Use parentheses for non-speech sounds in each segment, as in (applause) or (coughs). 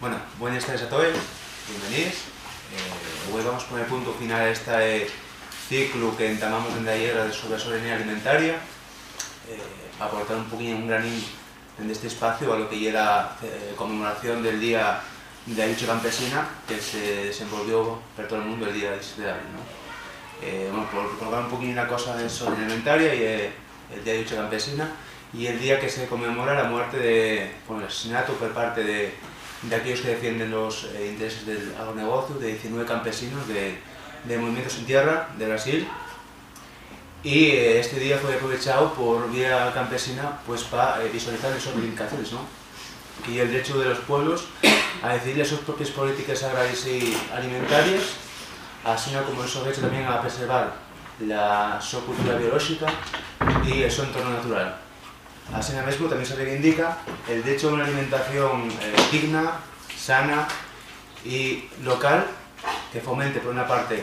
Bueno, buenas tardes a todos, bienvenidos. Eh, hoy vamos a poner punto final a este ciclo que entamamos en ayer sobre la soberanía alimentaria eh, aportar un poquito un granín en este espacio a lo que era la eh, conmemoración del Día de la Lucha Campesina que se desenvolvió por todo el mundo el día 17 de abril. ¿no? Eh, bueno, por colocar un poquito una cosa de soberanía alimentaria y eh, el Día de la Lucha Campesina y el día que se conmemora la muerte de, bueno, el asesinato por parte de de aquellos que defienden los eh, intereses del agronegocio, de 19 campesinos de, de Movimientos en Tierra de Brasil. Y eh, este día fue aprovechado por vía campesina pues, para eh, visualizar esas reivindicaciones, ¿no? y el derecho de los pueblos a decidir sus propias políticas agrarias y alimentarias, así como el derecho también a preservar la su cultura biológica y su entorno natural. Así mismo también se reivindica el derecho a una alimentación eh, digna, sana y local que fomente por una parte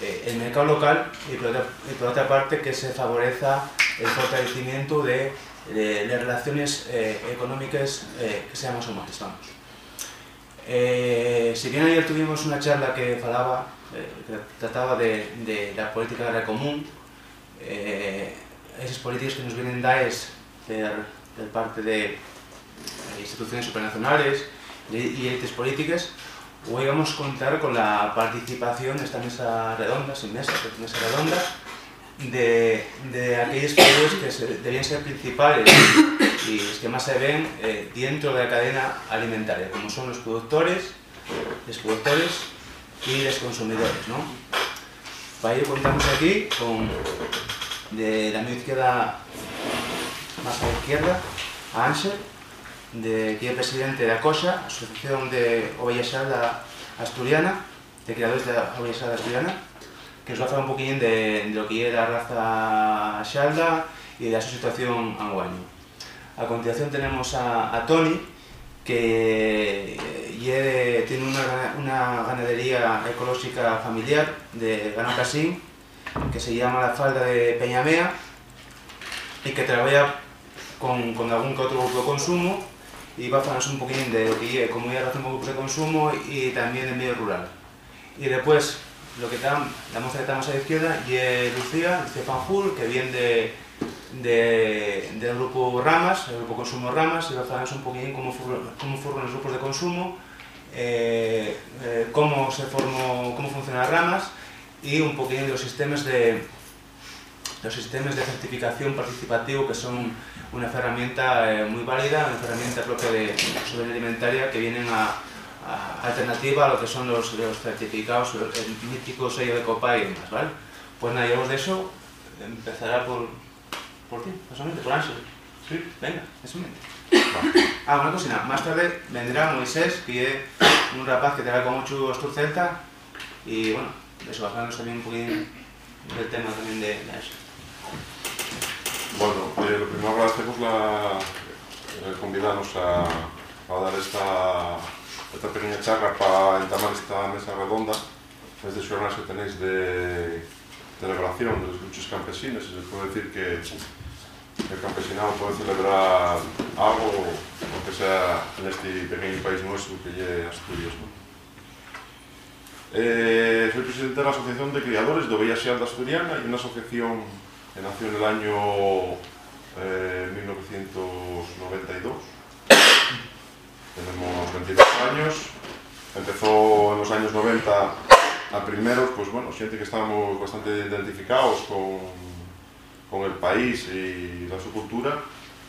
eh, el mercado local y por, otra, y por, otra, parte que se favoreza el fortalecimiento de, de, de relaciones eh, económicas eh, que sean más humanas. Vamos. Eh, si bien ayer tuvimos una charla que falaba, eh, que trataba de, de, la política agraria común, esas políticas que nos vienen dadas de, de parte de instituciones supranacionales y élites políticas, hoy vamos a contar con la participación en esta mesa redonda, sin mesa, pero mesa redonda, de, de aquellos que se, debían ser principales y los que más se ven eh, dentro de la cadena alimentaria, como son los productores, los productores y los consumidores. ¿no? Para ello contamos aquí con de la mano izquierda más a la izquierda, a Ángel, de, que es presidente de ACOSA, Asociación de Ovellesada Asturiana, de creadores de Ovellesada Asturiana, que nos va a hablar un poquín de, de, lo que es la raza Xalda y de su situación anguaño. A continuación tenemos a, a Tony, que tiene una, una, ganadería ecológica familiar de Gano Casín, que se llama La Falda de Peñamea, y que trabaja con, con algún que otro grupo de consumo y va a hablarnos un poquín de lo que es es con grupos de consumo y también del medio rural. Y después, lo que está, la moza que está más a la izquierda, y es Lucía, Lucía Fanjul, que viene de, de, del grupo Ramas, el grupo Consumo Ramas, y va a hablarnos un poquín cómo, cómo fueron los grupos de consumo, eh, eh, cómo se formó, cómo funcionan ramas y un poquín de los sistemas de los sistemas de certificación participativo que son una herramienta eh, muy válida, una herramienta propia de soberanía alimentaria que vienen a, a, alternativa a lo que son los, los certificados, el mítico sello de copa y demás, ¿vale? Pues nada, de eso, empezará por, por ti, personalmente, por Ángel. Sí, venga, eso Vale. Ah, una cosina, más tarde vendrá Moisés, que es un rapaz que te va con mucho Astur Celta, y bueno, de eso bajarnos también un poquito del tema también de, de eso. Bueno, eh, lo primero agradecemos la, eh, convidarnos a, a dar esta, esta pequeña charla para entamar esta mesa redonda desde xornais que tenéis de celebración dos luchos campesinos se pode decir que o campesinado puede celebrar algo aunque que en neste pequeno país nuestro que lle Asturias non? Eh, soy presidente da Asociación de Criadores do Bella Xealda Asturiana e una asociación nació en el año eh, 1992. Tenemos 22 años. Empezó en los años 90 a primeros, pues bueno, siente que estamos bastante identificados con, con el país y la su cultura,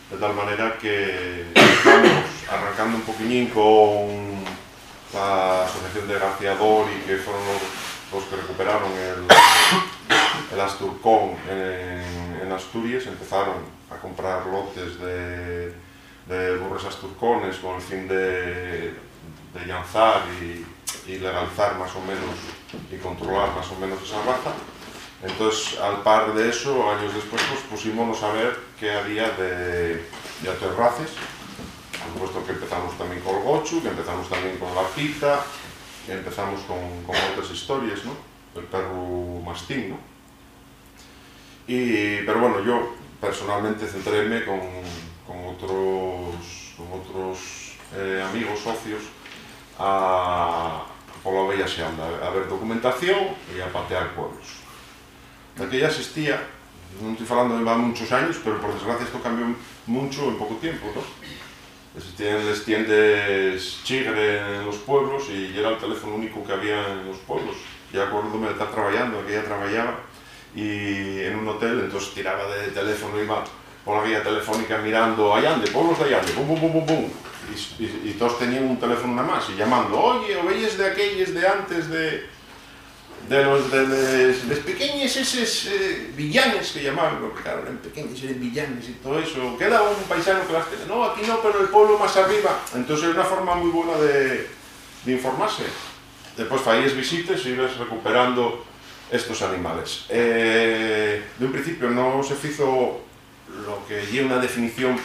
de tal manera que estamos arrancando un poquillín con la Asociación de Garciador y que fueron los, los que recuperaron el, el Asturcón en, en, Asturias, empezaron a comprar lotes de, de burros asturcones con el fin de, de llanzar y, y, legalizar más o menos y controlar más o menos esa raza. Entonces, al par de eso, años después, pues pusimos a ver qué había de, de razas. Por supuesto que empezamos también con el gochu, que empezamos también con la pita, que empezamos con, con otras historias, ¿no? El perro mastín, ¿no? Y, pero bueno, yo personalmente centréme con, con otros, con otros eh, amigos, socios, a, pola Bella Xeanda, a ver documentación e a patear pueblos. Daquella existía, non estoy falando de muchos años, pero por desgracia esto cambió mucho en poco tiempo, ¿no? Existían les tiendes chigre en los pueblos y era el teléfono único que había en los pueblos. Ya acuérdome de estar trabajando, aquella trabajaba y en un hotel, entonces tiraba de teléfono, iba por la guía telefónica mirando Allande, pueblos de Allande, bum, bum, bum, bum, bum. Y, y, y, todos tenían un teléfono nada más y llamando, oye, o veis de aquellos de antes de, de los de les, pequeños esos eh, villanes que llamaban, porque claro, eran pequeños, eran villanes y todo eso. Queda un paisano que las tiene, no, aquí no, pero el pueblo más arriba. Entonces es una forma muy buena de, de informarse. Después falles visitas y ibas recuperando estos animales. Eh, de un principio no se hizo lo que lleva una definición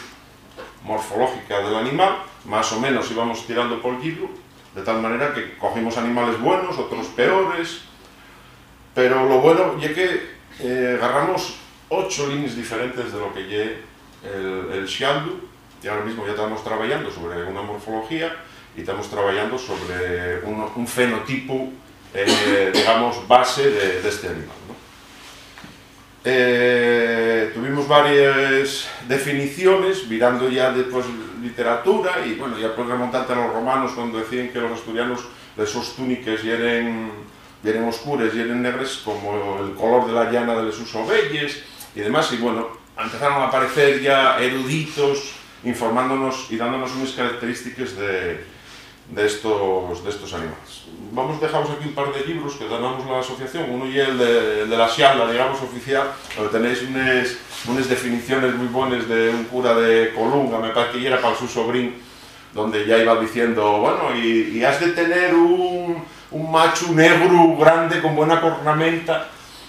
morfológica del animal, más o menos íbamos tirando por libro, de tal manera que cogimos animales buenos, otros peores, pero lo bueno es que eh, agarramos ocho líneas diferentes de lo que lle el, el Xiandu, y ahora mismo ya estamos trabajando sobre una morfología y estamos trabajando sobre un fenotipo eh, digamos, base de, de este animal. ¿no? Eh, tuvimos varias definiciones, mirando ya después literatura, y bueno, ya pues remontante a los romanos cuando decían que los asturianos de sus túnicas eran, eran oscuras y eran negras como el color de la llana de sus ovejas y demás, y bueno, empezaron a aparecer ya eruditos informándonos y dándonos unas características de, de estos, de estos animales. Vamos, dejamos aquí un par de libros que ganamos la asociación, uno y el de, el de la Xiala, digamos, oficial, donde tenéis unas, unas definiciones muy buenas de un cura de Colunga, me parece que era para su sobrín, donde ya iba diciendo, bueno, y, has de tener un, un macho negro grande con buena cornamenta,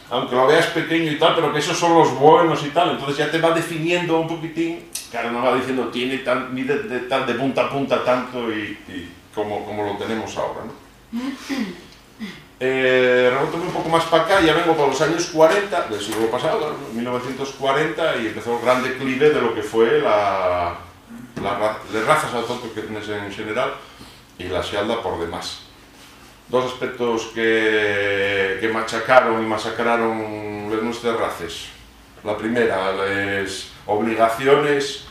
aunque lo veas pequeño y tal, pero que esos son los buenos y tal, entonces ya te va definiendo un poquitín, claro, no va diciendo tiene tan, ni de, de, punta a punta tanto y como, como, lo tenemos ahora. ¿no? Eh, un poco más para acá, ya vengo por los años 40 del siglo pasado, 1940, y empezó el gran declive de lo que fue la, la, las razas autóctones en general y la Xialda por demás. Dos aspectos que, que machacaron y masacraron nuestras razas. La primera, las obligaciones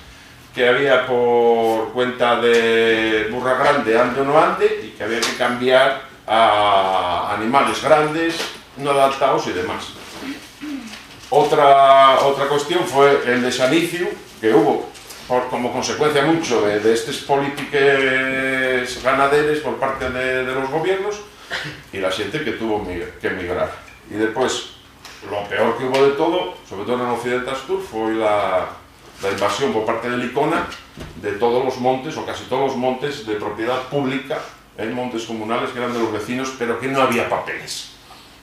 que había por cuenta de burra grande ande o no ande y que había que cambiar a animales grandes, no adaptados y demás. Otra, otra cuestión fue el desanicio que hubo por, como consecuencia mucho de, de estas políticas ganaderas por parte de, de, los gobiernos y la gente que tuvo que emigrar. Y después, lo peor que hubo de todo, sobre todo en el occidente Astur, fue la, la invasión por parte de Licona de todos los montes, o casi todos los montes de propiedad pública, en montes comunales que eran de los vecinos, pero que no había papeles.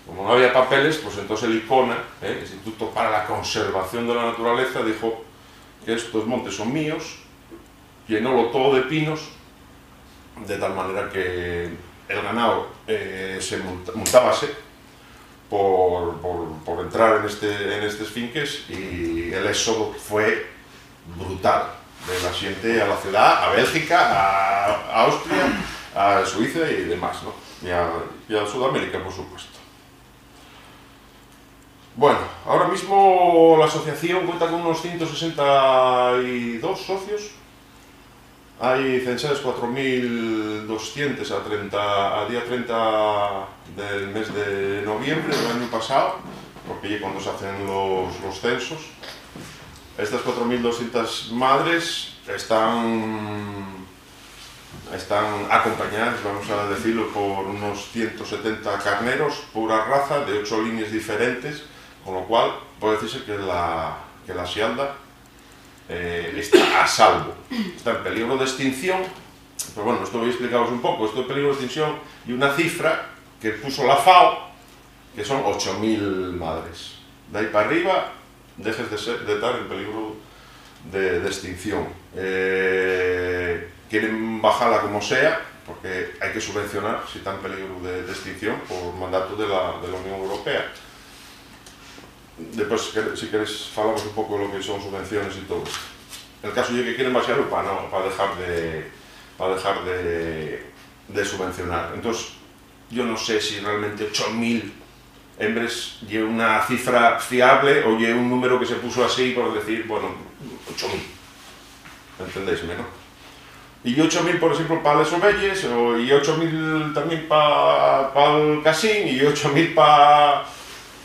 Como no había papeles, pues entonces el ICONA, ¿eh? Instituto para la Conservación de la Naturaleza, dijo que estos montes son míos, llenólo todo de pinos, de tal manera que el ganado eh, se multábase por, por, por, entrar en, este, en estos finques y el éxodo fue brutal de la gente a la ciudad, a Bélgica, a Austria, a Suiza y demás, ¿no? Y a, Sudamérica, por supuesto. Bueno, ahora mismo la asociación cuenta con unos 162 socios. Hay censadas 4.200 a, 30, a día 30 del mes de noviembre del año pasado, porque cuando se hacen los, los censos. Estas 4.200 madres están, están acompañadas, vamos a decirlo, por unos 170 carneros, pura raza, de 8 líneas diferentes, con lo cual puede decirse que la, que la Sialda eh, está a salvo, está en peligro de extinción, pero bueno, esto voy a explicaros un poco, esto es peligro de extinción y una cifra que puso la FAO, que son 8.000 madres. De ahí para arriba dejes de, ser, de estar en peligro de, extinción. Eh, quieren bajarla como sea, porque hay que subvencionar si está en peligro de, extinción por mandato de la, Unión Europea. Después, si queréis, falamos un poco de lo que son subvenciones y todo. El caso es que quieren bajarlo para, no, para dejar de, para dejar de, de subvencionar. Entonces, yo no sé si realmente 8.000 hembres lleva una cifra fiable o lleva un número que se puso así por decir, bueno, 8.000. ¿Entendéisme, no? Y 8.000, por ejemplo, para las ovejas, y 8.000 también para pa el casín, y 8.000 para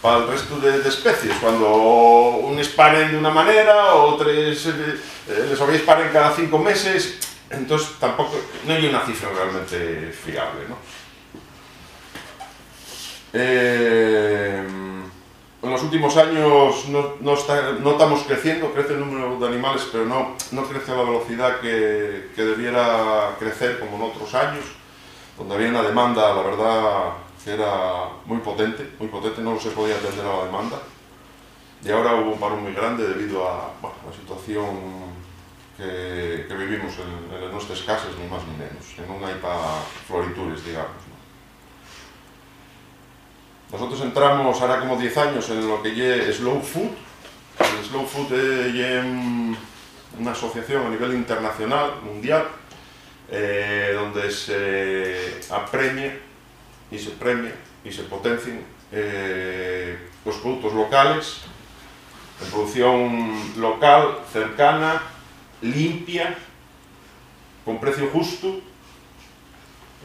pa el resto de, de, especies. Cuando unos paren de una manera, o tres, eh, les ovejas paren cada cinco meses, entonces tampoco, no hay una cifra realmente fiable, ¿no? Eh, en los últimos años no, no, está, no, estamos creciendo, crece el número de animales, pero no, no crece a la velocidad que, que, debiera crecer como en otros años, donde había una demanda, la verdad, que era muy potente, muy potente, no se podía atender a la demanda. Y ahora hubo un paro muy grande debido a bueno, la situación que, que vivimos en, en nuestras casas, ni más ni menos, que non hai para floritures, digamos. ¿No? Nosotros entramos ahora como 10 años en lo que es Slow Food. Slow Food es una asociación a nivel internacional, mundial, eh, donde se apremia y se premia y se potencian eh, los productos locales, en producción local, cercana, limpia, con precio justo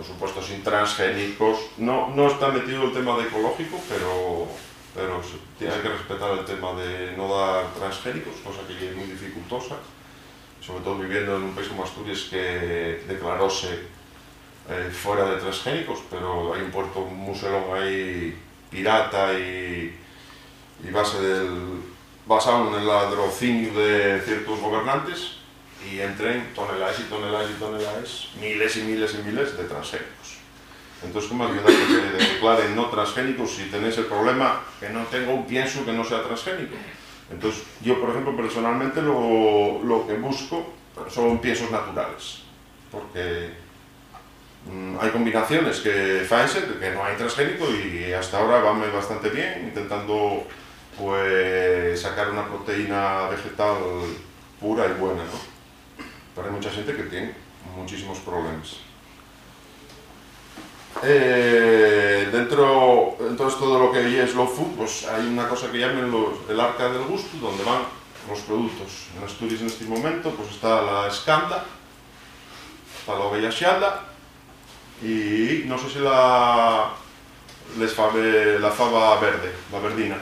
por supuesto sin transgénicos. No, no está metido el tema de ecológico, pero, pero tiene que respetar el tema de no dar transgénicos, cosa que es muy dificultosa, sobre todo viviendo en un país como Asturias que declaróse eh, fuera de transgénicos, pero hay un puerto muselón ahí pirata y, y base del, basado en el ladrocinio de ciertos gobernantes, y entren toneladas y toneladas y toneladas, miles y miles y miles de transgénicos. Entonces, ¿cómo ayudar que declaren no transgénicos si tenéis el problema que no tengo un pienso que no sea transgénico? Entonces, yo, por ejemplo, personalmente lo, lo que busco son piensos naturales, porque mmm, hay combinaciones que faense, que no hay transgénico y hasta ahora van bastante bien, intentando pues sacar una proteína vegetal pura y buena, ¿no? Pero hay mucha gente que tiene muchísimos problemas. Eh, dentro, entonces todo lo que es slow food, pues hay una cosa que llaman el arca del gusto, donde van los productos. En Asturias en este momento pues está la escanda, está la ovella xialda y no sé si la les la fava verde, la verdina.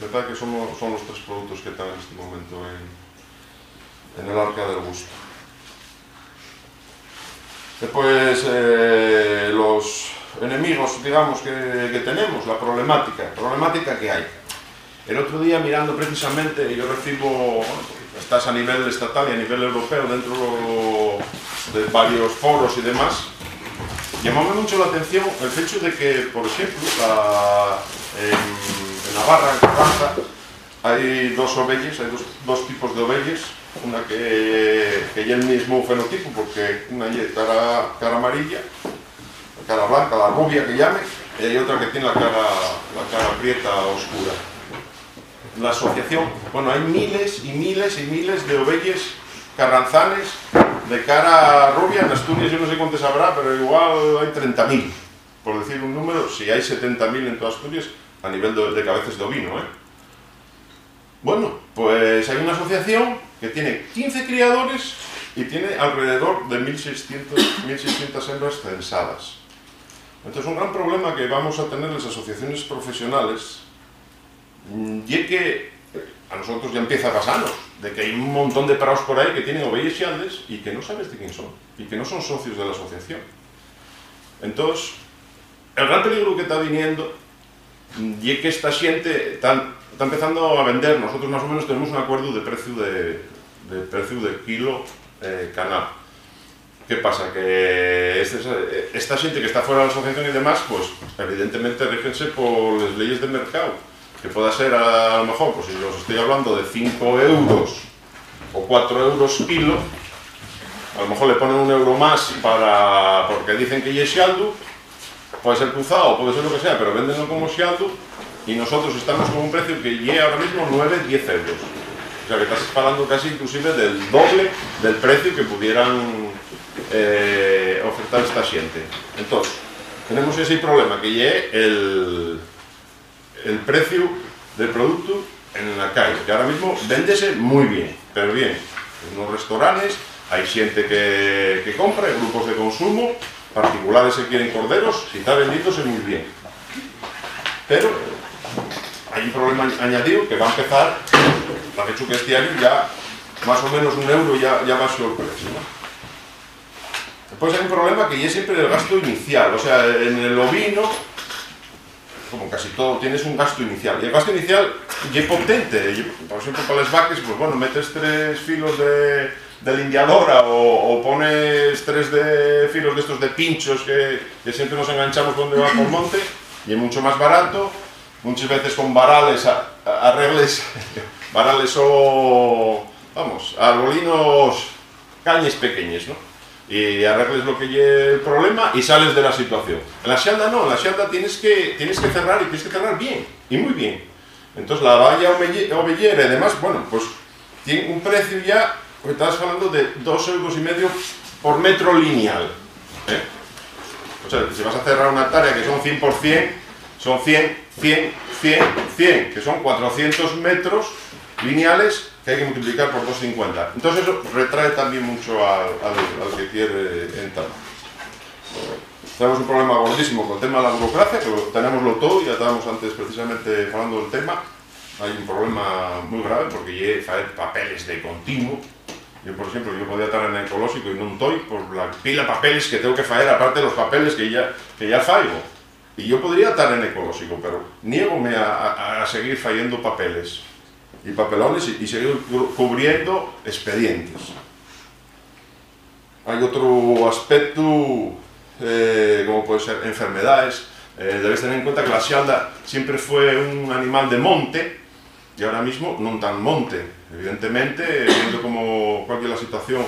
¿Verdad que son, son los tres productos que están en este momento en, en el arca del gusto? Después, eh, los enemigos, digamos, que, que, tenemos, la problemática, problemática que hay. El otro día, mirando precisamente, yo recibo, estás a nivel estatal y a nivel europeo dentro de varios foros y demás, llamó mucho la atención el hecho de que, por ejemplo, la, en, en Navarra, en Carranza, hay dos ovejas, hay dos, dos tipos de ovejas, una que, que el mismo fenotipo, porque una es cara, cara amarilla, la cara blanca, la rubia que llame, y hay otra que tiene la cara, la cara prieta oscura. La asociación, bueno, hay miles y miles y miles de ovejas carranzanes de cara rubia, en Asturias yo no sé cuántos habrá, pero igual hay 30.000, por decir un número, si hay 70.000 en toda Asturias, a nivel de, de cabezas de ovino, ¿eh? Bueno, pues hay una asociación que tiene 15 criadores y tiene alrededor de 1.600, 1600 (coughs) hembras censadas. Entonces, un gran problema que vamos a tener las asociaciones profesionales mm, y es que a nosotros ya empieza a pasarnos, de que hay un montón de praos por ahí que tienen ovejas y y que no sabes de quién son, y que no son socios de la asociación. Entonces, el gran peligro que está viniendo y es que esta gente está, está empezando a vender, nosotros más o menos tenemos un acuerdo de precio de, de precio de kilo eh, canal. ¿Qué pasa? Que este, esta gente que está fuera de la asociación y demás, pues evidentemente rígense por las leyes del mercado. Que pueda ser a, lo mejor, pues si os estoy hablando de 5 euros o 4 euros kilo, a lo mejor le ponen un euro más para porque dicen que es xialdo, puede ser cruzado, puede ser lo que sea, pero vendenlo como xialdo y nosotros estamos con un precio que llega ahora mismo 9-10 euros. Que estás pagando casi inclusive del doble del precio que pudieran eh, ofertar esta xente. Entón, tenemos ese problema que lle el, el precio del producto en la calle, que ahora mismo véndese muy bien, pero bien. En los restaurantes hay xente que, que compra, hay grupos de consumo, particulares que quieren corderos, si está vendíndose muy bien. Pero hay un problema añadido que va a empezar, la fecha que este año ya más o menos un euro ya, ya va a ser el precio. ¿no? Después hay un problema que ya es siempre el gasto inicial, o sea, en el ovino, como casi todo, tienes un gasto inicial. Y el gasto inicial es potente. Por ejemplo, para las vacas, pues bueno, metes tres filos de, de limpiadora o, o, pones tres de filos de estos de pinchos que, que siempre nos enganchamos cuando va por monte y es mucho más barato. Muchas veces con varales, arregles, (laughs) varales o, vamos, arbolinos, cañes pequeños, ¿no? y arregles lo que lleve el problema y sales de la situación. En la Xalda no, en la Xalda tienes que, tienes que cerrar y tienes que cerrar bien, y muy bien. Entonces la valla ovellera, además, bueno, pues tiene un precio ya, pues estás hablando de dos euros y medio por metro lineal. ¿eh? O sea, si vas a cerrar una tarea que son 100%, son 100, 100, 100, 100, que son 400 metros lineales que hay que multiplicar por 2,50. Entonces eso retrae también mucho al, que quiere entrar. Tenemos un problema gordísimo con el tema de la burocracia, pero tenemoslo todo, ya estábamos antes precisamente hablando del tema. Hay un problema muy grave porque lle faer papeles de continuo. Yo, por ejemplo, yo podía estar en el ecológico y non estoy por la pila de papeles que tengo que faer, aparte de los papeles que ya, que ya faigo. Y yo podría estar en ecológico, pero niegome a, a, a seguir fallando papeles y papelones y, y seguir cubriendo expedientes. Hay otro aspecto, eh, como puede ser enfermedades. Eh, debes tener en cuenta que la xalda siempre fue un animal de monte y ahora mismo non tan monte. Evidentemente, viendo como cualquier la situación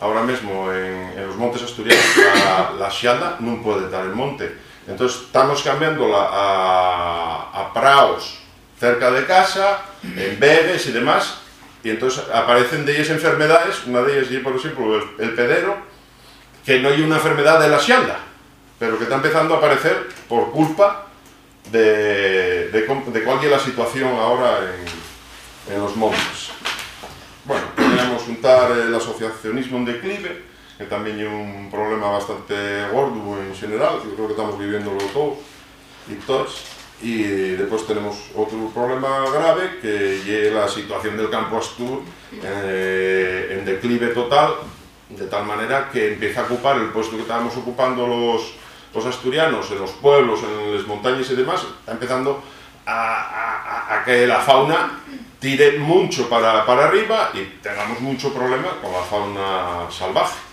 ahora mismo en, en los montes asturianos, la, la xalda non pode estar en monte. Entonces, estamos cambiando la, a, a praos cerca de casa, en vegues y demás, y entonces aparecen de ellas enfermedades, una de ellas, por ejemplo, el, el pedero, que no hay una enfermedad de la xalda, pero que está empezando a aparecer por culpa de, de, de cuál es la situación ahora en, en los montes. Bueno, podríamos juntar el asociacionismo en declive, que también es un problema bastante gordo en general, yo creo que estamos viviéndolo todos y todos. Y después tenemos otro problema grave que es la situación del campo Astur eh, en declive total, de tal manera que empieza a ocupar el puesto que estábamos ocupando los, los asturianos en los pueblos, en las montañas y demás, está empezando a, a, a que la fauna tire mucho para, para arriba y tengamos mucho problema con la fauna salvaje.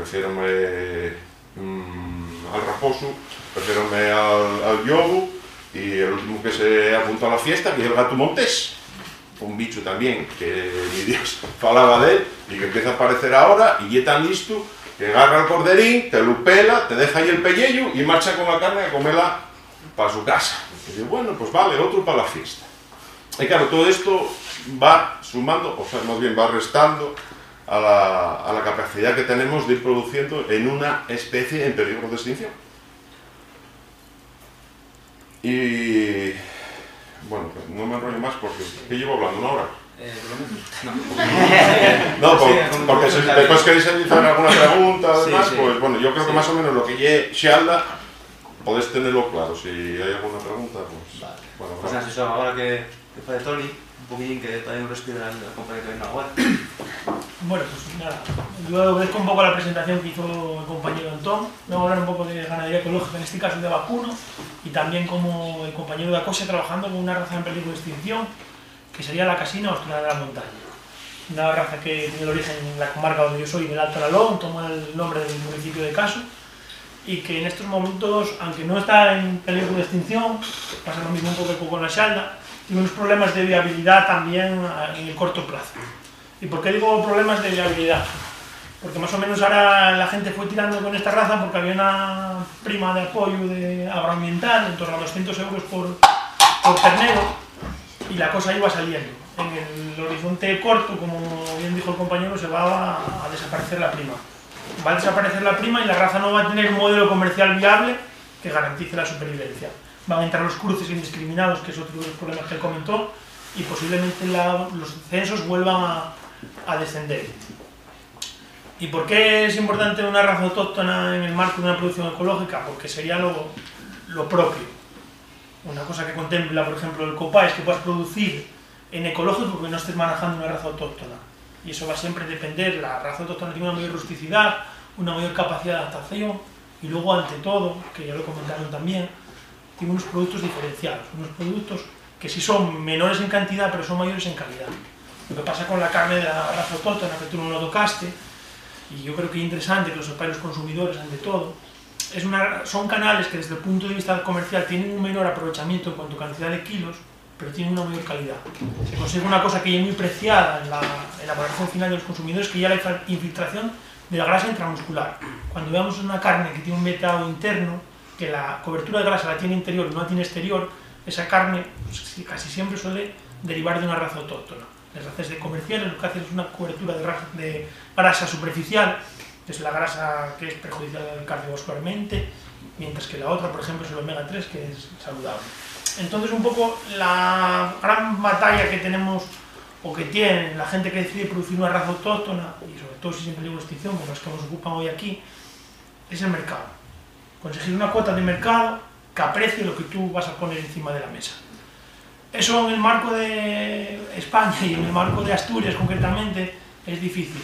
Prefiero mmm, al raposo, prefiero al, al yobu, y el último que se apuntó a la fiesta, que es el gato montés, un bicho también que mi Dios (laughs) falaba de él y que empieza a aparecer ahora y es tan listo que agarra el corderín, te lo pela, te deja ahí el pellejo y marcha con la carne a comerla para su casa. Y dice, bueno, pues vale, otro para la fiesta. Y claro, todo esto va sumando, o sea, más bien va restando a la, a la capacidad que tenemos de ir produciendo en una especie en peligro de extinción. Y bueno, pues no me enrollo más porque ¿qué llevo hablando? ¿Una hora? Eh, (laughs) no. No, por, porque si después queréis hacer alguna pregunta o Sí, demás, sí. pues bueno, yo creo que más o menos lo que lle Xalda podéis tenerlo claro. Si hay alguna pregunta, pues Vale. bueno, Pues nada, eso, ahora que, que fue de Tony, que todavía un respiro al compañero que web. Bueno, pues nada, yo obedezco un poco la presentación que hizo el compañero Antón. Vamos a hablar un poco de ganadería ecológica, en este caso de vacuno, y también como el compañero de Acosia trabajando con una raza en peligro de extinción, que sería la casina asturiana de la montaña. Una raza que tiene el origen en la comarca donde yo soy, del Alto Aralón, toma el nombre del municipio de Caso, y que en estos momentos, aunque no está en peligro de extinción, pasa lo mismo un poco con la Xalda, tiene unos problemas de viabilidad también a- en el corto plazo. ¿Y por qué digo problemas de viabilidad? Porque más o menos ahora la gente fue tirando con esta raza porque había una prima de apoyo de agroambiental en torno a 200 euros por, por ternero y la cosa iba saliendo. En el horizonte corto, como bien dijo el compañero, se va a desaparecer la prima. va a desaparecer la prima y la raza no va a tener un modelo comercial viable que garantice la supervivencia. Van a entrar los cruces indiscriminados, que es otro de los problemas que él comentó, y posiblemente los censos vuelvan a, a descender. ¿Y por qué es importante una raza autóctona en el marco de una producción ecológica? Porque sería lo, lo propio. Una cosa que contempla, por ejemplo, el COPA es que puedas producir en ecológico porque no estés manejando una raza autóctona. Y eso va siempre a depender, la raza autóctona tiene una mayor rusticidad, una mayor capacidad de adaptación, y luego, ante todo, que ya lo comentaron también, tiene unos productos diferenciados, unos productos que sí son menores en cantidad, pero son mayores en calidad. Lo que pasa con la carne de la raza autóctona, que tú no lo tocaste, y yo creo que es interesante que los consumidores ante todo, es una, son canales que desde el punto de vista comercial tienen un menor aprovechamiento en cuanto a cantidad de kilos, pero tienen una mayor calidad. Se consigue una cosa que ya es muy preciada en la, en valoración final de los consumidores, que ya la infiltración de la grasa intramuscular. Cuando veamos una carne que tiene un metado interno, que la cobertura de grasa la tiene interior y no la tiene exterior, esa carne pues, casi siempre suele derivar de una raza autóctona. Las razas de comerciales lo que hacen es una cobertura de, grasa superficial, que es la grasa que es perjudicial cardiovascularmente, mientras que la otra, por ejemplo, es el omega 3, que es saludable. Entonces, un poco la gran batalla que tenemos o que tiene la gente que decide producir una raza autóctona, y sobre todo si es en peligro de extinción, como las que nos ocupan hoy aquí, es el mercado. Conseguir una cuota de mercado que aprecie lo que tú vas a poner encima de la mesa. Eso en el marco de España y en el marco de Asturias concretamente es difícil,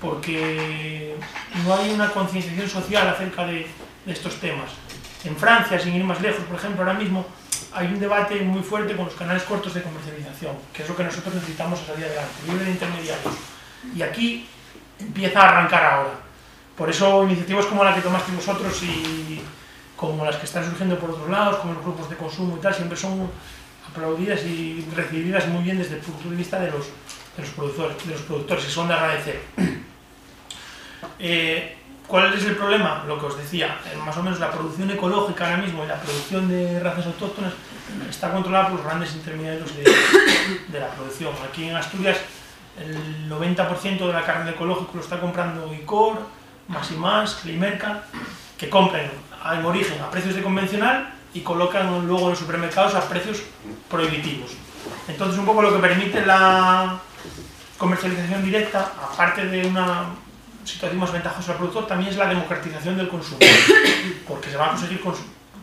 porque no hay una concienciación social acerca de, estos temas. En Francia, sin ir más lejos, por ejemplo, ahora mismo hay un debate muy fuerte con los canales cortos de comercialización, que es lo que nosotros necesitamos a salir adelante, libre de intermediarios. Y aquí empieza a arrancar ahora. Por eso iniciativas como la que tomaste vosotros y como las que están surgiendo por otros lados, como los grupos de consumo y tal, siempre son aplaudidas y recibidas muy bien desde el punto de vista de los, de los, productores, de los productores, y son de agradecer. (clears throat) Eh, ¿Cuál es el problema? Lo que os decía, eh, más o menos la producción ecológica ahora mismo y la producción de razas autóctonas está controlada por los grandes intermediarios de (coughs) la producción. Aquí en Asturias el 90% de la carne ecológica lo está comprando ICOR, más y más, Climerca, que compren en origen a precios de convencional y colocan luego en los supermercados a precios prohibitivos. Entonces un poco lo que permite la comercialización directa, aparte de una situación más ventajosa al productor, también es la democratización del consumo, porque se va a conseguir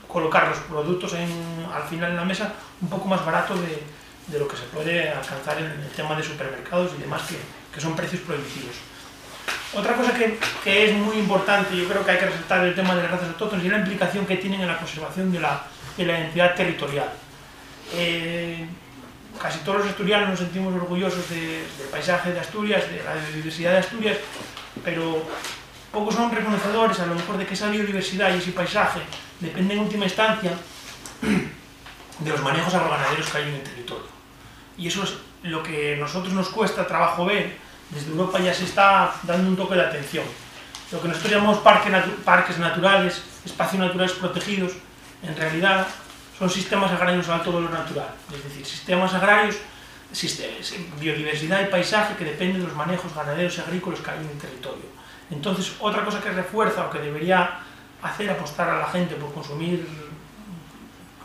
colocar los productos al final en la mesa un poco más barato de, de lo que se puede alcanzar en el tema de supermercados y demás, que, que son precios prohibitivos. Otra cosa que, que, es muy importante, yo creo que hay que resaltar el tema de las razas autóctonas y la implicación que tienen en la conservación de la, de la identidad territorial. Eh, casi todos los asturianos nos sentimos orgullosos del paisaje de Asturias, de la biodiversidad de Asturias, pero pocos son reconocedores a lo mejor de que esa biodiversidad y ese paisaje dependen en última instancia de los manejos agroganaderos que hay en el territorio. Y eso es lo que a nosotros nos cuesta trabajo ver desde Europa ya se está dando un toque de atención. Lo que nosotros llamamos parques naturales, espacios naturales protegidos, en realidad son sistemas agrarios de alto valor natural, es decir, sistemas agrarios, biodiversidad y paisaje que dependen de los manejos ganaderos y agrícolas que hay en el territorio. Entonces, otra cosa que refuerza o que debería hacer apostar a la gente por consumir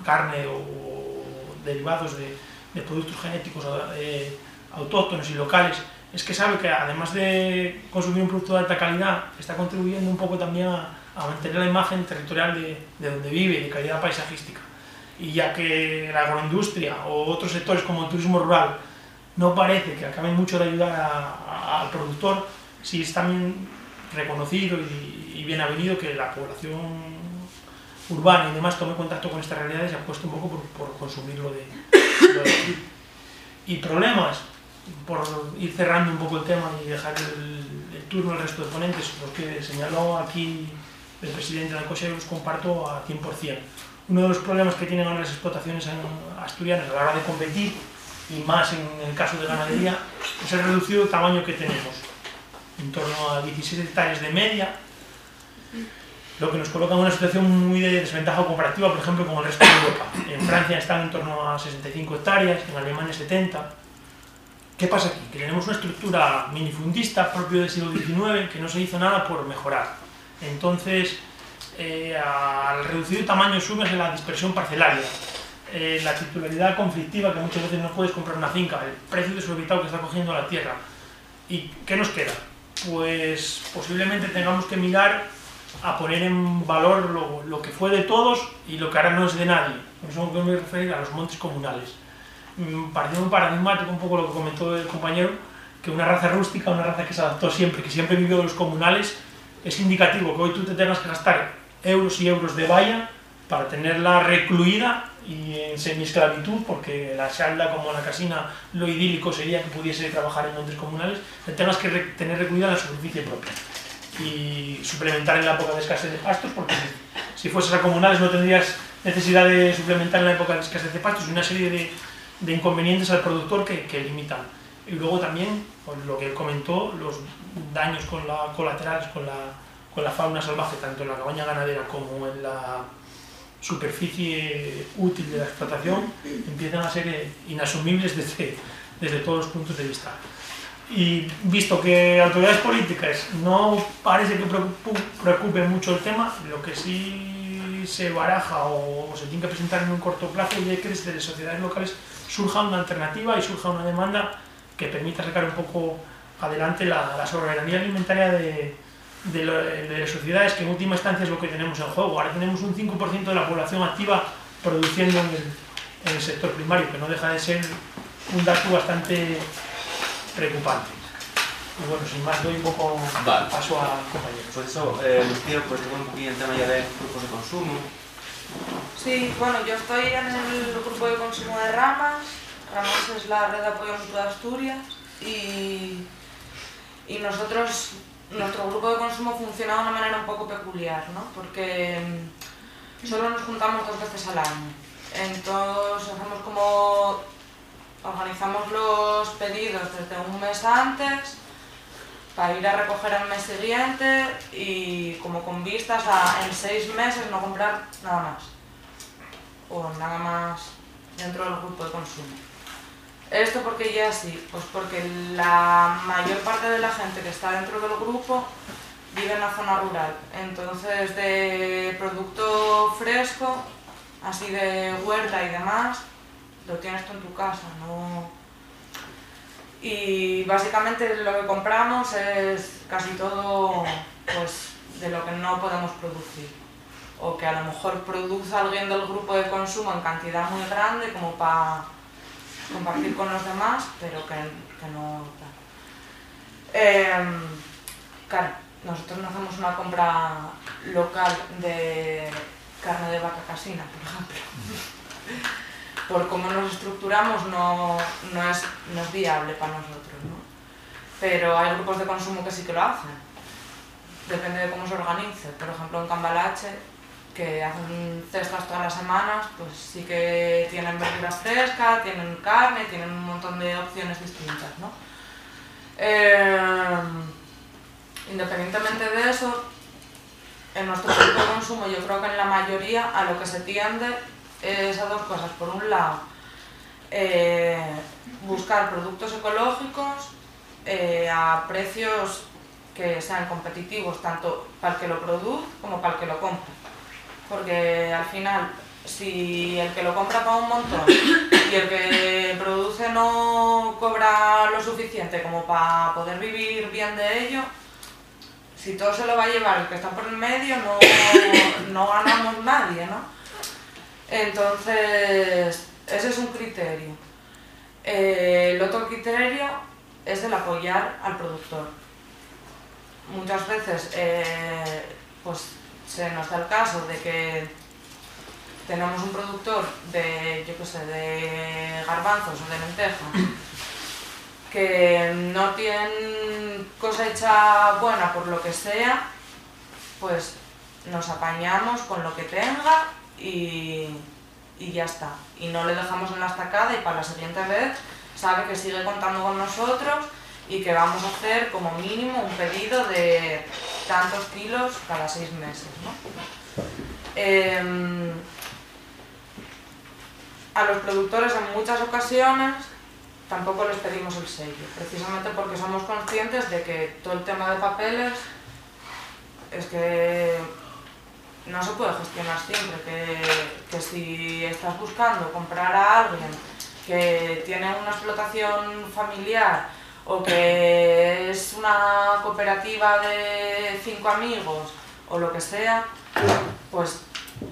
carne o derivados de, productos genéticos eh, autóctonos y locales es que sabe que además de consumir un producto de alta calidad, está contribuyendo un poco también a, mantener la imagen territorial de, donde vive, de calidad paisajística. Y ya que la agroindustria o otros sectores como el turismo rural no parece que acaben mucho de ayudar al productor, sí es también reconocido y, bien avenido que la población urbana y demás tome contacto con estas realidades y apueste un poco por, consumirlo de, de Y problemas, por ir cerrando un poco el tema y dejar el, turno al resto de ponentes, lo que señaló aquí el presidente de COSA, los comparto a 100%. Uno de los problemas que tienen ahora las explotaciones asturianas a la hora de competir, y más en el caso de ganadería, es el reducido tamaño que tenemos, en torno a 16 hectáreas de media, lo que nos coloca en una situación muy de desventaja comparativa, por ejemplo, con el resto de Europa. En Francia están en torno a 65 hectáreas, en Alemania 70, ¿Qué pasa aquí? Que tenemos una estructura minifundista propio del siglo XIX que no se hizo nada por mejorar. Entonces, eh, al reducido tamaño sumes la dispersión parcelaria, eh, la titularidad conflictiva, que muchas veces no puedes comprar una finca, el precio desorbitado que está cogiendo la tierra. ¿Y qué nos queda? Pues posiblemente tengamos que mirar a poner en valor lo, lo que fue de todos y lo que ahora no es de nadie. Eso me refiero a los montes comunales Mm, pareció un paradigmático un poco lo que comentó el compañero, que una raza rústica, una raza que se adaptó siempre, que siempre vivió de los comunales, es indicativo que hoy tú te tengas que gastar euros y euros de valla para tenerla recluida y en semi-esclavitud, porque la salda como la casina, lo idílico sería que pudiese trabajar en montes comunales, te tengas que tener recluida la superficie propia y suplementar en la época de escasez de pastos, porque si fueses a comunales no tendrías necesidad de suplementar en la época de escasez de pastos, una serie de, de inconvenientes al productor que, que limitan. Y luego también, pues, lo que él comentó, los daños con la, colaterales con la, con la fauna salvaje, tanto en la cabaña ganadera como en la superficie útil de la explotación, empiezan a ser inasumibles desde, desde todos los puntos de vista. Y visto que autoridades políticas no parece que preocupe mucho el tema, lo que sí se baraja o se tiene que presentar en un corto plazo y hay que desde las sociedades locales surja una alternativa y surja una demanda que permita sacar un poco adelante la, la soberanía alimentaria de, de, de, las sociedades, que en última instancia es lo que tenemos en juego. Ahora tenemos un 5% de la población activa produciendo en el, en el, sector primario, que no deja de ser un dato bastante preocupante. Y bueno, sin más, doy un poco vale. paso al compañero. Pues eso, eh, Lucía, pues tengo un poquito el tema ya de grupos de consumo, Sí, bueno, yo estoy en el grupo de consumo de Ramas. Ramas es la red de apoyo mutuo de Asturias y, y nosotros, nuestro grupo de consumo funciona de una manera un poco peculiar, ¿no? Porque mm, solo nos juntamos dos veces al año. Entonces hacemos como organizamos los pedidos desde un mes antes para ir a recoger el mes siguiente y como con vistas a en seis meses no comprar nada más o nada más dentro del grupo de consumo. ¿Esto porque ya sí? Pues porque la mayor parte de la gente que está dentro del grupo vive en la zona rural. Entonces de producto fresco, así de huerta y demás, lo tienes tú en tu casa, no y básicamente lo que compramos es casi todo pues, de lo que no podemos producir. O que a lo mejor produce alguien del grupo de consumo en cantidad muy grande como para compartir con los demás, pero que, que no... Eh, claro, nosotros no hacemos una compra local de carne de vaca casina, por ejemplo (laughs) por cómo nos estructuramos no, no, es, no es viable para nosotros, ¿no? Pero hay grupos de consumo que sí que lo hacen. Depende de cómo se organice. Por ejemplo, en Cambalache, que hacen cestas todas las semanas, pues sí que tienen verduras frescas, tienen carne, tienen un montón de opciones distintas, ¿no? Eh, independientemente de eso, en nuestro grupo de consumo yo creo que en la mayoría a lo que se tiende esas dos cosas. Por un lado, eh, buscar productos ecológicos eh, a precios que sean competitivos tanto para el que lo produce como para el que lo compra. Porque al final, si el que lo compra paga un montón y el que produce no cobra lo suficiente como para poder vivir bien de ello, si todo se lo va a llevar el que está por el medio, no, no ganamos nadie, ¿no? Entonces, ese es un criterio. Eh, el otro criterio es el apoyar al productor. Muchas veces eh, pues, se nos da el caso de que tenemos un productor de, yo qué sé, de garbanzos o de lentejas que no tiene cosecha buena por lo que sea, pues nos apañamos con lo que tenga y, ya está. Y no le dejamos en la estacada y para la siguiente vez sabe que sigue contando con nosotros y que vamos a hacer como mínimo un pedido de tantos kilos cada seis meses. ¿no? Eh, a los productores en muchas ocasiones tampoco les pedimos el sello, precisamente porque somos conscientes de que todo el tema de papeles es que no se puede gestionar siempre, que, que si estás buscando comprar a alguien que tiene una explotación familiar o que es una cooperativa de cinco amigos o lo que sea, pues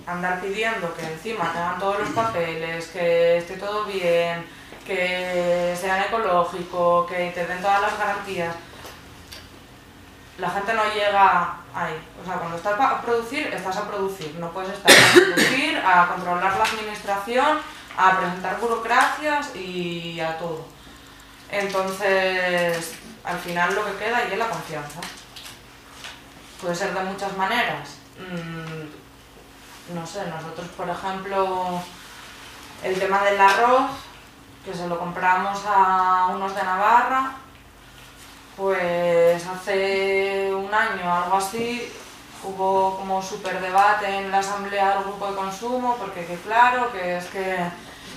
andar pidiendo que encima tengan todos los papeles, que esté todo bien, que sean ecológicos, que te den todas las garantías. La gente no llega ahí. O sea, cuando estás a producir, estás a producir. No puedes estar a producir, a controlar la administración, a presentar burocracias y a todo. Entonces, al final lo que queda ahí es la confianza. Puede ser de muchas maneras. Mm, no sé, nosotros por ejemplo, el tema del arroz, que se lo compramos a unos de Navarra, pues hace un año, algo así, hubo como súper debate en la asamblea del grupo de consumo, porque que claro, que es que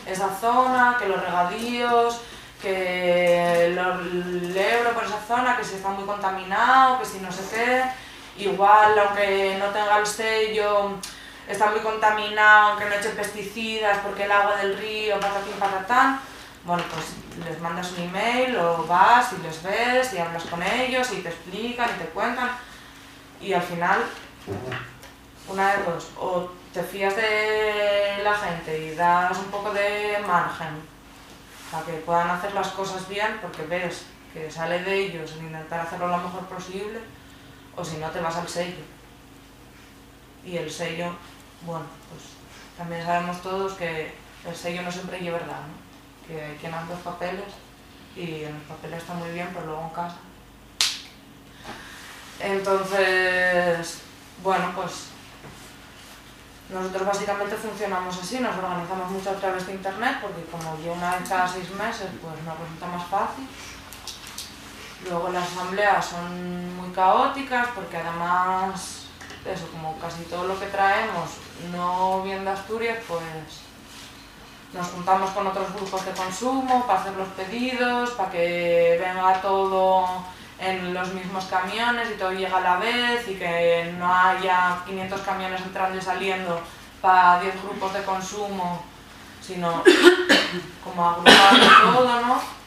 esa zona, que los regadíos, que el Ebro por esa zona, que si está muy contaminado, que si no sé qué, igual aunque no tenga el sello, está muy contaminado, aunque no eche pesticidas, porque el agua del río, patatín, patatán, bueno, pues les mandas un email o vas y les ves y hablas con ellos y te explican y te cuentan y al final, una de dos, o te fías de la gente y das un poco de margen para que puedan hacer las cosas bien porque ves que sale de ellos en intentar hacerlo lo mejor posible o si no te vas al sello. Y el sello, bueno, pues también sabemos todos que el sello no siempre lleva verdad, ¿no? Que hay quien los papeles y en los papeles está muy bien, pero luego en casa. Entonces, bueno, pues nosotros básicamente funcionamos así, nos organizamos mucho a través de internet porque como yo una vez cada seis meses pues nos resulta más fácil. Luego las asambleas son muy caóticas porque además, eso, como casi todo lo que traemos no viene de Asturias, pues nos juntamos con otros grupos de consumo para hacer los pedidos, para que venga todo en los mismos camiones y todo llega a la vez y que no haya 500 camiones entrando y saliendo para 10 grupos de consumo, sino como agrupar todo, ¿no?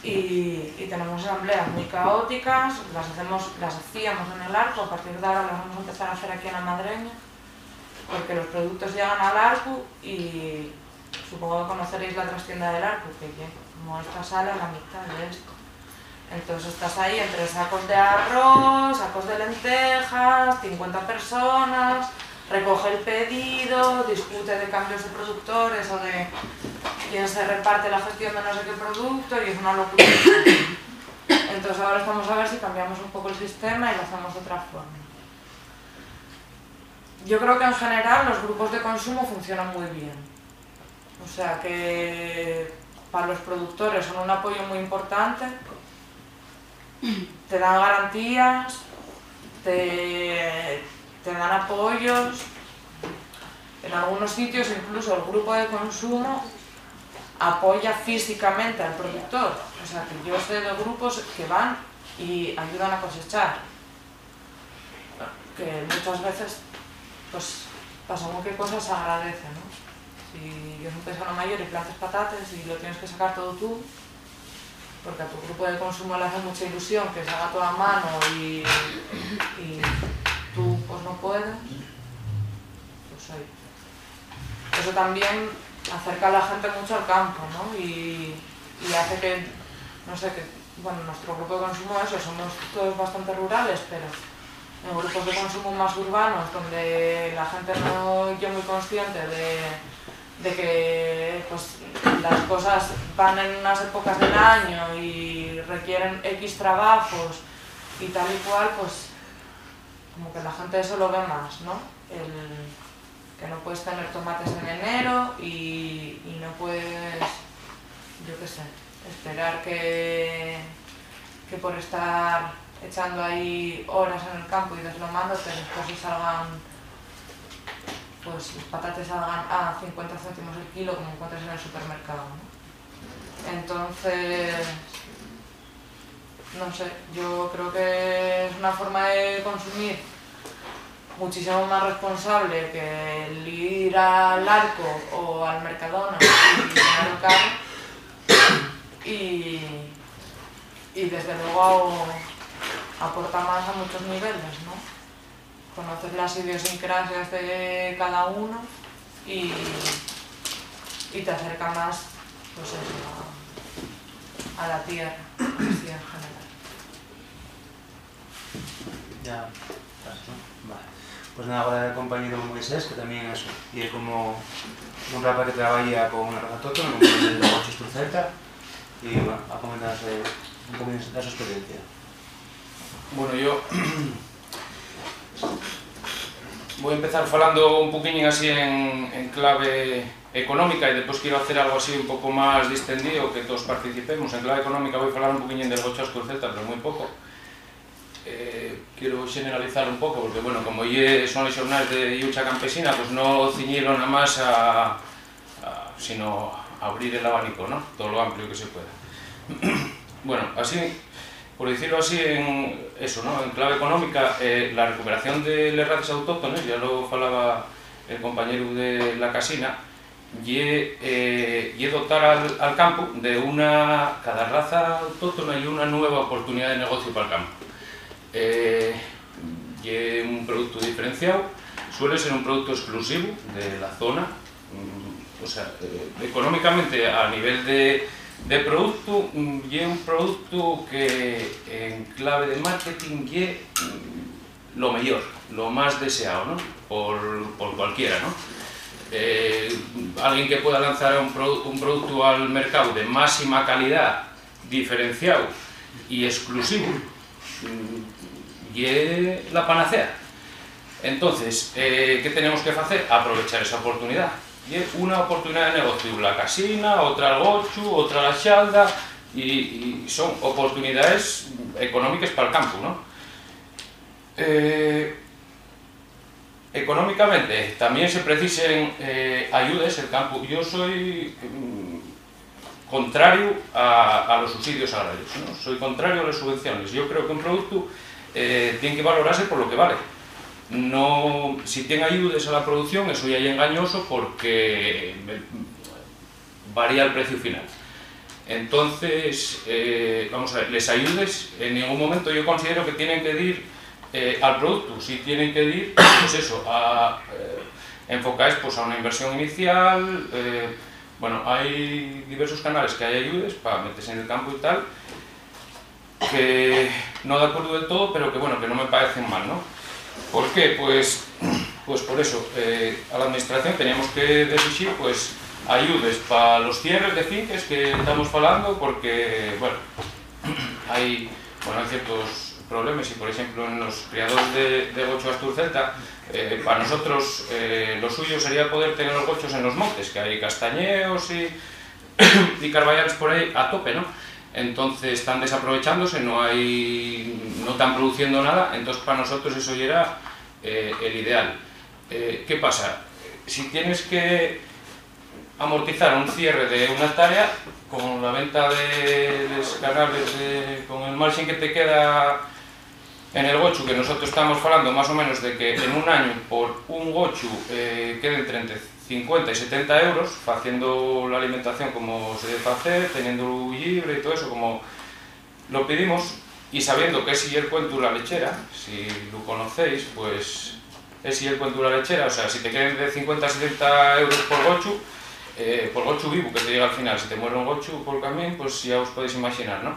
Y, y, tenemos asambleas muy caóticas, las, hacemos, las hacíamos en el arco, a partir de ahora las vamos a empezar a hacer aquí en la madreña, porque los productos llegan al arco y supongo que conoceréis la trastienda del arco, que como esta sala la mitad de esto. Entonces estás ahí entre sacos de arroz, sacos de lentejas, 50 personas, recoge el pedido, discute de cambios de productores o de quién se reparte la gestión de no sé qué producto y es una locura. (coughs) Entonces ahora estamos a ver si cambiamos un poco el sistema y lo hacemos de otra forma. Yo creo que en general los grupos de consumo funcionan muy bien. O sea que para los productores son un apoyo muy importante te dan garantías, te, dan apoyos, en algunos sitios incluso el grupo de consumo apoya físicamente al productor. O sea, que yo sé de grupos que van y ayudan a cosechar. Que muchas veces, pues, pasamos que cosas se agradecen, ¿no? Si soy un pesano mayor y plantas patates y lo tienes que sacar todo tú, porque a tu grupo de consumo le hace mucha ilusión que se haga toda mano y, tú pues no puedes, pues. Eso también acerca a la gente mucho al campo, ¿no? Y, hace que, no sé, que, bueno, nuestro grupo de consumo eso, somos todos bastante rurales, pero en grupos de consumo más urbanos, donde la gente no yo muy consciente de de que pues, las cosas van en unas épocas del año y requieren X trabajos y tal y cual, pues como que la gente eso lo ve más, ¿no? El, que no puedes tener tomates en enero y, y no puedes, yo qué sé, esperar que, que por estar echando ahí horas en el campo y deslomándote después se salgan pues los patates salgan a 50 céntimos el kilo como encuentras en el supermercado. Entonces, no sé, yo creo que es una forma de consumir muchísimo más responsable que el ir al arco o al Mercadona y casa y, y desde luego aporta más a muchos niveles, ¿no? Conoces las idiosincrasias de cada uno y, y te acerca más pues a, a la tierra, en general. Ya. Vale. Pues nada, agora el compañero Moisés, que tamén é eso, e é como un rapaz que traballa con unha raza autóctona, como é de Ocho Celta, e bueno, a comentarse un poco da súa experiencia. Bueno, yo (clears throat) voy a empezar falando un poquín así en, en clave económica y después quiero hacer algo así un poco más distendido, que todos participemos. En clave económica voy a falar un poquín del Gochas Celta, pero muy poco. Eh, quiero generalizar un pouco, porque, bueno, como son os xornais de Iucha Campesina, pues no ciñilo nada más a, a sino a abrir el abanico, ¿no? Todo lo amplio que se pueda. (clears throat) bueno, así, por decirlo así, en eso, ¿no? En clave económica, eh, la recuperación de las razas autóctones, ya lo falaba el compañero de la casina, y eh, dotar al, al campo de una, cada raza autóctona y una nueva oportunidad de negocio para el campo eh, y un producto diferenciado, suele ser un producto exclusivo de la zona, mm, o sea, eh, económicamente a nivel de, de producto, mm, y un producto que en clave de marketing y mm, lo mejor, lo más deseado, ¿no? por, por cualquiera. ¿no? Eh, alguien que pueda lanzar un, produ un producto al mercado de máxima calidad, diferenciado y exclusivo, y es la panacea. Entonces, eh, ¿qué tenemos que hacer? Aprovechar esa oportunidad. Y una oportunidad de negocio, la casina, otra el gochu, otra la xalda, y, son oportunidades económicas para el campo, ¿no? Eh, económicamente también se precisen eh, ayudas el campo. Yo soy mm, contrario a, a, los subsidios agrarios, ¿no? soy contrario a las subvenciones. Yo creo que un producto eh, tiene que valorarse por lo que vale. No, si tiene ayudas a la producción, eso ya es engañoso porque varía el precio final. Entonces, eh, vamos a ver, les ayudes, en ningún momento yo considero que tienen que ir eh, al producto, si tienen que ir, pues eso, a eh, enfocar pues, a una inversión inicial, eh, bueno, hay diversos canales que hay ayudas para meterse en el campo y tal, que no de acuerdo del todo, pero que bueno, que no me parecen mal, ¿no? ¿Por qué? Pues, pues por eso, eh, a la administración teníamos que decir pues ayudes para los cierres de finques que estamos falando, porque, bueno, (clears throat) hay, bueno, hay ciertos problemas y, por ejemplo, en los criadores de, de gocho Astur Celta, eh, para nosotros eh, lo suyo sería poder tener los gochos en los montes, que hay castañeos y, (clears throat) y por ahí a tope, ¿no? Entonces están desaprovechándose, no hay, no están produciendo nada, entonces para nosotros eso ya era eh, el ideal. Eh, ¿Qué pasa? Si tienes que amortizar un cierre de una hectárea, con la venta de los canales, de, con el margen que te queda en el gochu, que nosotros estamos hablando más o menos de que en un año por un gochu eh, queden 30 50 y 70 euros haciendo la alimentación como se debe hacer, teniendo libre y todo eso como lo pedimos y sabiendo que es el cuento la lechera, si lo conocéis, pues es si el cuento la lechera, o sea, si te queden de 50 a 70 euros por gochu, eh, por gochu vivo que te llega al final, si te muere un gochu por camino, pues ya os podéis imaginar, ¿no?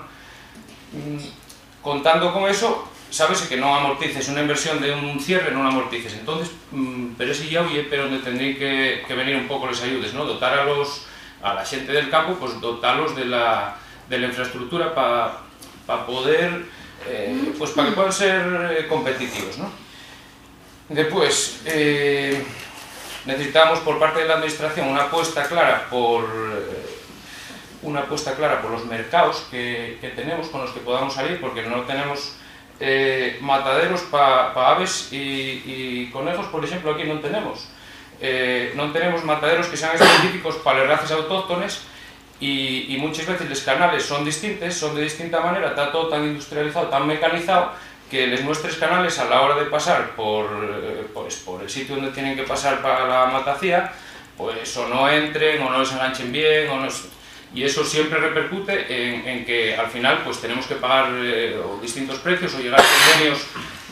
Mm, contando con eso, sabes que no amortices una inversión de un cierre, no la amortices. Entonces, mmm, pero ese ya oye, pero donde tendrían que, venir un poco las ayudas, ¿no? Dotar a los a la gente del campo, pues dotarlos de la, de la infraestructura para pa poder, eh, pues para que puedan ser eh, competitivos, ¿no? Después, eh, necesitamos por parte de la administración una apuesta clara por una apuesta clara por los mercados que, que tenemos con los que podamos salir, porque no tenemos eh, mataderos para pa aves y, y, conejos, por exemplo, aquí non tenemos. Eh, tenemos mataderos que sean específicos para as razas autóctones y, y muchas veces los canales son distintos, son de distinta manera, está todo tan industrializado, tan mecanizado, que les nuestros canales a la hora de pasar por, eh, pues, por el sitio donde tienen que pasar para la matacía, pues o no entren o no les enganchen bien, o no y eso siempre repercute en, en que al final pues tenemos que pagar eh, o distintos precios o llegar a convenios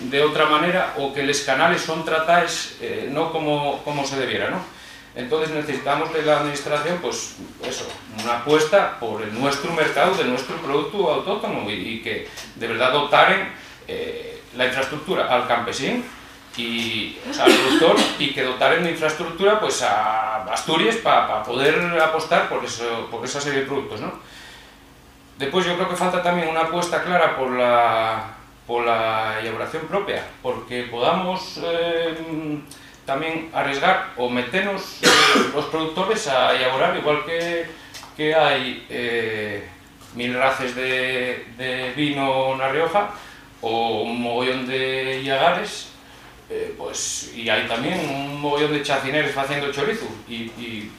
de otra manera o que los canales son tratados eh, no como, como se debiera, ¿no? Entonces necesitamos de la administración, pues eso, una apuesta por el nuestro mercado, de nuestro producto autóctono y, y que de verdad dotaren eh, la infraestructura al campesín y al productor y que dotaren de infraestructura pues a Asturias para poder apostar por, eso, por esa serie de productos, ¿no? Después yo creo que falta también una apuesta clara por la, por la elaboración propia, porque podamos eh, también arriesgar o meternos eh, los productores a elaborar, igual que, que hay eh, mil races de, de vino en La Rioja o un mogollón de llagares, eh, pues, y hay también un mogollón de chacineres haciendo chorizo y,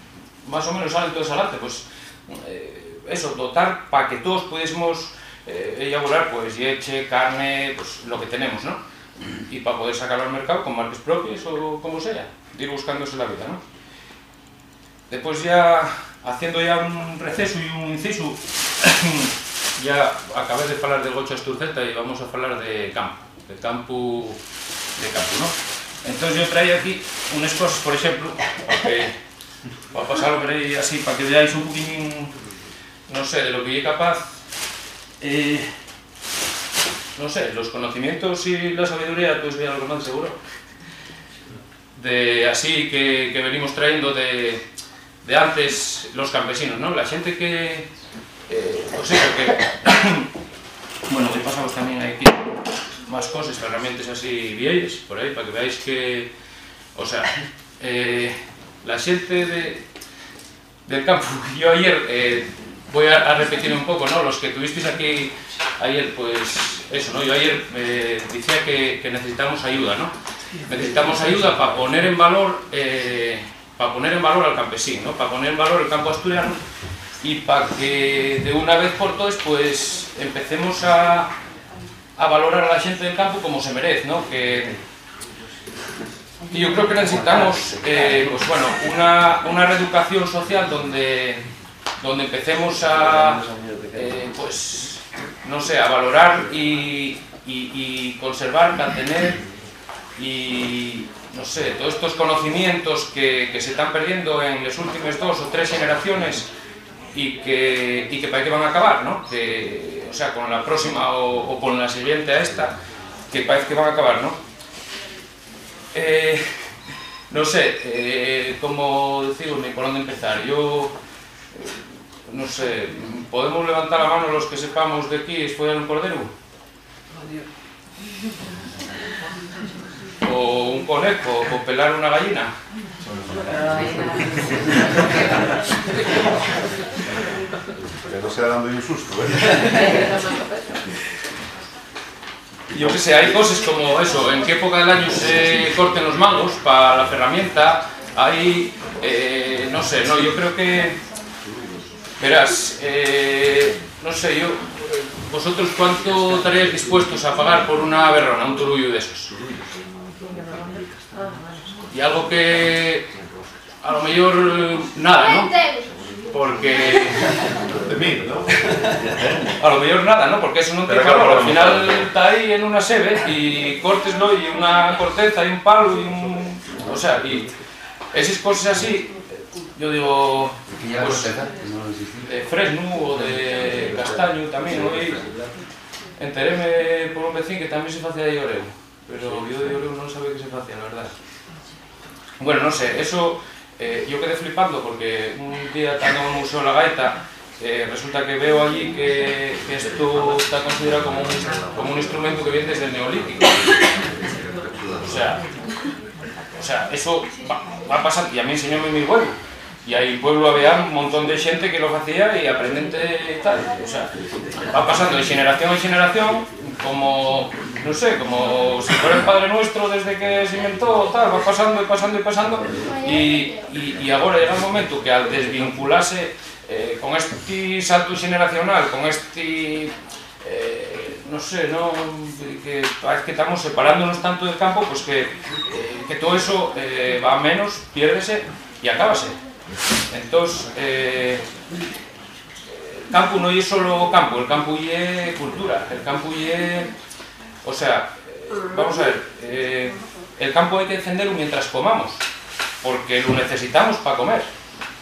más o menos salen todos adelante, pues eh, eso, dotar para que todos pudiésemos eh, elaborar pues leche, carne, pues lo que tenemos, ¿no? Y para poder sacarlo al mercado con marcas propias o como sea, ir buscándose la vida, ¿no? Después ya, haciendo ya un receso y un inciso, (coughs) ya acabé de hablar de Gocho Asturceta y vamos a hablar de campo, de campo, de campo, ¿no? Entonces yo traía aquí unas cosas, por ejemplo, para que va a pasar así, para que veáis un poquín, no sé, de lo que yo capaz. Eh, no sé, los conocimientos y la sabiduría, pues voy algo más seguro. De así que, que venimos trayendo de, de antes los campesinos, ¿no? La gente que, eh, pues que, (coughs) bueno, hoy pasamos también aquí más cosas, herramientas así viejas, por ahí, para que veáis que, o sea, eh, la gente de, del campo, (laughs) yo ayer, eh, voy a, repetir un poco, ¿no? Los que tuvisteis aquí ayer, pues eso, ¿no? Yo ayer eh, decía que, necesitamos ayuda, ¿no? Necesitamos ayuda para poner en valor, para poner en valor al campesino, ¿no? Para poner en valor el campo asturiano y para que de una vez por todas, pues empecemos a, a valorar a la gente del campo como se merece, ¿no? Que, yo creo que necesitamos eh, pues bueno, una, una reeducación social donde, donde empecemos a, eh, pues, no sé, a valorar y, y, conservar, mantener y, no sé, todos estos conocimientos que, que, se están perdiendo en las últimas dos o tres generaciones y que, y que para qué van a acabar, ¿no? O sea, con la próxima o, o con la siguiente a esta, que parece que van a acabar, ¿no? Eh, no sé, eh, cómo decirlo ni por dónde empezar. Yo, eh, no sé, ¿podemos levantar la mano los que sepamos de aquí follar un cordero? ¿O un conejo? ¿O pelar una gallina? Que no sea dando un susto, ¿eh? Yo qué sé, hay cosas como eso, en qué época del año se corten los mangos para la ferramenta, hay, eh, no sé, no, yo creo que, verás, eh, no sé, yo, vosotros cuánto estaréis dispuestos a pagar por una berrona, un turullo de esos. E algo que a lo mellor nada, non? Porque mil, ¿no? a lo mellor nada, ¿no? Porque eso non te claro, al final está aí en unha sebe e corteslo e unha corteza e un palo e un... O sea, e esas cosas así yo digo pues, de fresno ou de castaño tamén, ¿no? E enteréme por un vecín que tamén se facía de oreo pero yo de oreo non sabe que se facía, la verdad Bueno, no sé, eso eh, yo quedé flipando porque un día estando en el Museo de la Gaita eh, resulta que veo allí que, esto está considerado como un, como un instrumento que viene desde el Neolítico. O sea, o sea eso va, pasando, y a mí enseñóme mi pueblo. Y ahí el pueblo había un montón de gente que lo hacía y aprendente y tal. O sea, va pasando de generación en generación, como, no sé, como si fuera el Padre Nuestro desde que se inventó, tal, va pasando y pasando y pasando. Y, y, y ahora llega un momento que al desvincularse eh, con este salto generacional, con este eh, no sé, no, que parece que estamos separándonos tanto del campo, pues que, eh, que todo eso va menos, piérdese y acábase. Entonces, el campo no es solo campo, el campo es cultura, el campo es... O sea, vamos a ver, eh, el campo hay que defenderlo mientras comamos, porque lo necesitamos para comer,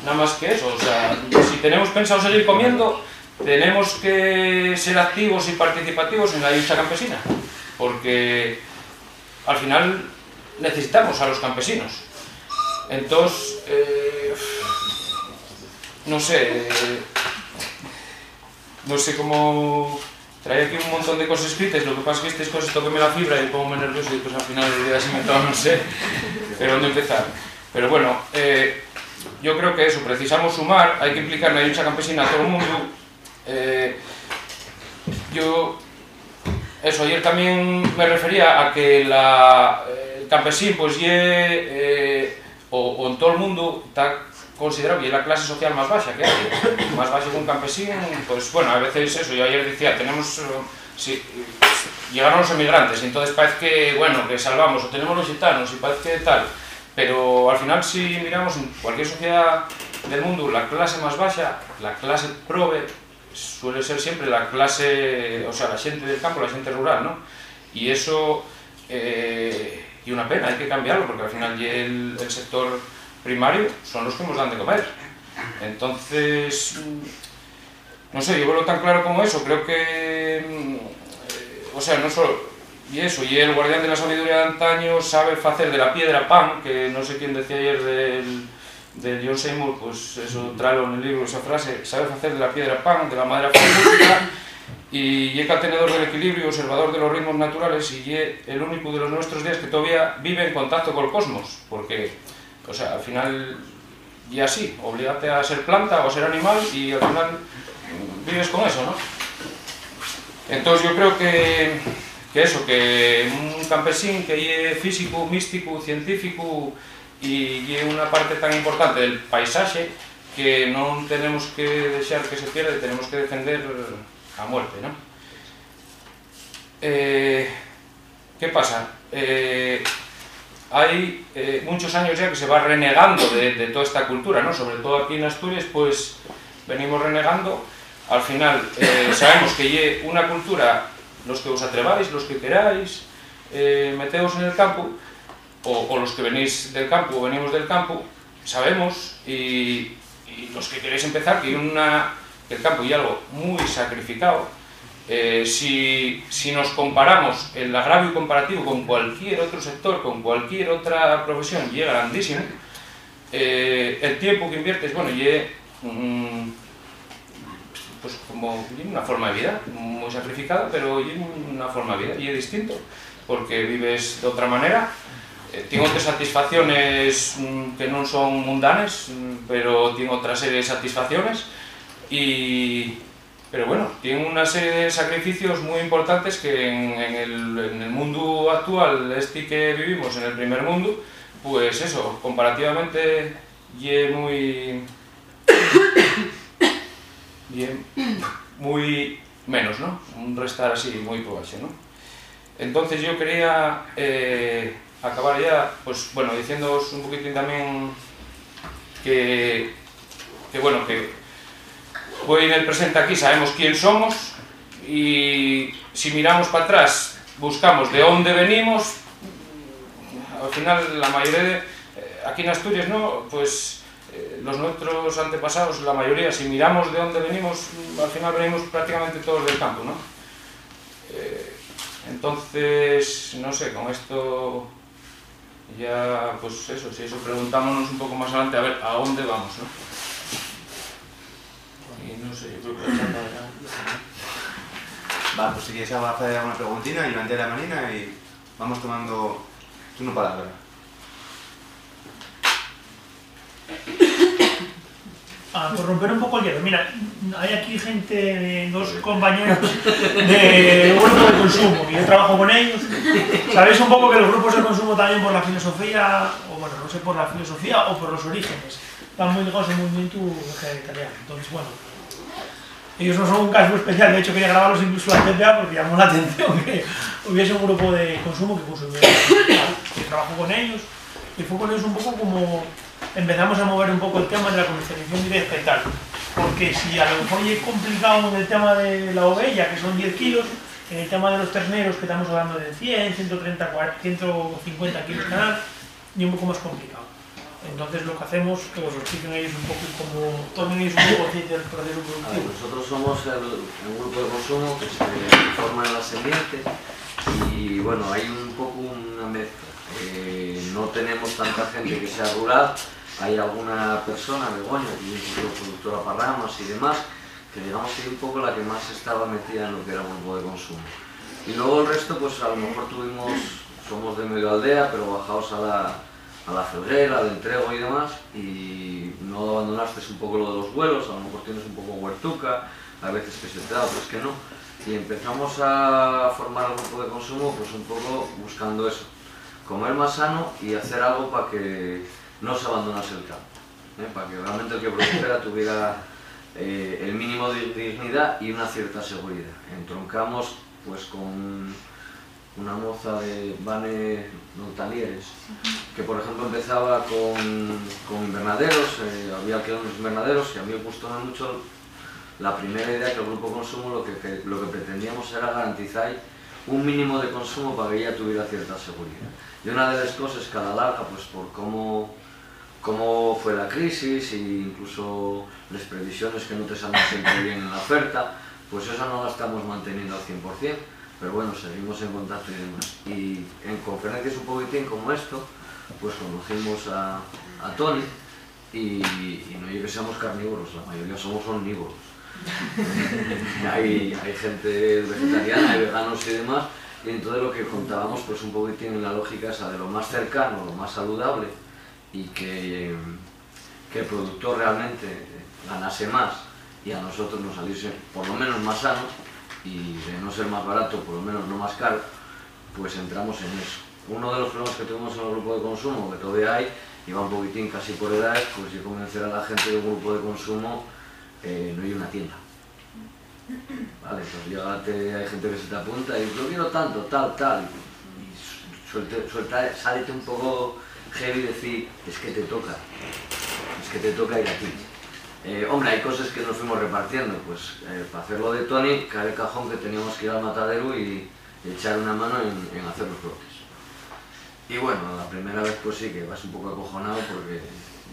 nada más que eso. O sea, si tenemos pensado seguir comiendo, tenemos que ser activos y participativos en la lucha campesina, porque al final necesitamos a los campesinos. Entonces, eh, no sé, eh, no sé cómo traía aquí un montón de cosas escritas, lo que pasa es que estas cosas toquenme la fibra y pongo nervioso y pues al final el día se me no sé, pero dónde empezar. Pero bueno, eh, yo creo que eso, precisamos sumar, hay que implicar en la lucha campesina a todo el mundo. Eh, yo, eso, ayer también me refería a que la, el campesín, pues, ye, eh, o, o en todo el mundo, está considerado y es la clase social más baja que hay, (coughs) más baja que un campesino, pues bueno, a veces eso, yo ayer decía, tenemos, eh, si, llegaron los emigrantes, y entonces parece que, bueno, que salvamos, o tenemos los gitanos, y parece que tal, pero al final si miramos en cualquier sociedad del mundo, la clase más baja, la clase prove, suele ser siempre la clase, o sea, la gente del campo, la gente rural, ¿no? Y eso, eh, y una pena, hay que cambiarlo, porque al final el, el sector primario son los que nos dan de comer. Entonces, no sé, yo veo tan claro como eso, creo que, mm, o sea, no solo, y eso, y el guardián de la sabiduría de antaño sabe hacer de la piedra pan, que no sé quién decía ayer del, de John Seymour, pues eso, tralo en el libro esa frase, sabe hacer de la piedra pan, de la madera música, y es tenedor del equilibrio observador de los ritmos naturales y es el único de los nuestros días que todavía vive en contacto con el cosmos, porque o sea, al final, y así, obligate a ser planta o ser animal y al final vives con eso, ¿no? Entonces yo creo que, que eso, que un campesín que es físico, místico, científico y es una parte tan importante del paisaje que no tenemos que desear que se pierda y tenemos que defender a muerte, ¿no? Eh, ¿Qué pasa? Eh, hay eh, muchos años ya que se va renegando de, de, toda esta cultura, ¿no? sobre todo aquí en Asturias, pues venimos renegando. Al final eh, sabemos que hay una cultura, los que os atreváis, los que queráis, eh, meteos en el campo, o, o, los que venís del campo o venimos del campo, sabemos, y, y los que queréis empezar, que, hay una, que el campo hay algo muy sacrificado, eh, si, si, nos comparamos el agravio comparativo con cualquier otro sector, con cualquier otra profesión, llega grandísimo. Eh, el tiempo que inviertes, bueno, y mm, pues como una forma de vida, muy sacrificada, pero una forma de vida, y es distinto, porque vives de otra manera. Eh, tengo otras satisfacciones mm, que no son mundanas, mm, pero tengo otra serie de satisfacciones, y, pero bueno, tiene una serie de sacrificios muy importantes que en, el, mundo actual, este que vivimos, en el primer mundo, pues eso, comparativamente, y muy... (coughs) muy menos, ¿no? Un restar así, muy pobre, ¿no? Entonces yo quería eh, acabar ya, pues bueno, diciéndoos un poquitín también que, que bueno, que Hoy en el presente aquí sabemos quién somos y si miramos para atrás buscamos de dónde venimos, al final la mayoría de, eh, aquí en Asturias, ¿no? Pues eh, los nuestros antepasados, la mayoría, si miramos de dónde venimos, al final venimos prácticamente todos del campo, ¿no? Eh, entonces, no sé, con esto ya, pues eso, si eso preguntámonos un poco más adelante, a ver, ¿a dónde vamos, no? Y no sé, yo creo que Va, pues si quieres hacer alguna preguntina y la Marina y vamos tomando turno palabra. Ah, por romper un poco el hielo. Mira, hay aquí gente, dos compañeros de grupo de consumo, que yo trabajo con ellos. Sabéis un poco que los grupos de consumo también por la filosofía, o bueno, no sé por la filosofía o por los orígenes, van muy ligados al movimiento vegetariano. Entonces, bueno, ellos no son un caso especial, de hecho quería grabarlos incluso a TPA porque llamó la atención que hubiese un grupo de consumo que consumiera. Yo trabajo con ellos y fue con ellos un poco como empezamos a mover un poco el tema de la comercialización directa y tal. Porque si a lo mejor es complicado en el tema de la ovella, que son 10 kilos, en el tema de los terneros, que estamos hablando de 100, 130, 150 kilos cada, y un poco más complicado. Entonces lo que hacemos, que os expliquen ellos un poco como tomen ellos un poco del proceso productivo. nosotros somos el, el, grupo de consumo que se forma en la semiente y bueno, hay un poco una mezcla. Eh, no tenemos tanta gente que sea rural, hay alguna persona, Begoña, que es productora para ramas y demás, que digamos que es un poco la que más estaba metida en lo que era el grupo de consumo. Y luego el resto, pues a lo mejor tuvimos, somos de medio aldea, pero bajados a la, a la felguera, al entrego y demás, y no abandonaste un poco lo de los vuelos, a lo mejor tienes un poco huertuca, a veces que se te da, otras que no, y empezamos a formar el grupo de consumo pues un poco buscando eso, comer más sano y hacer algo para que no se abandonase el campo, ¿eh? para que realmente el que produjera (coughs) tuviera eh, el mínimo de dignidad y una cierta seguridad. Entroncamos pues con una moza de Vane Montanieres, que por ejemplo empezaba con, con invernaderos, eh, había que unos invernaderos y a mí me gustó mucho. La primera idea que el Grupo Consumo lo que, que, lo que pretendíamos era garantizar un mínimo de consumo para que ella tuviera cierta seguridad. Y una de las cosas que a la larga, pues por cómo cómo fue la crisis e incluso las previsiones que no te salen siempre bien en la oferta, pues eso no la estamos manteniendo al 100%, pero bueno, seguimos en contacto y demás. Y en conferencias un poquitín como esto, pues conocimos a, a Tony y, y no que seamos carnívoros, la mayoría somos omnívoros. (laughs) hay, gente vegetariana, hay veganos y demás, y entonces lo que contábamos pues un poquitín en la lógica esa de lo más cercano, lo más saludable, y que, que el productor realmente ganase más y a nosotros nos saliese por lo menos más sano y de no ser más barato, por lo menos no más caro, pues entramos en eso. Uno de los problemas que tuvimos en el grupo de consumo, que todavía hay, y va un poquitín casi por edades, pues yo convencer a la gente del grupo de consumo, eh, no hay una tienda. Vale, pues llegate, hay gente que se te apunta y yo quiero tanto, tal, tal, y suelte, suelta, sálete un poco heavy decir, es que te toca, es que te toca ir aquí. Eh, hombre, hay cosas que nos fuimos repartiendo, pues eh, para hacerlo de Tony, cae el cajón que teníamos que ir al matadero y, echar una mano en, hacer los brotes. Y bueno, la primera vez pues sí que vas un poco acojonado porque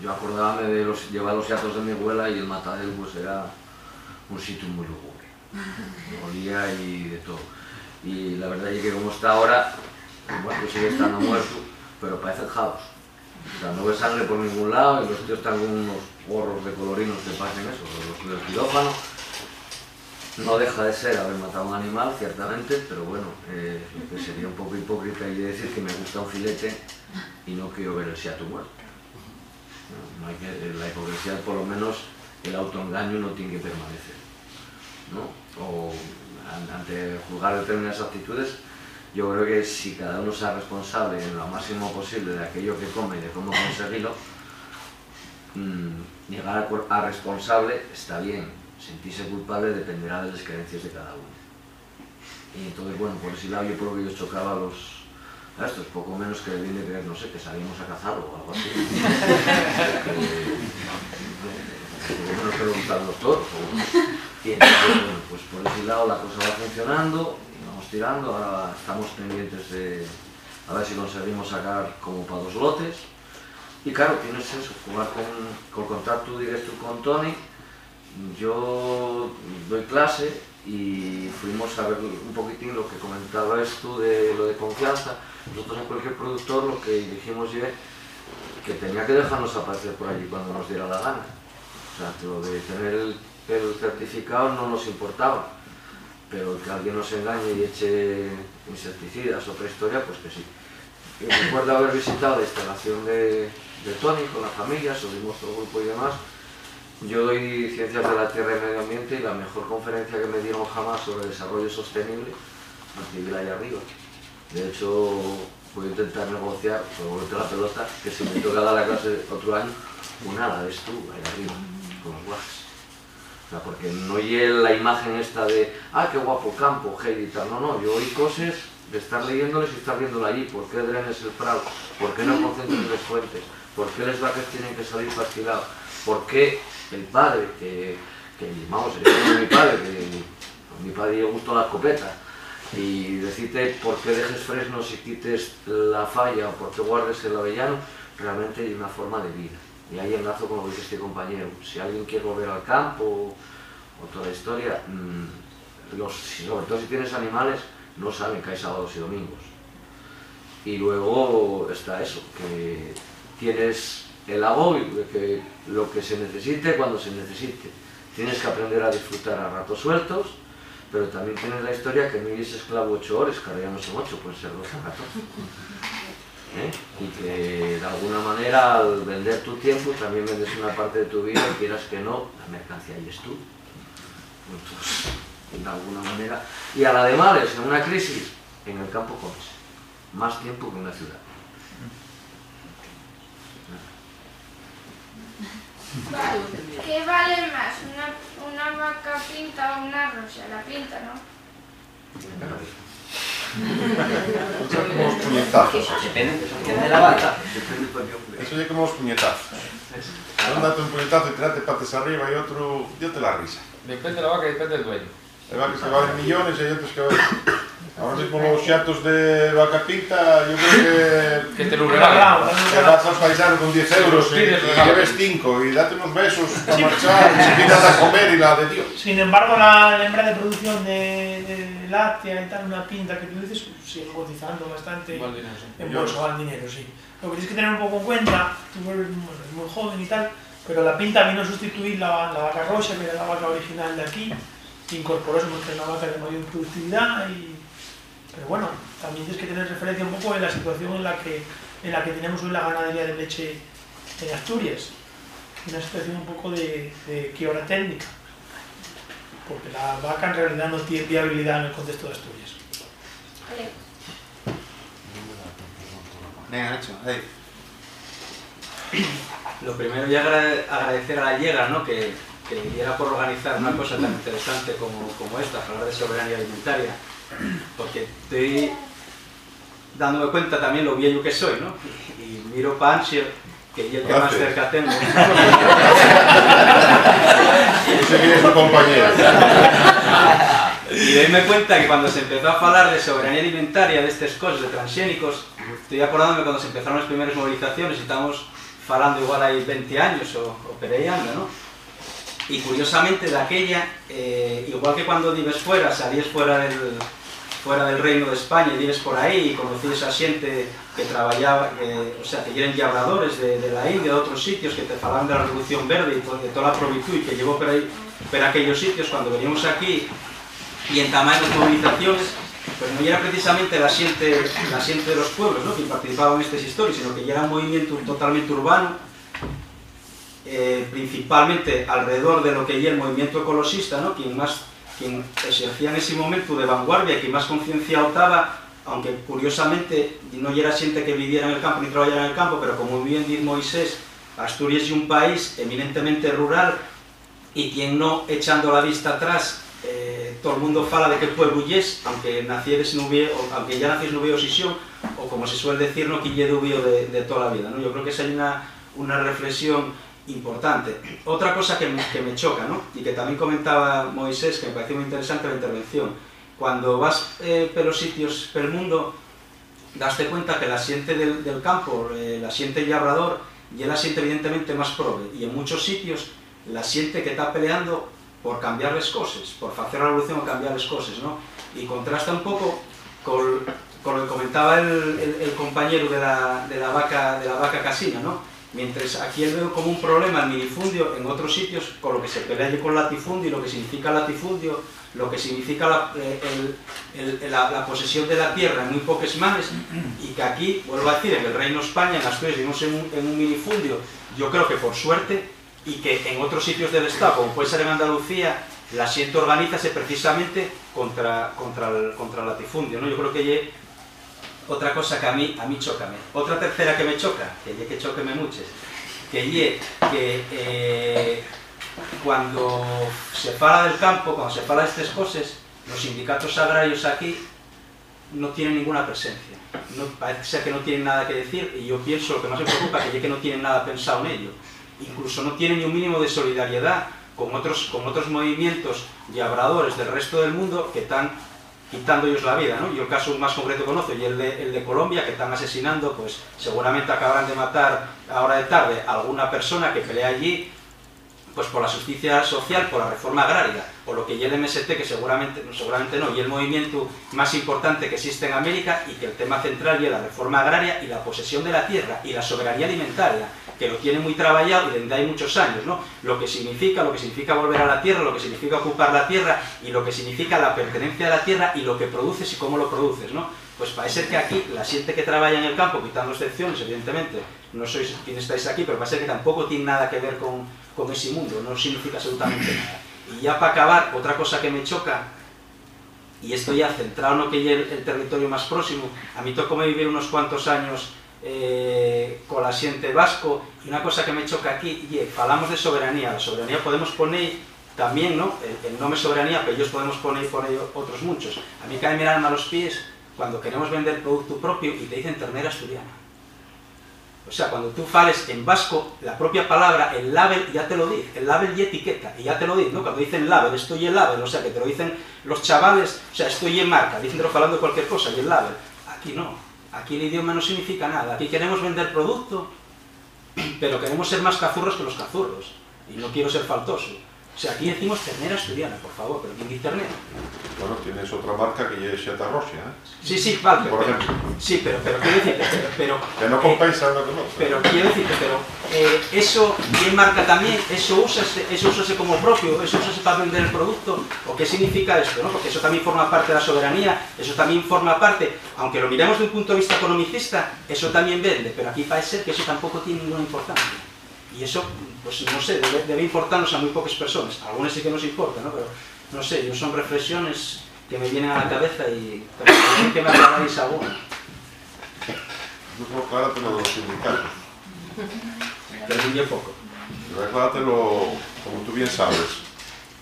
yo acordábame de llevar los hiatos de mi abuela y el matadero pues era un sitio muy lúgubre. Olía y de todo. Y la verdad es que como está ahora, bueno, pues sigue estando muerto, pero parecen jabos. O sea, no ves sangre por ningún lado y los tíos están con unos gorros de colorinos que pasen eso, los del quirófano. No deja de ser haber matado un animal, ciertamente, pero bueno, eh, sería un poco hipócrita y decir que me gusta un filete y no quiero ver el siato muerto. Hay que, la hipocresía, por lo menos, el autoengaño no tiene que permanecer. ¿no? O ante juzgar determinadas actitudes, yo creo que si cada uno sea responsable en lo máximo posible de aquello que come y de cómo conseguirlo, mmm, llegar a, responsable está bien, sentirse culpable dependerá de las creencias de cada uno. Y entonces, bueno, por ese lado yo creo que yo chocaba a los a estos, poco menos que bien de creer, no sé, que salimos a cazar o algo así. (laughs) por lo menos preguntar los toros. Y entonces, bueno, pues por ese lado la cosa va funcionando tirando, ahora estamos pendientes de a ver si conseguimos sacar como para dos lotes. Y claro, tienes eso, jugar con, con contacto directo con Tony. Yo doy clase y fuimos a ver un poquitín lo que comentabas tú de lo de confianza. Nosotros en cualquier productor lo que dijimos es que tenía que dejarnos aparecer por allí cuando nos diera la gana. O sea, lo de tener el, certificado no nos importaba pero que alguien nos engañe y eche insecticidas, otra historia, pues que sí. Y recuerdo haber visitado la instalación de, de Tony con la familia, subimos todo el grupo y demás, Yo doy Ciencias de la Tierra y Medio Ambiente y la mejor conferencia que me dieron jamás sobre desarrollo sostenible la allá arriba. De hecho, voy a intentar negociar, por la pelota, que si me toca dar la clase otro año, un nada, es tú, allá arriba, con los guajes. O sea, porque no oye la imagen esta de, ah, qué guapo campo, hey y tal. No, no, yo oí cosas de estar leyéndoles y estar viéndolo allí. ¿Por qué drenes el prado? ¿Por qué no concentran las fuentes? ¿Por qué las vacas tienen que salir fastilados? ¿Por qué el padre, que, que vamos, el mi padre, que a mi padre le gustó la escopeta, y decirte por qué dejes fresnos y quites la falla o por qué guardes el avellano, realmente hay una forma de vida. Y ahí enlazo con lo que dice este compañero. Si alguien quiere volver al campo o, toda la historia, mmm, los, sobre todo si tienes animales, no saben que hay sábados y domingos. Y luego está eso, que tienes el y que lo que se necesite cuando se necesite. Tienes que aprender a disfrutar a ratos sueltos, pero también tienes la historia que no eres esclavo ocho horas, que ahora ya no son ocho, pueden ser dos o catorce. ¿Eh? Y que de alguna manera al vender tu tiempo también vendes una parte de tu vida y quieras que no, la mercancía y es tú. Entonces, de alguna manera. Y a la de en una crisis, en el campo comes. Más tiempo que en una ciudad. ¿Qué vale más, una, una vaca pinta o una rosa? La pinta, ¿no? Como los puñetazos. Depende de la vaca. Eso es como los puñetazos. Un date un puñetazo y tirarte patas arriba y otro, yo te la risa. Depende de la vaca y depende del dueño. Hay vacas que valen millones y hay otros que valen... Ahora mismo los chatos de vaca pinta, yo creo que... Que te lo regalan. Te vas al paisano con 10 euros y, y lleves 5 y date unos besos para marchar y se a comer y la de Dios. Sin embargo, la hembra de producción de, de láctea y tal, una pinta que tú dices, pues, sigue cotizando bastante Igual dinero, sí. en bolsa, dinero, sí. Lo que tienes que tener un poco en cuenta, tú eres muy joven y tal, pero la pinta vino a sustituir la, la vaca rosa, que era la vaca original de aquí, incorporóse porque es una vaca de mayor productividad y pero bueno, también tienes que tener referencia un poco en la situación en la que, en la que tenemos hoy la ganadería de leche en Asturias. Una situación un poco de, de quiebra técnica. Porque la vaca en realidad no tiene viabilidad en el contexto de Asturias. Vale. Venga, Nacho, ahí. Lo primero ya agra- agradecer a la Llega, ¿no? que, que diera por organizar una cosa tan interesante como, como esta, para hablar de soberanía alimentaria, porque estoy dándome cuenta también lo viejo que soy, ¿no? Y, miro Anxio, que es el que más Gracias. cerca tengo. (laughs) Sé quién es tu compañero. Y doyme cuenta que cuando se empezó a hablar de soberanía alimentaria, de estas cosas, de transgénicos, estoy acordándome cuando se empezaron las primeras movilizaciones y estamos falando igual hay 20 años o, o por ahí anda, ¿no? Y curiosamente de aquella, eh, igual que cuando vives fuera, salías fuera del, fuera del reino de España y vives por ahí y conocías a xente que traballaba, que, o sea, que eran labradores de, de la India, de otros sitios, que te falaban de la Revolución Verde y de toda la provitud que llegó por ahí, por aquellos sitios, cuando veníamos aquí y entamaban las movilizaciones, pues no era precisamente la siente, la de los pueblos ¿no? que participaban en estas historias, sino que ya era un movimiento totalmente urbano, eh, principalmente alrededor de lo que ya el movimiento ecologista, ¿no? quien más quien en ese momento de vanguardia, quien más conciencia optaba, aunque curiosamente no era gente que viviera en el campo ni trabajara en el campo, pero como bien dice Moisés, Asturias es un país eminentemente rural y quien no echando la vista atrás eh, todo el mundo fala de que el pueblo es, aunque nacieres no hubiera, aunque ya nacieres no hubiera sesión, o como se suele decir, no lle dubio de, de toda la vida. ¿no? Yo creo que esa es una, una reflexión importante. Otra cosa que me, que me choca, ¿no? y que también comentaba Moisés, que me pareció muy interesante la intervención, cuando vas eh, por los sitios del mundo, daste cuenta que la siente del, del campo, eh, la siente labrador, y es la siente evidentemente más prove, y en muchos sitios la siente que está peleando por cambiar las cosas, por hacer la revolución o cambiar las cosas, ¿no? Y contrasta un poco con, con lo que comentaba el, el- el compañero de la, de la vaca, de la vaca casina, ¿no? Mientras aquí veo como un problema el minifundio, en otros sitios con lo que se pelea allí con latifundio, lo que significa latifundio, lo que significa la, eh, posesión de la tierra en muy pocas manos, y que aquí, vuelvo a decir, en el Reino España, en Asturias, vivimos en un, minifundio, yo creo que por suerte, y que en otros sitios del Estado, como puede ser en Andalucía, la siente organízase precisamente contra, contra, el, contra latifundio. ¿no? Yo creo que otra cosa que a mí, a mí choca. Otra tercera que me choca, que ye que choque me muches, que ye que eh, cuando se fala del campo, cuando se fala de estas cosas, los sindicatos agrarios aquí no tienen ninguna presencia. Parece que no tienen nada que decir y yo pienso, lo que más me preocupa, que, que no tienen nada pensado en ello. Incluso no tienen ni un mínimo de solidaridad con otros, con otros movimientos y abradores del resto del mundo que están quitando ellos la vida, ¿no? Yo el caso más concreto conozco y el de, el de Colombia, que están asesinando, pues seguramente acabarán de matar ahora de tarde a alguna persona que pelea allí pues por la justicia social, por la reforma agraria, por lo que y el MST, que seguramente, no, seguramente no, y el movimiento más importante que existe en América y que el tema central es la reforma agraria y la posesión de la tierra y la soberanía alimentaria, que lo tiene muy trabajado y desde hay muchos años, ¿no? Lo que significa, lo que significa volver a la tierra, lo que significa ocupar la tierra y lo que significa la pertenencia a la tierra y lo que produces y cómo lo produces, ¿no? Pues parece que aquí la gente que trabaja en el campo, quitando excepciones, evidentemente, no sois quienes estáis aquí, pero parece que tampoco tiene nada que ver con, con ese mundo, no significa absolutamente nada. Y ya para acabar, otra cosa que me choca, y esto ya centrado no que es el, territorio más próximo, a mí tocó me vivir unos cuantos años eh, con la siente vasco, y una cosa que me choca aquí, y hablamos de soberanía, la soberanía podemos poner también, ¿no? El, nombre soberanía, pero ellos podemos poner por ello otros muchos. A mí cae mirar a los pies cuando queremos vender producto propio y te dicen ternera asturiana. O sea, cuando tú fales en vasco, la propia palabra, el label, ya te lo dice, el label y etiqueta, y ya te lo dice, ¿no? Cuando dicen label, estoy en label, o sea, que te lo dicen los chavales, o sea, estoy en marca, dicen falando cualquier cosa, y el label. Aquí no, aquí el idioma no significa nada, aquí queremos vender producto, pero queremos ser más cazurros que los cazurros, y no quiero ser faltoso. O sea, aquí decimos ternera asturiana, por favor, pero ¿quién dice ternera? Bueno, tienes otra marca que es Xeta Rosia, ¿eh? Sí, sí, vale, Por ejemplo. sí, pero, pero quiero decirte, pero, Que no compensa lo que no. Pero quiero decirte, pero eh, eso bien marca también, eso úsase, eso úsase como propio, eso úsase para vender el producto, o qué significa esto, ¿no? Porque eso también forma parte de la soberanía, eso también forma parte, aunque lo miremos de un punto de vista economicista, eso también vende, pero aquí parece ser que eso tampoco tiene ninguna importancia. Y eso, pues no sé, debe, debe importarnos a muy pocas personas, a algunas sí que nos importa, ¿no? Pero no sé, yo son reflexiones que me vienen a la cabeza y pero que me aclaráis alguna. Incluso acláratelo de los sindicatos. Un poco. Pero acláratelo, como tú bien sabes.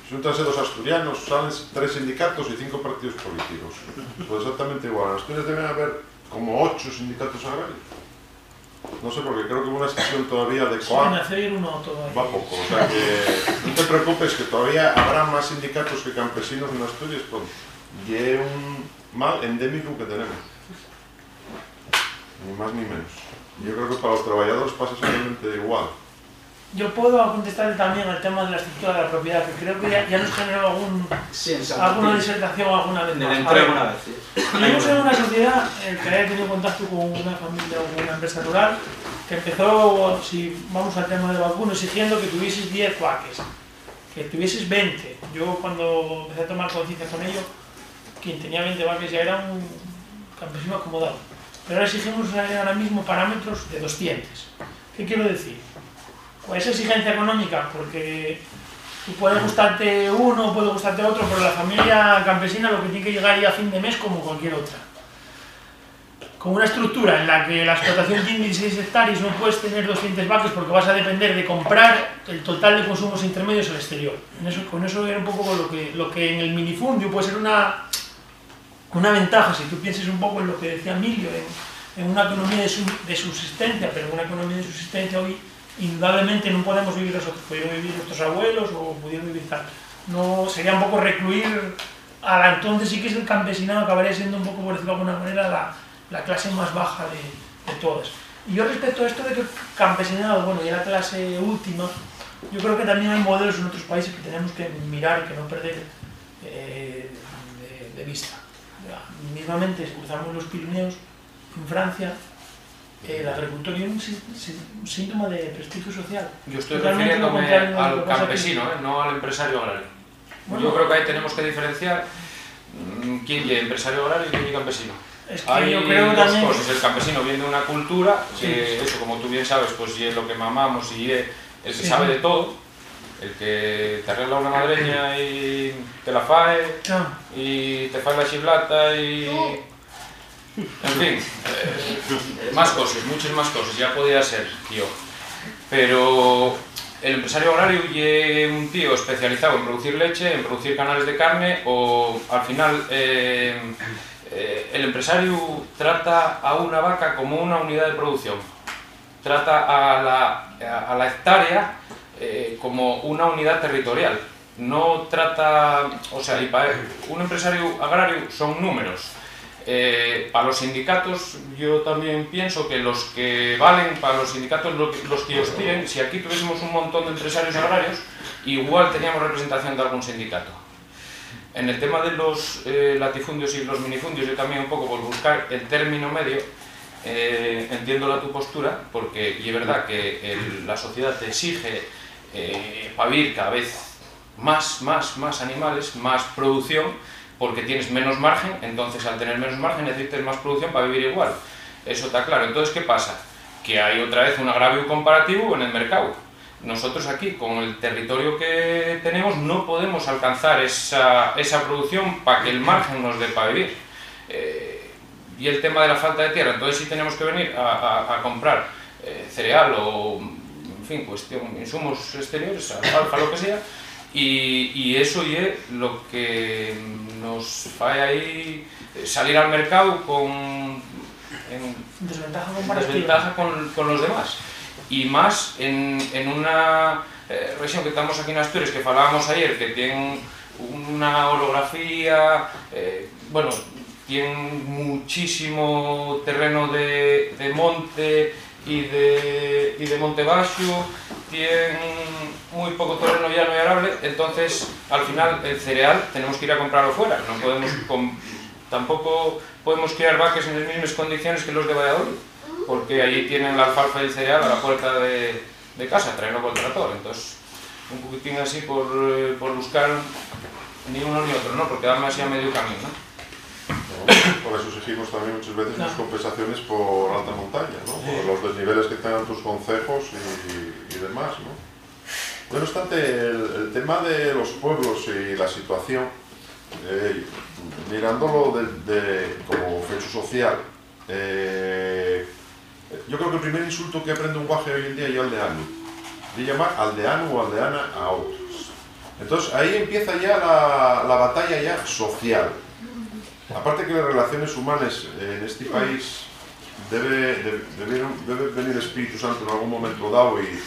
Xúntanse dos asturianos, salen tres sindicatos y cinco partidos políticos. Pues exactamente igual. En Asturias deben haber como ocho sindicatos agrarios. No sé, porque creo que hubo una excepción todavía de todavía. Va poco, o sea que no te preocupes que todavía habrá más sindicatos que campesinos en Asturias pronto. Y es un mal endémico que tenemos. Ni más ni menos. Yo creo que para los trabajadores pasa exactamente igual. Yo puedo contestar también al tema de la estructura de la propiedad, que creo que ya, ya nos generó algún, Sí, alguna disertación alguna vez más. A entrego ver, una vez, sí. Vivimos en una sociedad en que haya tenido contacto con una familia o con una empresa rural que empezó, si vamos al tema de vacuno, exigiendo que tuvieses 10 vaques, que tuvieses 20. Yo cuando empecé a tomar conciencia con ello, quien tenía 20 vaques ya era un campesino acomodado. Pero ahora exigimos ahora mismo parámetros de 200. ¿Qué quiero decir? Pues esa exigencia económica, porque puede gustarte uno, puede gustarte otro, pero la familia campesina lo que tiene que llegar ya a fin de mes como cualquier otra. Con una estructura en la que la explotación tiene 16 hectáreas no puedes tener 200 vacas porque vas a depender de comprar el total de consumos intermedios al exterior. En eso, con eso era un poco lo que, lo que en el minifundio puede ser una, una ventaja, si tú piensas un poco en lo que decía Emilio, en, en una economía de, su- de subsistencia, pero una economía de subsistencia hoy indudablemente no podemos vivir nosotros, pudieron vivir nuestros abuelos o pudieron vivir tal. No, sería un poco recluir a la entonces sí que es el campesinado, acabaría siendo un poco, por decirlo de alguna manera, la, la clase más baja de, de todas. Y yo respecto a esto de que el campesinado, bueno, y la clase última, yo creo que también hay modelos en otros países que tenemos que mirar y que no perder eh, de, vista. Ya, Mismamente, si cruzamos los Pirineos, en Francia, el agricultor tiene un, un síntoma de prestigio social. Yo estoy Totalmente refiriéndome al campesino, ¿eh? no al empresario agrario. Bueno. Yo creo que ahí tenemos que diferenciar mm, quién es empresario agrario y quién es campesino. Es que Hay yo creo dos también... cosas. El campesino viene de una cultura, Sí. que eso, como tú bien sabes, pues y es lo que mamamos y es el que Sí, sabe sí. de todo, el que te arregla una madreña y te la fae, Ah, y te fai la xiblata y... En fin, eh, más cosas, muchas más cosas, ya podía ser, tío. Pero el empresario agrario es un tío especializado en producir leche, en producir canales de carne o al final eh, eh, el empresario trata a una vaca como una unidad de producción. Trata a la, a la hectárea como una unidad territorial. No trata, o sea, y un empresario agrario son números. Eh, para los sindicatos, yo también pienso que los que valen para los sindicatos, los que ellos tienen, si aquí tuviésemos un montón de empresarios agrarios, igual teníamos representación de algún sindicato. En el tema de los eh, latifundios y los minifundios, yo también un poco por buscar el término medio, eh, entiendo la tu postura, porque y es verdad que el- la sociedad te exige eh, parir cada vez más, más, más animales, más producción, porque tienes menos margen, entonces al tener menos margen necesitas más producción para vivir igual. Eso está claro. Entonces, ¿qué pasa? Que hay otra vez un agravio comparativo en el mercado. Nosotros aquí, con el territorio que tenemos, no podemos alcanzar esa, esa producción para que el margen nos dé para vivir. Eh, y el tema de la falta de tierra, entonces sí tenemos que venir a, a- a comprar eh, cereal o, en fin, cuestión, insumos exteriores, alfalfa, lo que sea, y, y eso es lo que nos fae ahí eh, salir al mercado con en desventaja comparativa. desventaja con, con los demás. Y más en, en una eh, región que estamos aquí en Asturias, que falábamos ayer, que tiene una orografía, eh, bueno, tiene muchísimo terreno de, de monte y de, y de monte baixo, tiene muy poco terreno llano y arable, entonces al final el cereal tenemos que ir a comprarlo fuera, no podemos tampoco podemos criar vacas en las mismas condiciones que los de Valladolid, porque ahí tienen la alfalfa y el cereal a la puerta de, de casa, traerlo con tractor, entonces un poquitín así por, eh, por buscar ni uno ni otro, ¿no? Porque dame así a medio camino, ¿no? Por eso exigimos también muchas veces las compensaciones por alta montaña, ¿no? por los desniveles que tengan tus concejos y, y demás. ¿no? No obstante, el, el tema de los pueblos y la situación, eh, mirándolo de, de- como fecho social, eh, yo creo que el primer insulto que aprende un guaje hoy en día es aldeano. De llamar aldeano o aldeana a otros. Entonces ahí empieza ya la, la batalla ya social. Aparte que las relaciones humanas en este país debe, debe, debe venir Espíritu Santo en algún momento dado y,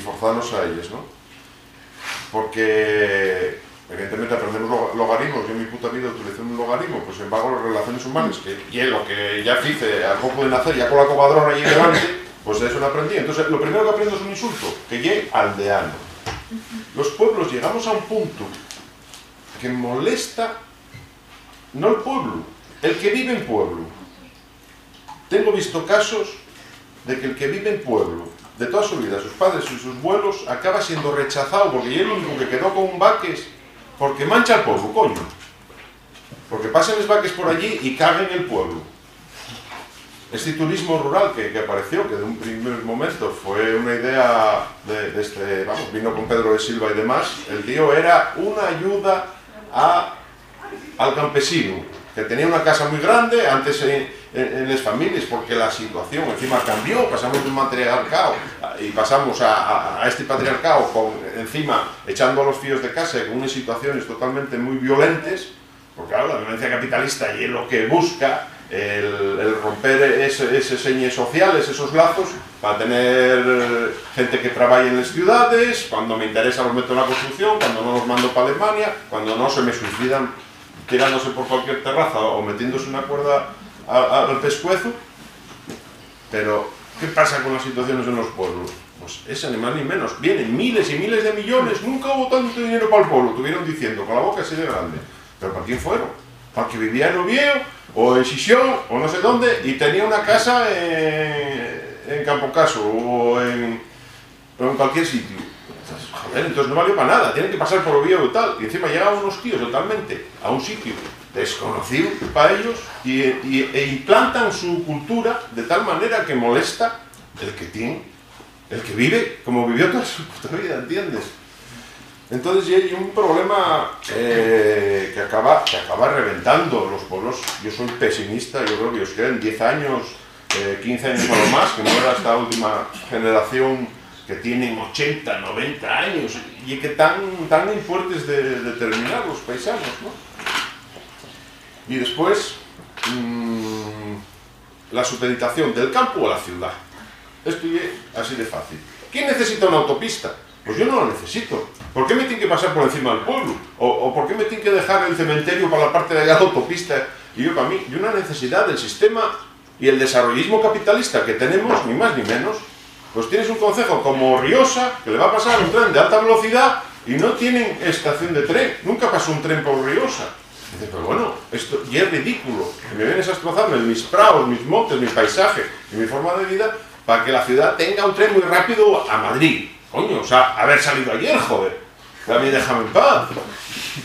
forzarnos a ellas, ¿no? Porque evidentemente aprendemos lo- logaritmos, yo en mi puta vida utilicé un logaritmo, pues sin embargo las relaciones humanas, que y lo que ya hice al poco de nacer, ya con la comadrona allí delante, pues de eso no aprendí. Entonces lo primero que aprendo es un insulto, que llegue aldeano. Los pueblos llegamos a un punto que molesta no el pueblo, el que vive en pueblo. Tengo visto casos de que el que vive en pueblo, de toda su vida, sus padres y sus abuelos, acaba siendo rechazado porque es el único que quedó con un vaques porque mancha el pueblo, coño. Porque pasan los vaques por allí y cagan el pueblo. Este turismo rural que, que apareció, que de un primer momento fue una idea de, de este, vamos, vino con Pedro de Silva y demás, el tío era una ayuda a al campesino, que tenía una casa muy grande antes en, en- en las familias, porque la situación encima cambió, pasamos de un matriarcado y pasamos a, a- a este patriarcado con, encima echando a los fíos de casa con unas situaciones totalmente muy violentas, porque claro, la violencia capitalista y es lo que busca el, el romper ese, ese señes sociales, esos lazos, para tener gente que trabaje en las ciudades, cuando me interesa los meto en la construcción, cuando no los mando para Alemania, cuando no se me suicidan tirándose por cualquier terraza o metiéndose una cuerda al pescuezo. Pero, ¿qué pasa con las situaciones en los pueblos? Pues ese animal ni menos. Vienen miles y miles de millones, nunca hubo tanto dinero para el pueblo, tuvieron diciendo, con la boca así de grande. ¿Pero para quién fueron? Para que vivía en Oviedo, o en Sisión, o no sé dónde, y tenía una casa en, en Campocaso, o en, o en cualquier sitio. Entonces, joder, entonces no valió para nada, tienen que pasar por Oviedo y tal. Y encima llegaban unos tíos totalmente a un sitio desconocido para ellos y, e implantan su cultura de tal manera que molesta el que tiene el que vive como vivió toda su puta vida, ¿entiendes? Entonces hay un problema eh, que, acaba, que acaba reventando los pueblos. Yo soy pesimista, yo creo que os quedan 10 años, eh, 15 años o más, que no era esta última generación que tienen 80, 90 años y que tan, tan fuertes de, de terminar los paisanos, ¿no? Y después, mmm, la supeditación del campo a la ciudad. Esto es así de fácil. ¿Quién necesita una autopista? Pues yo no la necesito. ¿Por qué me tiene que pasar por encima del pueblo? ¿O, o por qué me tiene que dejar el cementerio para la parte de allá de la autopista? Y yo para mí, y una necesidad del sistema y el desarrollismo capitalista que tenemos, ni más ni menos, pues tienes un concejo como Riosa, que le va a pasar un tren de alta velocidad y no tienen estación de tren. Nunca pasó un tren por Riosa. Dice, pero bueno, esto ya es ridículo, que me vienes a destrozarme mis prados, mis montes, mi paisaje y mi forma de vida para que la ciudad tenga un tren muy rápido a Madrid. Coño, o sea, haber salido ayer, joder. También déjame en paz.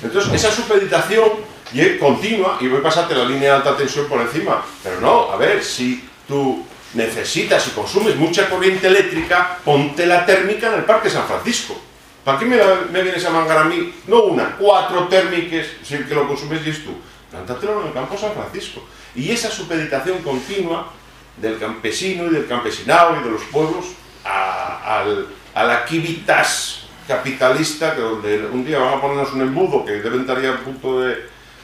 Entonces, esa supeditación y continua y voy a pasarte la línea de alta tensión por encima. Pero no, a ver, si tú necesitas y consumes mucha corriente eléctrica, ponte la térmica en el Parque San Francisco. ¿Para qué me, me, vienes a mangar a mí? No una, cuatro térmicas, si el que lo consumes y es tú. Plántatelo en el campo San Francisco. Y esa supeditación continua del campesino y del campesinado y de los pueblos a, a, a la quivitas capitalista, que donde un día van a ponernos un embudo que deben estar punto de,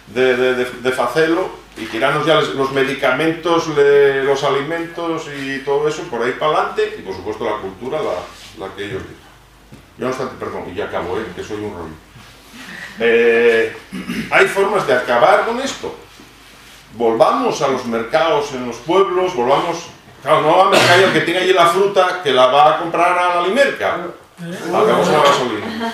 de facelo y tirarnos ya los medicamentos, los alimentos y todo eso por ahí para adelante y por supuesto la cultura, la, la que ellos dicen. Yo no obstante, perdón, y ya acabo, ¿eh? que soy un rollo. Eh, hay formas de acabar con esto. Volvamos a los mercados en los pueblos, volvamos... Claro, no va a mercar el que tenga allí la fruta que la va a comprar a la limerca. Hagamos la gasolina.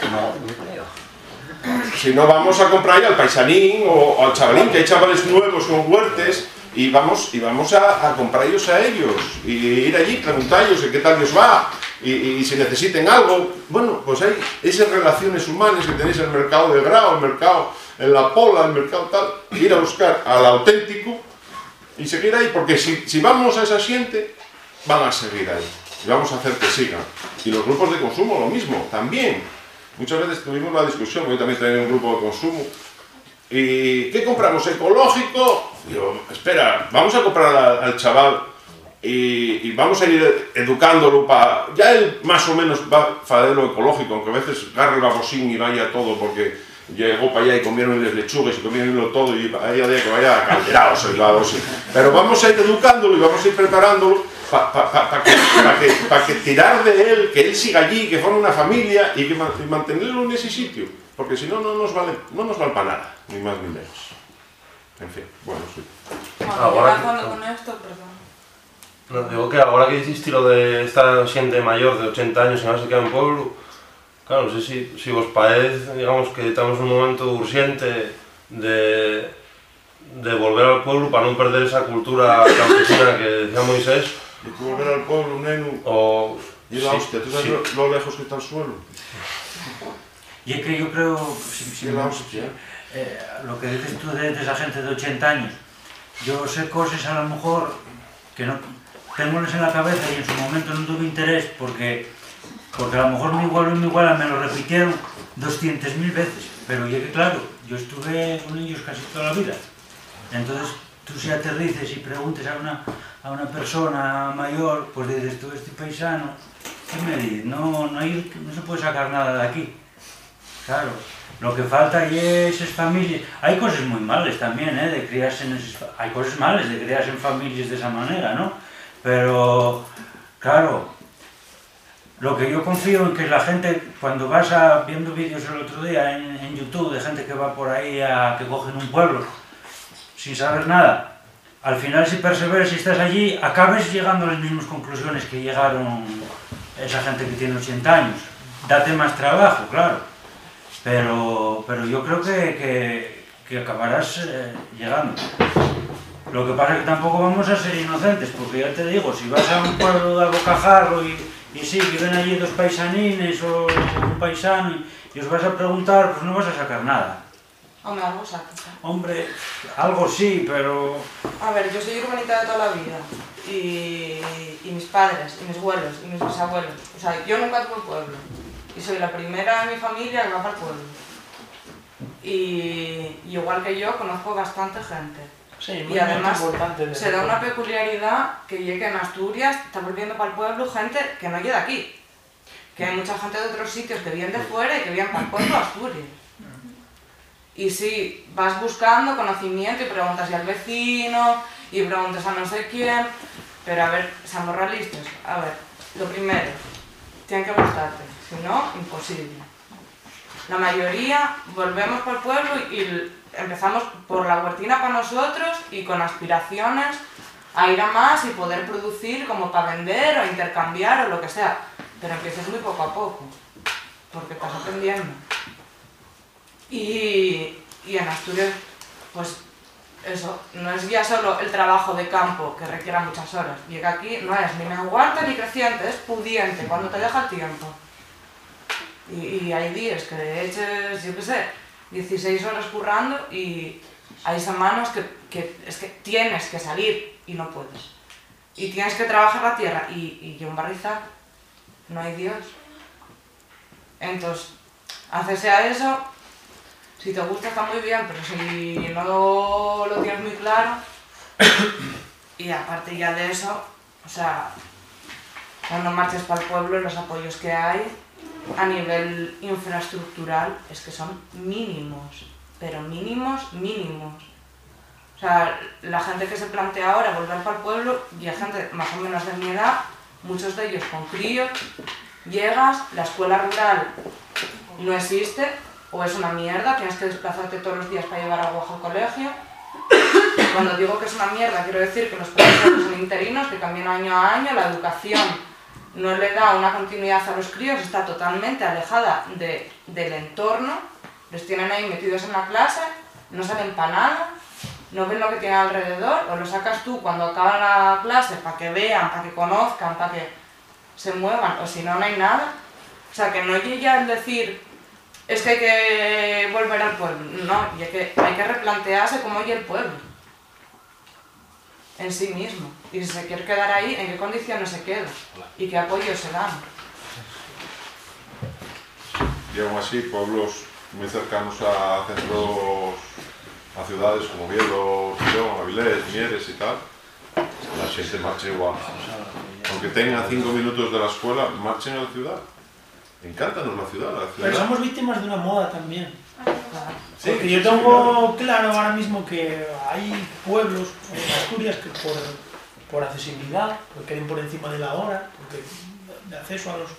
Si no, vamos a comprar ya al paisanín o, al chavalín, que hay chavales nuevos con huertes, y vamos, y vamos a, a comprar ellos a ellos, y ir allí, preguntarles qué tal les va, y, si necesiten algo. Bueno, pues hay esas relaciones humanas que tenéis en el mercado de grado, el mercado en la pola, el mercado tal, ir a buscar al auténtico y seguir ahí, porque si, si vamos a esa siente, van a seguir ahí, y vamos a hacer que sigan. Y los grupos de consumo lo mismo, también Muchas veces tuvimos la discusión, yo también tenía un grupo de consumo, ¿y qué compramos? ¿Ecológico? Digo, espera, vamos a comprar al, al chaval y, vamos a ir educándolo para... Ya él más o menos va a lo ecológico, aunque a veces agarre el babosín y vaya todo porque llegó para allá y comieron las lechugas y comieron todo y vaya día que vaya calderado el babosín. Pero vamos a ir educándolo y vamos a ir preparándolo para pa, pa, pa que, que, que, tirar de él, que él siga allí, que forme una familia y que y mantenerlo en ese sitio. Porque si no, no nos vale, no nos vale para nada, ni más ni menos. En fin, bueno, sí. Bueno, ahora que, con esto, perdón. No, digo que ahora que hiciste lo de esta gente mayor de 80 años y ahora se queda en pueblo, claro, no sé si, si vos parece, digamos, que estamos en un momento urgente de, de volver al pueblo para no perder esa cultura campesina que decía Moisés, y tú volver al pueblo, neno, o... y la sí, hostia, ¿tú sabes sí. lo, lo, lejos que está el suelo? Y es que yo creo, si, si la hostia. Eh, lo que dices tú de, de, esa gente de 80 años, yo sé cosas a lo mejor que no tengoles en la cabeza y en su momento no tuve interés porque, porque a lo mejor mi igual y mi igual me lo repitieron 200.000 veces, pero que claro, yo estuve con ellos casi toda la vida. Entonces, tú si aterrices y preguntes a una, a una persona mayor, pues dices, tú este paisano, ¿qué me dices? No, no, se puede sacar nada de aquí. Claro, lo que falta es, es familias. Hay cosas muy malas también, ¿eh? De criarse en esas, hay cosas malas de criarse en familias de esa manera, ¿no? Pero, claro, lo que yo confío en que la gente, cuando vas viendo vídeos el otro día en, en YouTube de gente que va por ahí a que cogen un pueblo, sin saber nada, al final si perseveras y estás allí, acabes llegando a las mismas conclusiones que llegaron esa gente que tiene 80 años. Date más trabajo, claro, pero, pero yo creo que, que, acabarás eh, llegando. Lo que pasa es que tampoco vamos a ser inocentes, porque ya te digo, si vas a un pueblo de Bocajarro y, y sí, viven allí dos paisanines o un paisano y os vas a preguntar, pues no vas a sacar nada. Hombre, algo sacas. Hombre, algo sí, pero... A ver, yo soy urbanita de toda la vida. y, y mis padres, y mis abuelos, y mis bisabuelos. O sea, yo nunca tuve pueblo. Y soy la primera de mi familia que va para el pueblo. Y, y igual que yo, conozco bastante gente. Sí, Y muy, además muy importante. Se da una peculiaridad que llega en Asturias, está volviendo para el pueblo gente que no llega de aquí. Que hay mucha gente de otros sitios que vienen de fuera y que vienen para el pueblo de Asturias. Y sí, vas buscando conocimiento y preguntas y al vecino y preguntas a no sé quién. Pero a ver, seamos realistas. A ver, lo primero, tiene que gustarte. Si no, imposible. La mayoría volvemos para el pueblo y empezamos por la huertina para nosotros y con aspiraciones a ir a más y poder producir como para vender o intercambiar o lo que sea. Pero empiezas muy poco a poco, porque estás aprendiendo. Y, y en Asturias, pues eso, no es ya solo el trabajo de campo que requiera muchas horas. Llega aquí, no es ni menguante ni creciente, es pudiente, cuando te deja el tiempo. Y, y hay días que eches, yo qué sé, 16 horas currando y hay semanas que, que es que tienes que salir y no puedes. Y tienes que trabajar la tierra y, y un barrizal, no hay Dios. Entonces, hacerse a eso, si te gusta está muy bien, pero si no lo tienes muy claro, y aparte ya de eso, o sea, cuando marches para el pueblo, los apoyos que hay a nivel infraestructural es que son mínimos, pero mínimos, mínimos. O sea, la gente que se plantea ahora volver para el pueblo, y hay gente más o menos de mi edad, muchos de ellos con críos, llegas, la escuela rural no existe, o es una mierda, tienes que desplazarte todos los días para llevar agua al colegio. Cuando digo que es una mierda, quiero decir que los profesores son interinos, que cambian año a año, la educación no le da una continuidad a los críos, está totalmente alejada de, del entorno, los tienen ahí metidos en la clase, no salen para nada, no ven lo que tienen alrededor, o lo sacas tú cuando acaba la clase para que vean, para que conozcan, para que se muevan, o si no, no hay nada. O sea, que no llegue ya el decir, es que hay que volver al pueblo, no, y hay que, replantearse cómo oye el pueblo en sí mismo. Y si se quiere quedar ahí, en qué condiciones se queda y qué apoyo se dan. Y aún así, pueblos muy cercanos a centros, a ciudades como Oviedo, Tirón, Avilés, Mieres y tal, la gente marcha igual. Aunque tengan cinco minutos de la escuela, marchen a la ciudad. Encántanos la ciudad, la Pero ciudad. somos víctimas de una moda también. Sí, Porque yo tengo claro ahora mismo que hay pueblos en Asturias que por, por accesibilidad, porque queden por encima de la hora, porque de acceso a los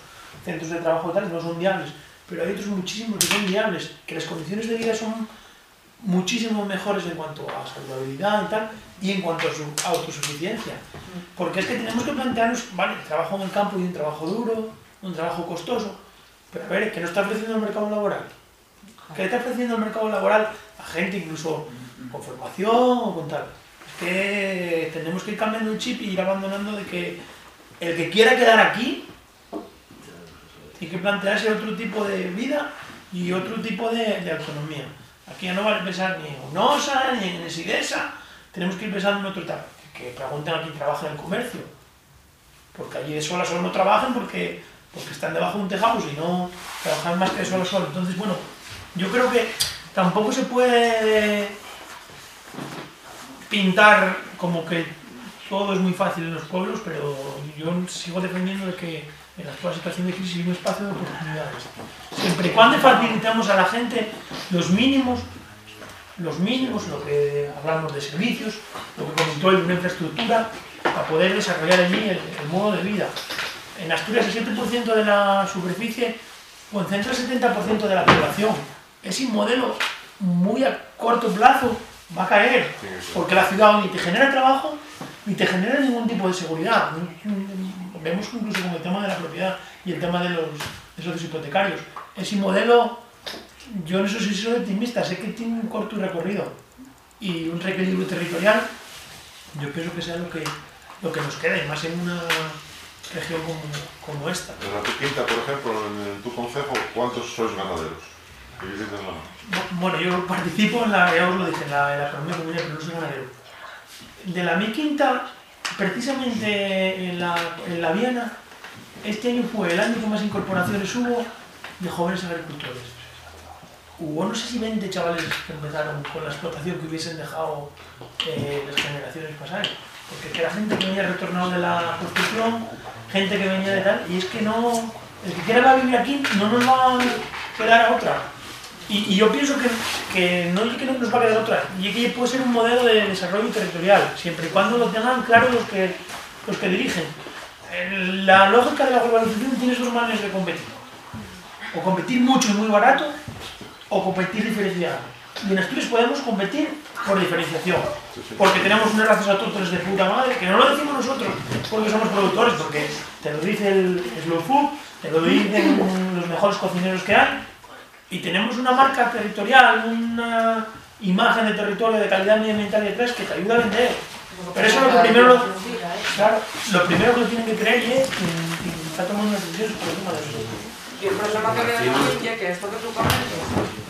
centros de trabajo y tal, no son viables. Pero hay otros muchísimos que son viables, que las condiciones de vida son muchísimo mejores en cuanto a saludabilidad y tal, y en cuanto a su autosuficiencia. Porque es que tenemos que plantearnos, vale, trabajo en el campo y un trabajo duro, un trabajo costoso, pero a ver, ¿qué nos está ofreciendo el mercado laboral? ¿Qué está ofreciendo el mercado laboral a gente incluso con formación o con tal? Es que tenemos que ir cambiando el chip y ir abandonando de que el que quiera quedar aquí tiene que plantearse otro tipo de vida y otro tipo de, de autonomía. Aquí ya no vale pensar ni en UNOSA, ni en SIDESA, tenemos que ir pensando en otro etapa. Que, que pregunten a quién trabaja en el comercio. Porque allí de sol a sol no trabajan porque, porque están debajo de un tejado y no trabajan más que sol a sol. Entonces, bueno, yo creo que tampoco se puede pintar como que todo es muy fácil en los pueblos, pero yo sigo defendiendo de que en la actual situación de crisis hay un espacio de oportunidades. Siempre y cuando facilitamos a la gente los mínimos, los mínimos, lo que hablamos de servicios, lo que comentó él, una infraestructura, para poder desarrollar allí el, el modo de vida. En Asturias el 7% de la superficie concentra el 70% de la población. Ese modelo muy a corto plazo va a caer, Sí, sí. porque la ciudad ni te genera trabajo, ni te genera ningún tipo de seguridad. Vemos incluso con el tema de la propiedad y el tema de los de socios hipotecarios. Ese modelo, yo en eso sí soy optimista, sé que tiene un corto recorrido y un reequilibrio territorial, yo pienso que sea lo que, lo que nos quede, más en una región como, como esta. En la Quinta, por ejemplo, en tu concejo, ¿cuántos sois ganaderos? Que la- Bueno, yo participo en la, ya os lo dije, en la, en la economía comunitaria, pero no soy ganadero. De la mi quinta, precisamente en la, en la Viana, este año fue el año que más incorporaciones hubo de jóvenes agricultores. Hubo no sé si 20 chavales que empezaron con la explotación que hubiesen dejado eh, las generaciones pasadas. Porque era gente que venía retornado de la construcción, gente que venía de tal, y es que no, el que quiera vivir aquí no nos va a quedar a otra. Y, yo pienso que, que no es que no nos va a quedar otra, y es que puede ser un modelo de desarrollo territorial, siempre y cuando lo tengan claro los que, los que dirigen. La lógica de la globalización tiene sus maneras de competir. O competir mucho y muy barato, o competir diferenciado. Y en Asturias podemos competir por diferenciación. Porque tenemos unas razas autóctonas de puta madre, que no lo decimos nosotros porque somos productores, porque te lo dice el Slow Food, te lo dicen los mejores cocineros que hay, y tenemos una marca territorial, una imagen de territorio de calidad medioambiental y detrás que te ayuda a vender. Pero eso es lo primero lo, claro, lo primero que lo tienen que creer y es que está tomando unas decisiones por encima de eso. Y el problema que veo también, ya que esto que tú comentas,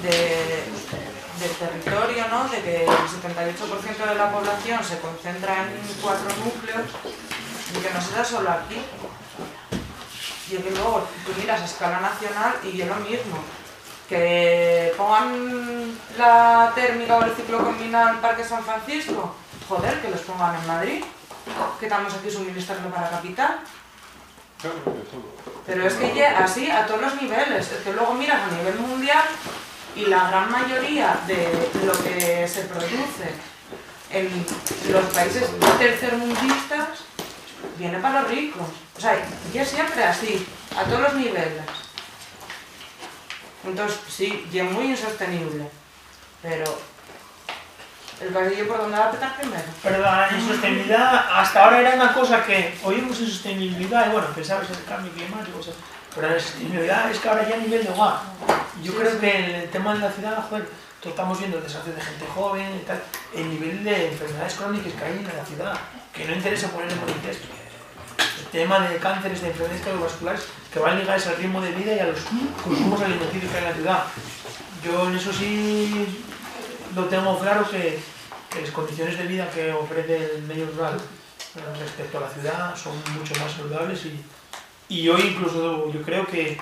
de, del territorio, ¿no? de que el 78% de la población se concentra en cuatro núcleos, y que no se da solo aquí. Y es que luego tú miras a escala nacional y es lo mismo. Que pongan la térmica o el ciclo combinado en Parque San Francisco, joder, que los pongan en Madrid, que estamos aquí suministrando para capital. Pero es que ya así a todos los niveles, es que luego miras a nivel mundial y la gran mayoría de lo que se produce en los países tercermundistas viene para los ricos. O sea, y es siempre así, a todos los niveles. Entonces, sí, y es muy insostenible. Pero el casillo por donde va a petar primero. Pero la insostenibilidad hasta ahora era una cosa que oímos insostenibilidad y bueno, pensabas en el cambio climático, o sea, pero la es que ahora ya a nivel de hogar. Yo creo que en el tema de la ciudad, joder, estamos viendo el desastre de gente joven y tal, el nivel de enfermedades crónicas que hay en la ciudad, que no interesa poner en manifiesto. El tema de cánceres, de enfermedades cardiovasculares que van ligadas al ritmo de vida y a los consumos alimenticios que hay en la ciudad. Yo en eso sí lo tengo claro que, que las condiciones de vida que ofrece el medio rural eh, respecto a la ciudad son mucho más saludables y, y hoy incluso yo creo que,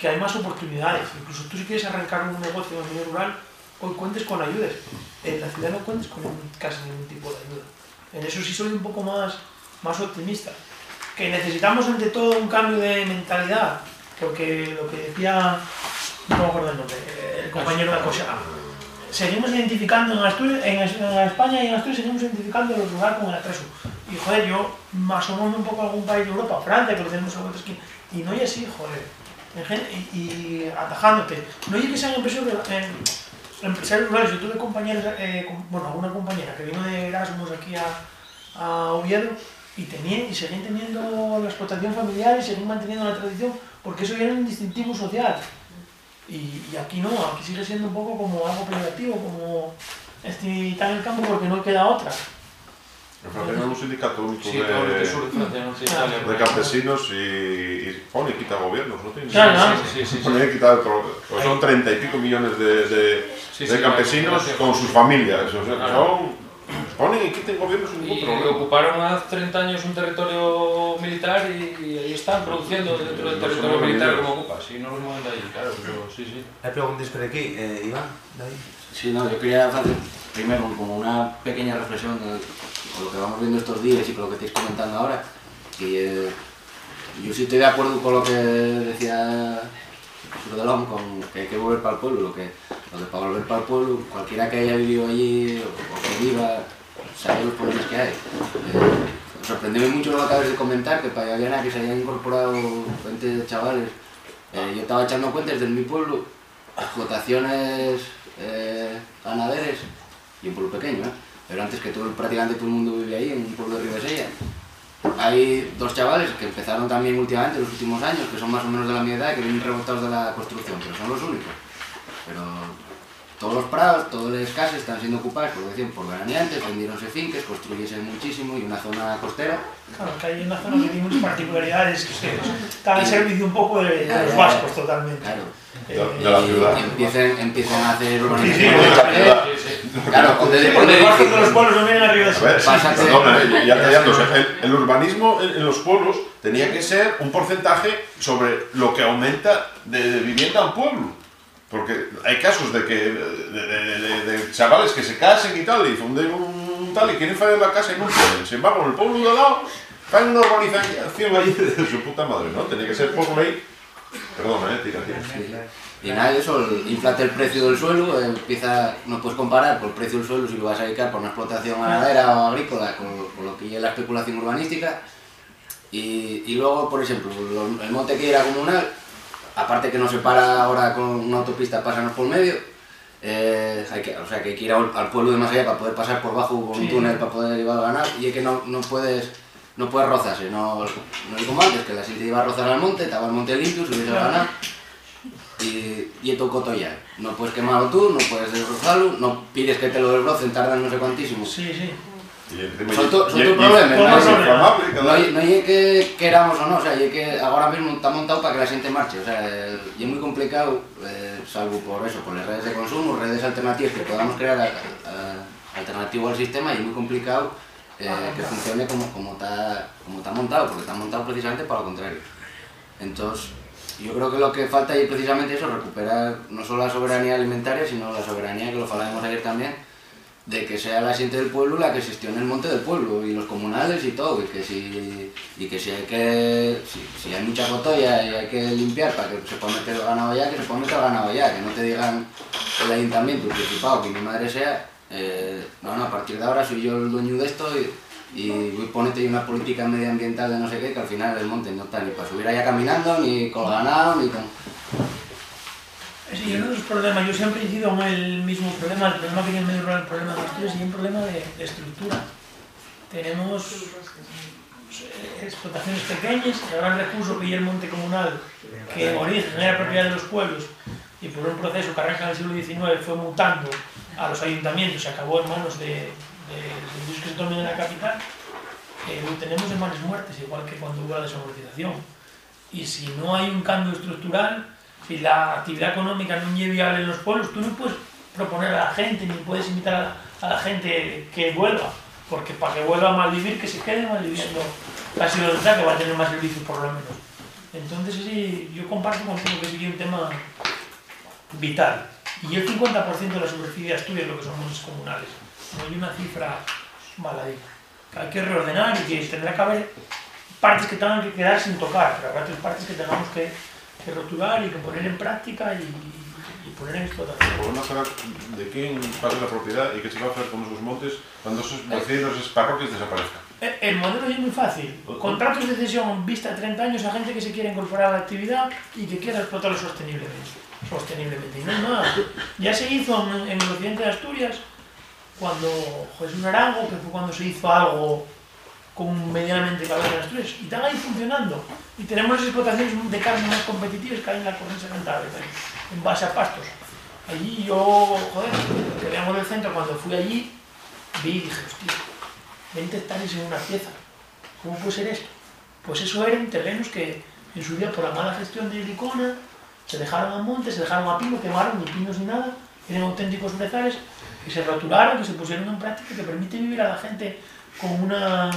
que hay más oportunidades. Incluso tú si quieres arrancar un negocio en el medio rural, hoy cuentes con ayudas. En la ciudad no cuentes con casi ningún tipo de ayuda. En eso sí soy un poco más, más optimista. Que necesitamos ante todo un cambio de mentalidad, porque lo que decía, no me acuerdo el nombre, el compañero de Acosa, seguimos identificando en, Asturias, en, Es- en España y en Asturias seguimos identificando el rural como el atreso. Y joder, yo me asomo un poco a algún país de Europa, Francia, que lo tenemos en otra esquina, y no es así, joder. Y, atajándote. No es que sean empresarios, eh, empresarios rurales. Yo tuve compañeros, eh, com- bueno, alguna compañera que vino de Erasmus aquí a, a Oviedo y, tenía, y seguían teniendo la explotación familiar y seguían manteniendo la tradición porque eso ya era un distintivo social. Y, y aquí no, aquí sigue siendo un poco como algo privativo, como está en el campo porque no queda otra. En Francia hay un sindicato único Sí, de, sur de Francia, no. Italia, de campesinos y, y pone y quita gobiernos, ¿no tiene? Claro, Sí, no. sí, sí, sí, sí. Pone y quita otro- pues son treinta y pico millones de, de, de campesinos con sus familias. O sea, Claro. son, ponen y quiten gobiernos sin ningún Y problema. ocuparon hace 30 años un territorio militar y, y ahí están produciendo dentro del No territorio militar como ocupa. Si no los mueven de ahí, claro, pero sí, sí. Hay preguntas por aquí, eh, Iván, David. Sí, no, yo quería hacer primero como una pequeña reflexión de- con lo que vamos viendo estos días y con lo que estáis comentando ahora. Y eh, yo sí estoy de acuerdo con lo que decía Delón, con que hay que volver para el pueblo. Lo que, lo para volver para el pueblo, cualquiera que haya vivido allí o, que viva, sabe los problemas que hay. Eh, sorprendió mucho lo que acabas de comentar, que para que se hayan incorporado 20 chavales. Eh, yo estaba echando cuentas desde mi pueblo, explotaciones eh, ganaderas y un pueblo pequeño. Pero antes que todo, prácticamente todo el mundo vive ahí, en un pueblo de Ribesella. Hay dos chavales que empezaron también últimamente, en los últimos años, que son más o menos de la mi edad, que vienen rebotados de la construcción, pero son los únicos. Pero todos los prados, todas las casas están siendo ocupadas, por decían, por veraneantes, vendieronse finques, construyese muchísimo y una zona costera. Claro, que hay una zona que tiene muchas particularidades que está al servicio un poco de, de los vascos totalmente. Claro. De, de la ciudad. Y empiezan, empiezan a hacer Sí, sí, de ciudad. de, Claro, donde, Porque dicen- todos los pueblos no vienen arriba de A ver, sí. Pasa que- perdona, eh, ya callándose. El, el urbanismo en, en los pueblos tenía que ser un porcentaje sobre lo que aumenta de, de vivienda al pueblo. Porque hay casos de que de, de- de- chavales que se casen y tal, y funden un tal y quieren hacer la casa y no pueden. Sin embargo, en el pueblo de al lado, hay una urbanización allí de su puta madre, ¿no? Tenía que ser por ley. Perdona, eh, tira, tira. Y nada, eso, el- inflate el precio del suelo, empieza, no puedes comparar por el precio del suelo si lo vas a dedicar por una explotación ganadera o agrícola con, lo que es la especulación urbanística. Y, y luego, por ejemplo, lo- el monte que era comunal, aparte que no se para ahora con una autopista, pásanos por medio, eh, hay que, o sea que hay que ir al, al pueblo de más allá para poder pasar por bajo por un Sí. túnel para poder llevar a ganar y es que no, no puedes no puedes rozarse, no, no es como antes, que la gente iba a rozar al monte, estaba el monte limpio, subirse a ganar y, y esto cotoya. No puedes quemarlo tú, no puedes desbrozarlo, no pides que te lo desbrocen, tardan no sé cuantísimo. Sí, sí. Son tu, son y- tu y- problema, todo no inflamable, no que queramos o no, o sea, que ahora mismo está montado para que la gente marche, o sea, es muy complicado, eh, salvo por eso, por las redes de consumo, redes alternativas que podamos crear a- a- alternativo al sistema y es muy complicado eh, que funcione como, como, está, como está montado, porque está montado precisamente para lo contrario. Entonces, yo creo que lo que falta ahí es precisamente eso, recuperar no solo la soberanía alimentaria, sino la soberanía, que lo hablábamos ayer también, de que sea la gente del pueblo la que gestione el monte del pueblo y los comunales y todo, y que si, y que si hay que si, hay mucha cotoya y hay que limpiar para que se pueda meter el ganado allá, que se pueda meter el ganado allá, que no te digan el ayuntamiento, el principado, que mi madre sea, eh, no, a partir de ahora soy yo el dueño de esto y, y voy ahí una política medioambiental de no sé qué, que al final el monte no está ni para subir allá caminando, ni con ganado, ni con... Sí, uno de los problemas, yo siempre he incido en el mismo problema, el problema que tiene medio rural, el problema de Asturias y un problema de, de estructura. Tenemos eh, explotaciones pequeñas, el gran recurso que hay el monte comunal, que en origen era propiedad de los pueblos y por un proceso que arranca en el siglo XIX fue mutando a los ayuntamientos y acabó en manos de, de, de los que se tomen en la capital, eh, lo tenemos en manos muertes, igual que cuando hubo la desamortización. Y si no hay un cambio estructural, si la actividad económica no es viable en los pueblos, tú no puedes proponer a la gente, ni puedes invitar a la, la gente que vuelva, porque para que vuelva a malvivir, que se quede malviviendo donde está, que va a tener más servicios por lo menos. Entonces sí, yo comparto contigo que sería un tema vital. Y el 50% de la superficie de lo que son montes comunales. No hay una cifra baladí. Hay que reordenar y que tendrá que haber partes que tengan que quedar sin tocar, pero habrá otras partes que tengamos que, que rotular y que poner en práctica y, y poner en El explotación. problema será de quién paga la propiedad y qué se va a hacer con esos montes cuando esos vecinos, esas parroquias desaparezcan. Eh, El modelo es muy fácil. Contratos de cesión vista a 30 años a gente que se quiere incorporar a la actividad y que quiera explotarlo sosteniblemente. sosteniblemente. Y no hay más. Ya se hizo en, en el occidente de Asturias, cuando Jesús Arango, que fue cuando se hizo algo con medianamente calor en Asturias, y están ahí funcionando. Y tenemos las explotaciones de carne más competitivas que hay en la cornisa cantábrica, en base a pastos. Allí yo, joder, que veamos del centro, cuando fui allí, vi y dije, hostia, 20 hectáreas en una pieza. ¿Cómo puede ser esto? Pues eso eran terrenos que en su día por la mala gestión de Licona se dejaron a monte, se dejaron a pino, quemaron ni pinos ni nada, eran auténticos brezales que se rotularon, que se pusieron en práctica, que permite vivir a la gente con una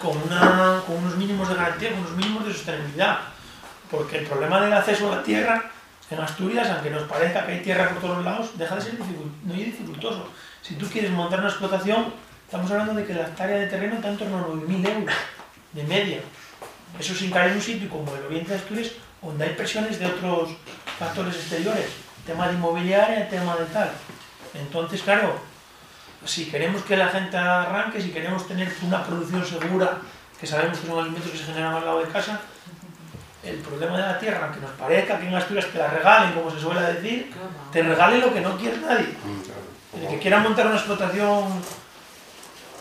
con, una, con unos mínimos de garantía, con unos mínimos de sostenibilidad. Porque el problema del acceso a la tierra en Asturias, aunque nos parezca que hay tierra por todos lados, deja de ser no es dificultoso. Si tú quieres montar una explotación, estamos hablando de que la hectárea de terreno está en torno a 9.000 euros de media. Eso sin caer en un sitio como el oriente de Asturias, donde hay presiones de otros factores exteriores, tema de inmobiliaria, tema de tal. Entonces, claro, si queremos que la gente arranque, si queremos tener una producción segura, que sabemos que son alimentos que se generan al lado de casa, el problema de la tierra, aunque nos parezca que en Asturias te la regalen, como se suele decir, te regale lo que no quiere nadie. El que quiera montar una explotación,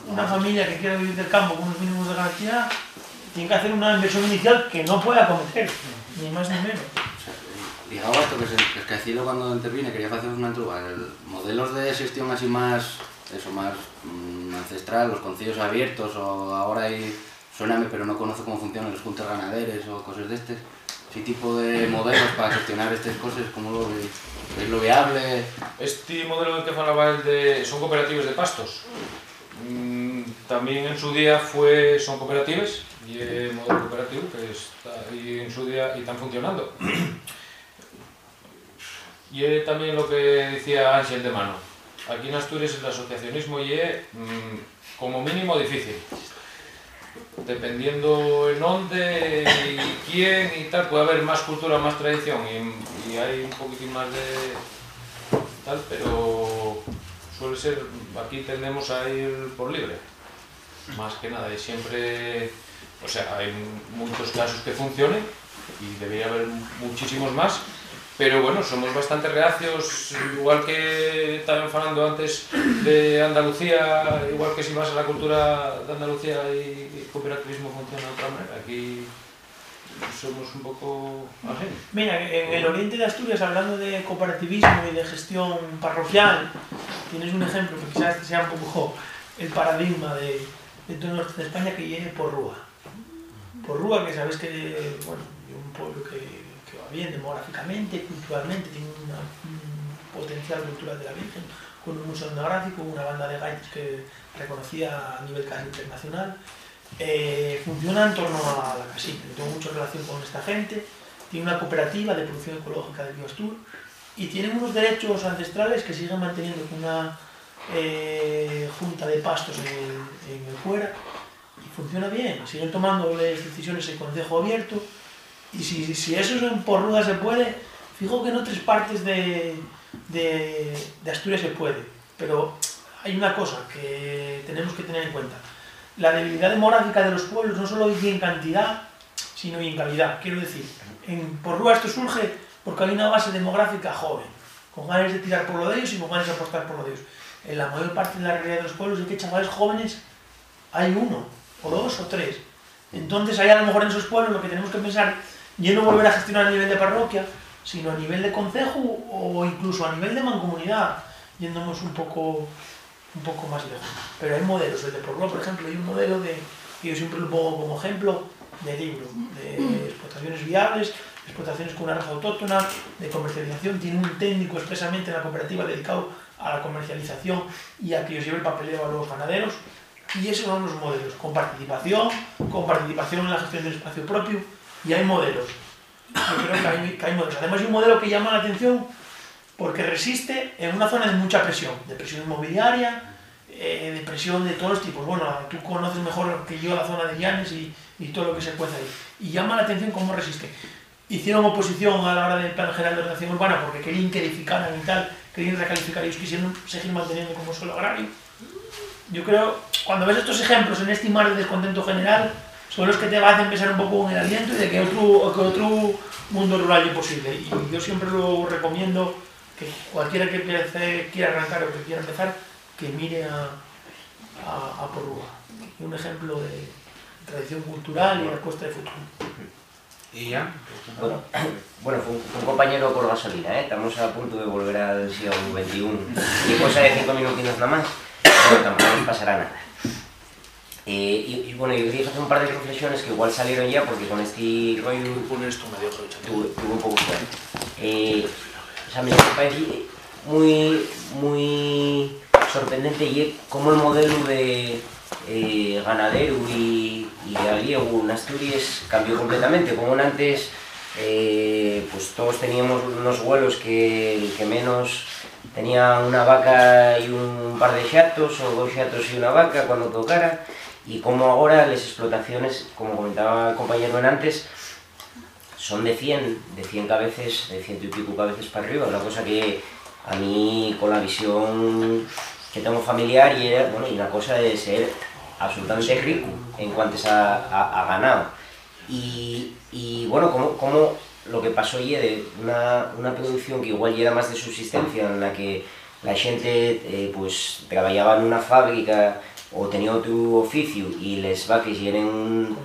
una familia que quiera vivir del campo con unos mínimos de garantía, tiene que hacer una inversión inicial que no pueda cometer, ni más ni menos. Ligado a esto, que, es que Cilo cuando intervine quería hacer una entruga, el modelos de gestión así más, eso, más mm, ancestral, los concilios abiertos o ahora hay, suéname pero no conozco cómo funcionan los juntas ganaderes o cosas de este, ¿Qué tipo de modelos para gestionar estas cosas? ¿Cómo lo lo viable? Este modelo del que falaba el de son cooperativas de pastos. Mm, también en su día fue son cooperativas y el modelo cooperativo que está ahí en su día y están funcionando. (clears throat) Y también lo que decía Ángel de Mano. Aquí en Asturias el asociacionismo es mm, como mínimo difícil. Dependiendo en dónde y quién y tal, puede haber más cultura, más tradición y, y hay un poquitín más de tal, pero suele ser, aquí tendemos a ir por libre, más que nada, y siempre, o sea, hay muchos casos que funcionen y debería haber muchísimos más, pero bueno, somos bastante reacios, igual que estaban falando antes de Andalucía, igual que si vas a la cultura de Andalucía y cooperativismo funciona de otra manera, aquí somos un poco. Mira, en el oriente de Asturias, hablando de cooperativismo y de gestión parroquial, tienes un ejemplo que quizás sea un poco el paradigma de, todo el norte de España que viene por Rúa. Por Rúa, que sabes que, bueno, un pueblo que, bien demográficamente, culturalmente, tiene un potencial cultural de la Virgen, con un museo etnográfico, una banda de gaitas que reconocía a nivel casi internacional. Eh, funciona en torno a la casita, tengo mucha relación con esta gente, tiene una cooperativa de producción ecológica del Biostur y tienen unos derechos ancestrales que siguen manteniendo con una eh, junta de pastos en el, en fuera y funciona bien, siguen tomando decisiones el consejo abierto y si, si eso en Porruga se puede, fijo que en otras partes de, de, Asturias se puede, pero hay una cosa que tenemos que tener en cuenta la debilidad demográfica de los pueblos no solo dice en cantidad, sino en calidad. Quiero decir, en Porrúa esto surge porque hay una base demográfica joven, con ganas de tirar por lo de ellos y con ganas de apostar por lo de ellos. En la mayor parte de la realidad de los pueblos es que chavales jóvenes hay uno, o dos, o tres. Entonces ahí a lo mejor en esos pueblos lo que tenemos que pensar, ya no volver a gestionar a nivel de parroquia, sino a nivel de concejo o incluso a nivel de mancomunidad, yéndonos un poco un poco más lejos. Pero hay modelos, el de Porrúa, por ejemplo, hay un modelo de, que yo siempre lo pongo como ejemplo, de libro, de explotaciones viables, explotaciones con una raza autóctona, de comercialización, tiene un técnico expresamente en la cooperativa dedicado a la comercialización y a que os lleve el papeleo a los ganaderos, y esos son los modelos, con participación, con participación en la gestión del espacio propio, y hay modelos. Yo creo que hay, que hay modelos. Además hay un modelo que llama la atención porque resiste en una zona de mucha presión, de presión inmobiliaria, eh, de presión de todos los tipos. Bueno, tú conoces mejor que yo la zona de Llanes y, y todo lo que se cuece ahí. Y llama la atención cómo resiste. Hicieron oposición a la hora del Plan General de Ordenación Urbana porque querían que edificaran y tal, querían recalificar ellos quisieron seguir manteniendo como suelo agrario. Yo creo, cuando ves estos ejemplos en este mar de descontento general, son los que te hacen pensar un poco en el aliento y de que otro, que otro mundo rural es posible. Y yo siempre lo recomiendo que cualquiera que empiece, quiera arrancar o que quiera empezar, que mire a, a, a Porrúa. Un ejemplo de tradición cultural y apuesta de futuro. ¿Y ya? Bueno, (coughs) bueno fue, un, fue un compañero por gasolina, ¿eh? estamos a punto de volver al siglo XXI. Y cosa de cinco minutinos nada más, pero tampoco nos pasará nada. Eh, y, y, bueno, yo quería hacer un par de reflexiones que igual salieron ya porque con este rollo tuve, tuve un poco fuerte. Eh, o sea, me parece muy, muy sorprendente y como el modelo de eh, ganadero y, y gallego en Asturias cambió completamente. Como antes, eh, pues todos teníamos unos vuelos que el que menos tenía una vaca y un par de chatos, o dos chatos y una vaca cuando tocara, y como ahora las explotaciones, como comentaba el compañero en antes, son de 100, de 100 cabezas, de ciento y pico cabezas para arriba, una cosa que a mí con la visión que tengo familiar y era, bueno, y una cosa de ser absolutamente rico en cuanto a, a, a ganado. Y, y bueno, como, como lo que pasó y de una, una producción que igual era más de subsistencia, en la que la gente eh, pues trabajaba en una fábrica o tenía otro oficio y les vaques eran un,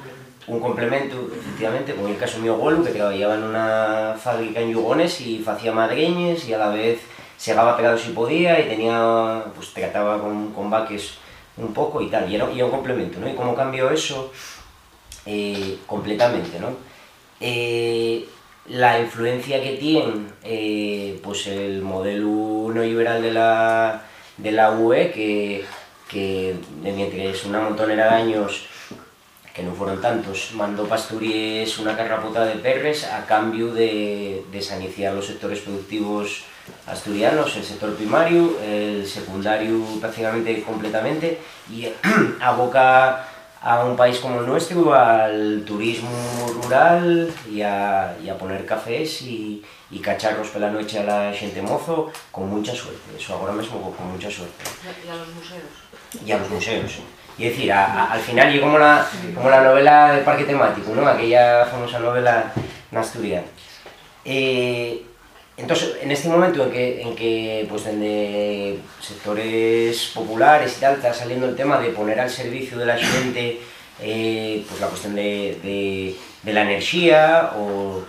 un complemento, efectivamente, como el caso mi abuelo, que trabajaba en una fábrica en Yugones y hacía madreñes y a la vez segaba pegado si podía y tenía, pues trataba con, con vaques un poco y tal, y era, y un complemento, ¿no? Y cómo cambió eso eh, completamente, ¿no? Eh, la influencia que tiene eh, pues el modelo neoliberal de la, de la UE, que, que mientras una montonera de años, que no fueron tantos, mandó Pasturies una carrapota de perres a cambio de, de saniciar los sectores productivos asturianos, el sector primario, el secundario prácticamente completamente, y (clears throat) aboca a un país como el nuestro al turismo rural y a, y a poner cafés y, y cacharros por la noche a la gente mozo con mucha suerte, eso ahora mismo con mucha suerte. Y a los museos. Y a los museos, sí. Y decir, a, a, al final, y como la, como la novela del parque temático, ¿no? aquella famosa novela en asturiano. Eh, entonces, en este momento en que, en que pues, desde sectores populares y tal está saliendo el tema de poner al servicio de la gente eh, pues la cuestión de, de, de la energía o,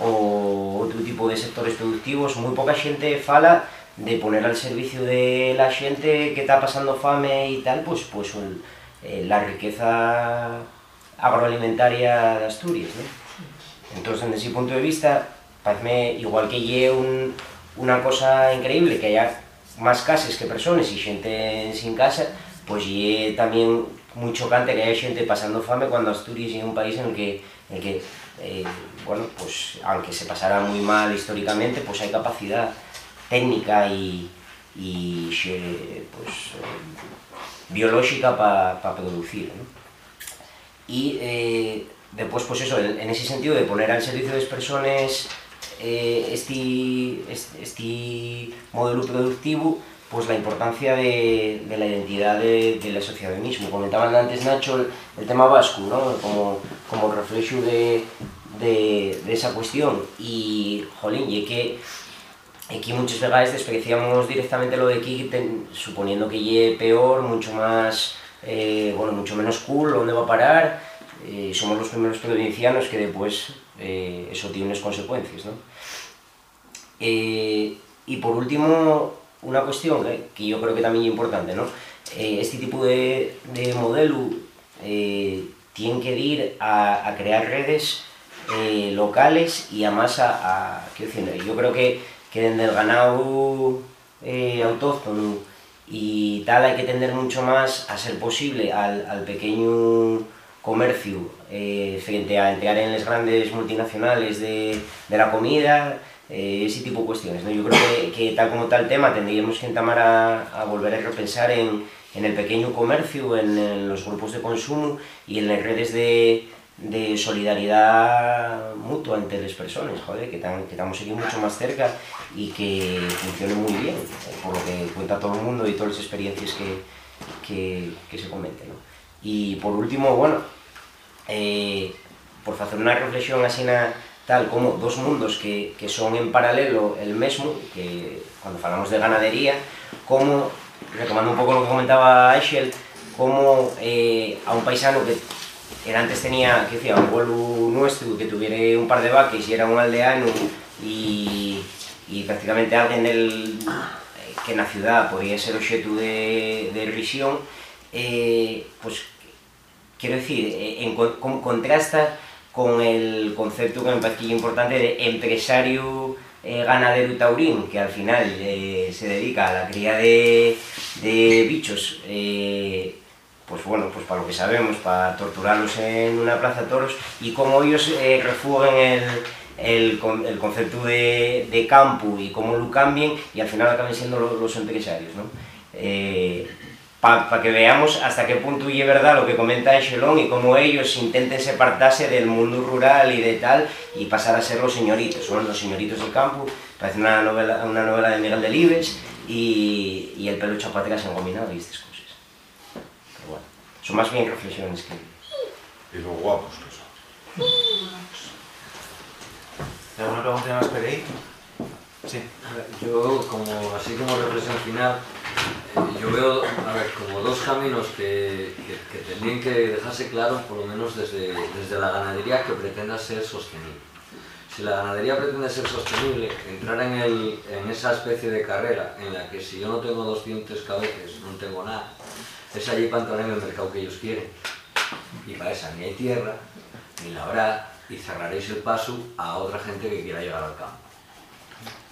o outro tipo de sectores productivos, moi poca xente fala de poner al servicio de la xente que está pasando fame e tal, pues, pues el, eh, la riqueza agroalimentaria de Asturias, ¿no? Entonces, desde ese punto de vista, parece igual que lle un, una cosa increíble que haya más casas que personas y xente sin casa, pues lle también muy chocante que haya xente pasando fame cuando Asturias es un país en el que, en el que eh, bueno, pues aunque se pasara muy mal históricamente, pues hay capacidad técnica y, y pues, eh, biológica para pa producir. ¿no? Y eh, después, pues eso, en, en ese sentido de poner al servicio de las personas eh, este, este, este modelo productivo pues la importancia de, de la identidad de, del asociacionismo. Comentaban antes Nacho el, el tema vasco, ¿no? como, como reflejo de, de, de esa cuestión. Y, jolín, y que aquí muchas veces despreciamos directamente lo de aquí, suponiendo que llegue peor, mucho más, eh, bueno, mucho menos cool, ¿dónde va a parar? Eh, somos los primeros provincianos que después eh, eso tiene unas consecuencias, ¿no? Eh, y por último, una cuestión eh, que yo creo que también es importante, ¿no? Eh, este tipo de, de modelo tiene que ir a, a crear redes eh, locales y además a, a quiero decir, yo creo que, que desde el ganado eh, autóctono y tal hay que tender mucho más a ser posible al, pequeño comercio eh, frente a entrar en las grandes multinacionales de, la comida, eh, ese tipo de cuestiones. ¿no? Yo creo que, tal como tal tema tendríamos que entamar a, volver a repensar en, el pequeño comercio, en, los grupos de consumo y en las redes de, de solidaridad mutua entre las personas, joder, que, que estamos aquí mucho más cerca y que funcione muy bien, por lo que cuenta todo el mundo y todas las experiencias que, que, se comenten. ¿no? Y por último, bueno, eh, por hacer una reflexión así tal como dos mundos que, que son en paralelo el mismo, que cuando hablamos de ganadería, como, retomando un poco lo que comentaba Eichel, como eh, a un paisano que era antes tenía, que decía, un abuelo nuestro que tuviera un par de vacas y era un aldeano y, y prácticamente alguien del, que en la ciudad podía ser objeto de, de risión, eh, pues quiero decir, en, con, contrasta con el concepto que me parece importante de empresario eh, ganadero taurín, que al final eh, se dedica a la cría de, de bichos, eh, pues bueno, pues para lo que sabemos, para torturarlos en una plaza de toros, y cómo ellos eh, refugan el, el, concepto de, de campo y cómo lo cambien, y al final acaban siendo los, empresarios, ¿no? Eh, para pa que veamos hasta qué punto es verdad lo que comenta Echelon y cómo ellos intenten separarse del mundo rural y de tal y pasar a ser los señoritos, son los señoritos del campo, parece una novela, una novela de Miguel Delibes y, y el pelo atrás engominado y estas cosas. Son más bien reflexiones que... Y lo guapos que son. ¿Alguna pregunta más, Perey? Sí. Yo, como, así como reflexión final, eh, yo veo, a ver, como dos caminos que, que, que tendrían que dejarse claros, por lo menos desde, desde la ganadería que pretenda ser sostenible. Si la ganadería pretende ser sostenible, entrar en, el, en esa especie de carrera en la que si yo no tengo 200 cabezas, no tengo nada, es allí entrar en el mercado que ellos quieren. Y para esa ni hay tierra, ni la habrá, y cerraréis el paso a otra gente que quiera llegar al campo.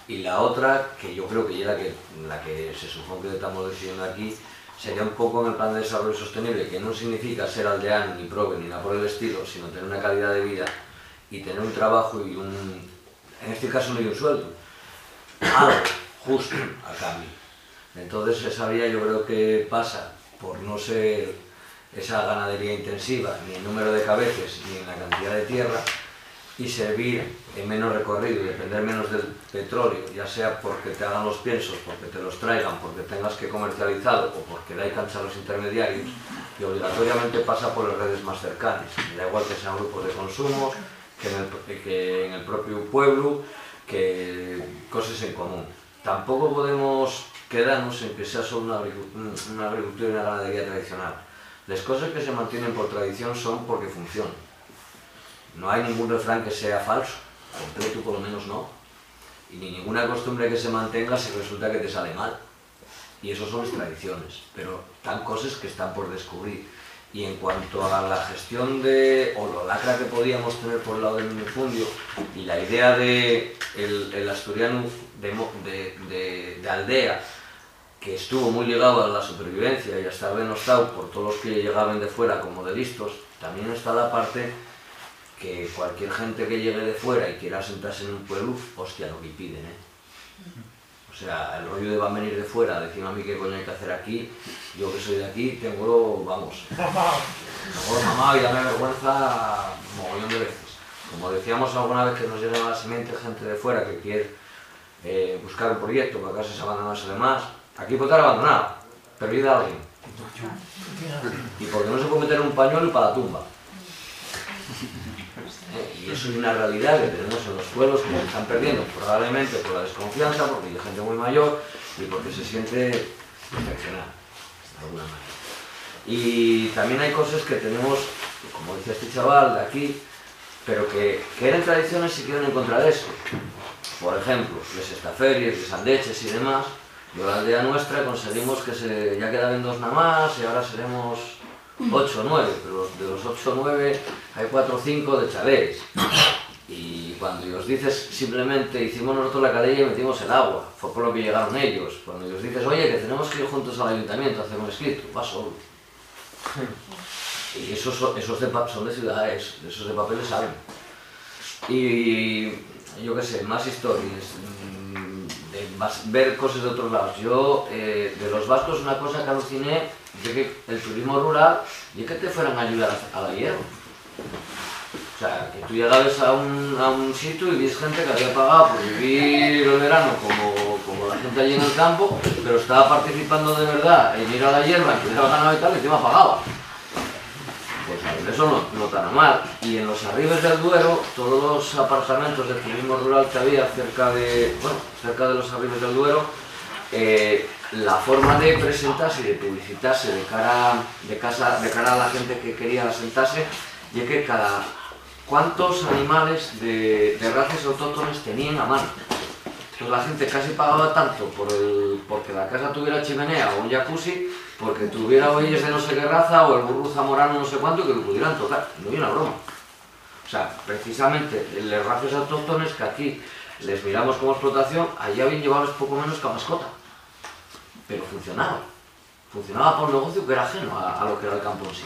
Y la otra, que yo creo que es la que, la que se supone que estamos decidiendo aquí, sería un poco en el plan de desarrollo sostenible, que no significa ser aldeano, ni prove, ni nada por el estilo, sino tener una calidad de vida y tener un trabajo y un, en este caso no hay un sueldo, algo justo a cambio. Entonces esa vía yo creo que pasa por no ser esa ganadería intensiva, ni en número de cabezas, ni en la cantidad de tierra, y servir en menos recorrido y depender menos del petróleo, ya sea porque te hagan los piensos, porque te los traigan, porque tengas que comercializarlo o porque da cancha a los intermediarios, y obligatoriamente pasa por las redes más cercanas. Da igual que sean grupos de consumo, que en el, que en el propio pueblo, que cosas en común. Tampoco podemos quedarnos en que sea solo una, una agricultura y una ganadería tradicional. Las cosas que se mantienen por tradición son porque funcionan. No hay ningún refrán que sea falso, completo por lo menos no. Y ni ninguna costumbre que se mantenga si resulta que te sale mal. Y eso son las tradiciones, pero están cosas que están por descubrir. Y en cuanto a la gestión de, o la lacra que podíamos tener por el lado del minifundio, y la idea de el, el asturiano de, de, de, aldea, que estuvo muy ligado a la supervivencia y a estar denostado por todos los que llegaban de fuera como de listos, también está la parte que cualquier gente que llegue de fuera y quiera sentarse en un pueblo, hostia, lo que piden, ¿eh? O sea, el rollo de van a venir de fuera, decirme a mí qué coño hay que hacer aquí, yo que soy de aquí, tengo, vamos, (laughs) tengo mamá y dame vergüenza mogollón de veces. Como decíamos alguna vez que nos llega la semiente gente de fuera que quiere eh, buscar un proyecto para casas abandonadas y demás, aquí puede estar abandonado, pero de alguien. Y porque no se puede meter un pañuelo para la tumba. (laughs) Y eso es una realidad que tenemos en los pueblos que se están perdiendo, probablemente por la desconfianza, porque hay gente muy mayor y porque se siente infeccionada, de alguna manera. Y también hay cosas que tenemos, como decía este chaval de aquí, pero que, que eran tradiciones y quieren encontrar eso. Por ejemplo, las estaferias, las andeches y demás, yo la aldea nuestra conseguimos que se, ya quedaban dos nada más y ahora seremos 8 o 9, pero de los 8 o 9 hay 4 o 5 de chavés. Y cuando os dices simplemente hicimos nosotros la cadella y metimos el agua, fue por lo que llegaron ellos. Cuando os dices, oye, que tenemos que ir juntos al ayuntamiento un escrito, va solo. Y esos, esos de, son de ciudades, esos de papeles saben. Y yo qué sé, más historias, de ver cosas de otros lados. Yo, eh, de los vascos, una cosa que aluciné de que el turismo rural y que te fueran a ayudar a la hierba. O sea, que tú llegabas a un, a un sitio y ves gente que había pagado por vivir el verano como, como la gente allí en el campo, pero estaba participando de verdad en ir a la hierba, que hubiera ganado y tal, y encima pagaba. Eso no, no tan mal. Y en los arribes del Duero, todos los apartamentos de turismo rural que había cerca de, bueno, cerca de los arribes del Duero, eh, la forma de presentarse y de publicitarse de cara, de, casa, de cara a la gente que quería sentarse y que cada cuántos animales de, de razas autóctonas tenían a mano. Entonces la gente casi pagaba tanto por el, porque la casa tuviera chimenea o un jacuzzi, porque tuviera bueyes de no sé qué raza o el burro zamorano no sé cuánto que lo pudieran tocar. No hay una broma. O sea, precisamente las razas autóctonas que aquí les miramos como explotación, allá bien llevables poco menos que a mascota pero funcionaba. Funcionaba por negocio que era ajeno a, lo que era el campo en sí.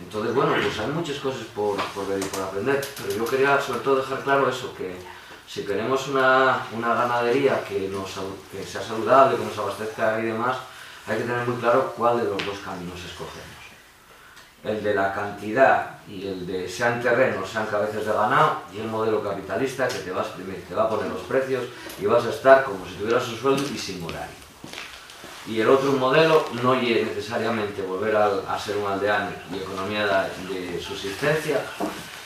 Entonces, bueno, pues hay muchas cosas por, ver y por aprender, pero yo quería sobre todo dejar claro eso, que si queremos una, ganadería que, nos, que sea saludable, que nos abastezca y demás, hay que tener muy claro cuál de los dos caminos escogemos. El de la cantidad y el de sean terrenos, sean cabezas de ganado, y el modelo capitalista que te va a exprimir, te va a poner los precios y vas a estar como si tuvieras un sueldo y sin horario. Y el otro modelo no es necesariamente volver a, ser un aldeano y economía de, subsistencia,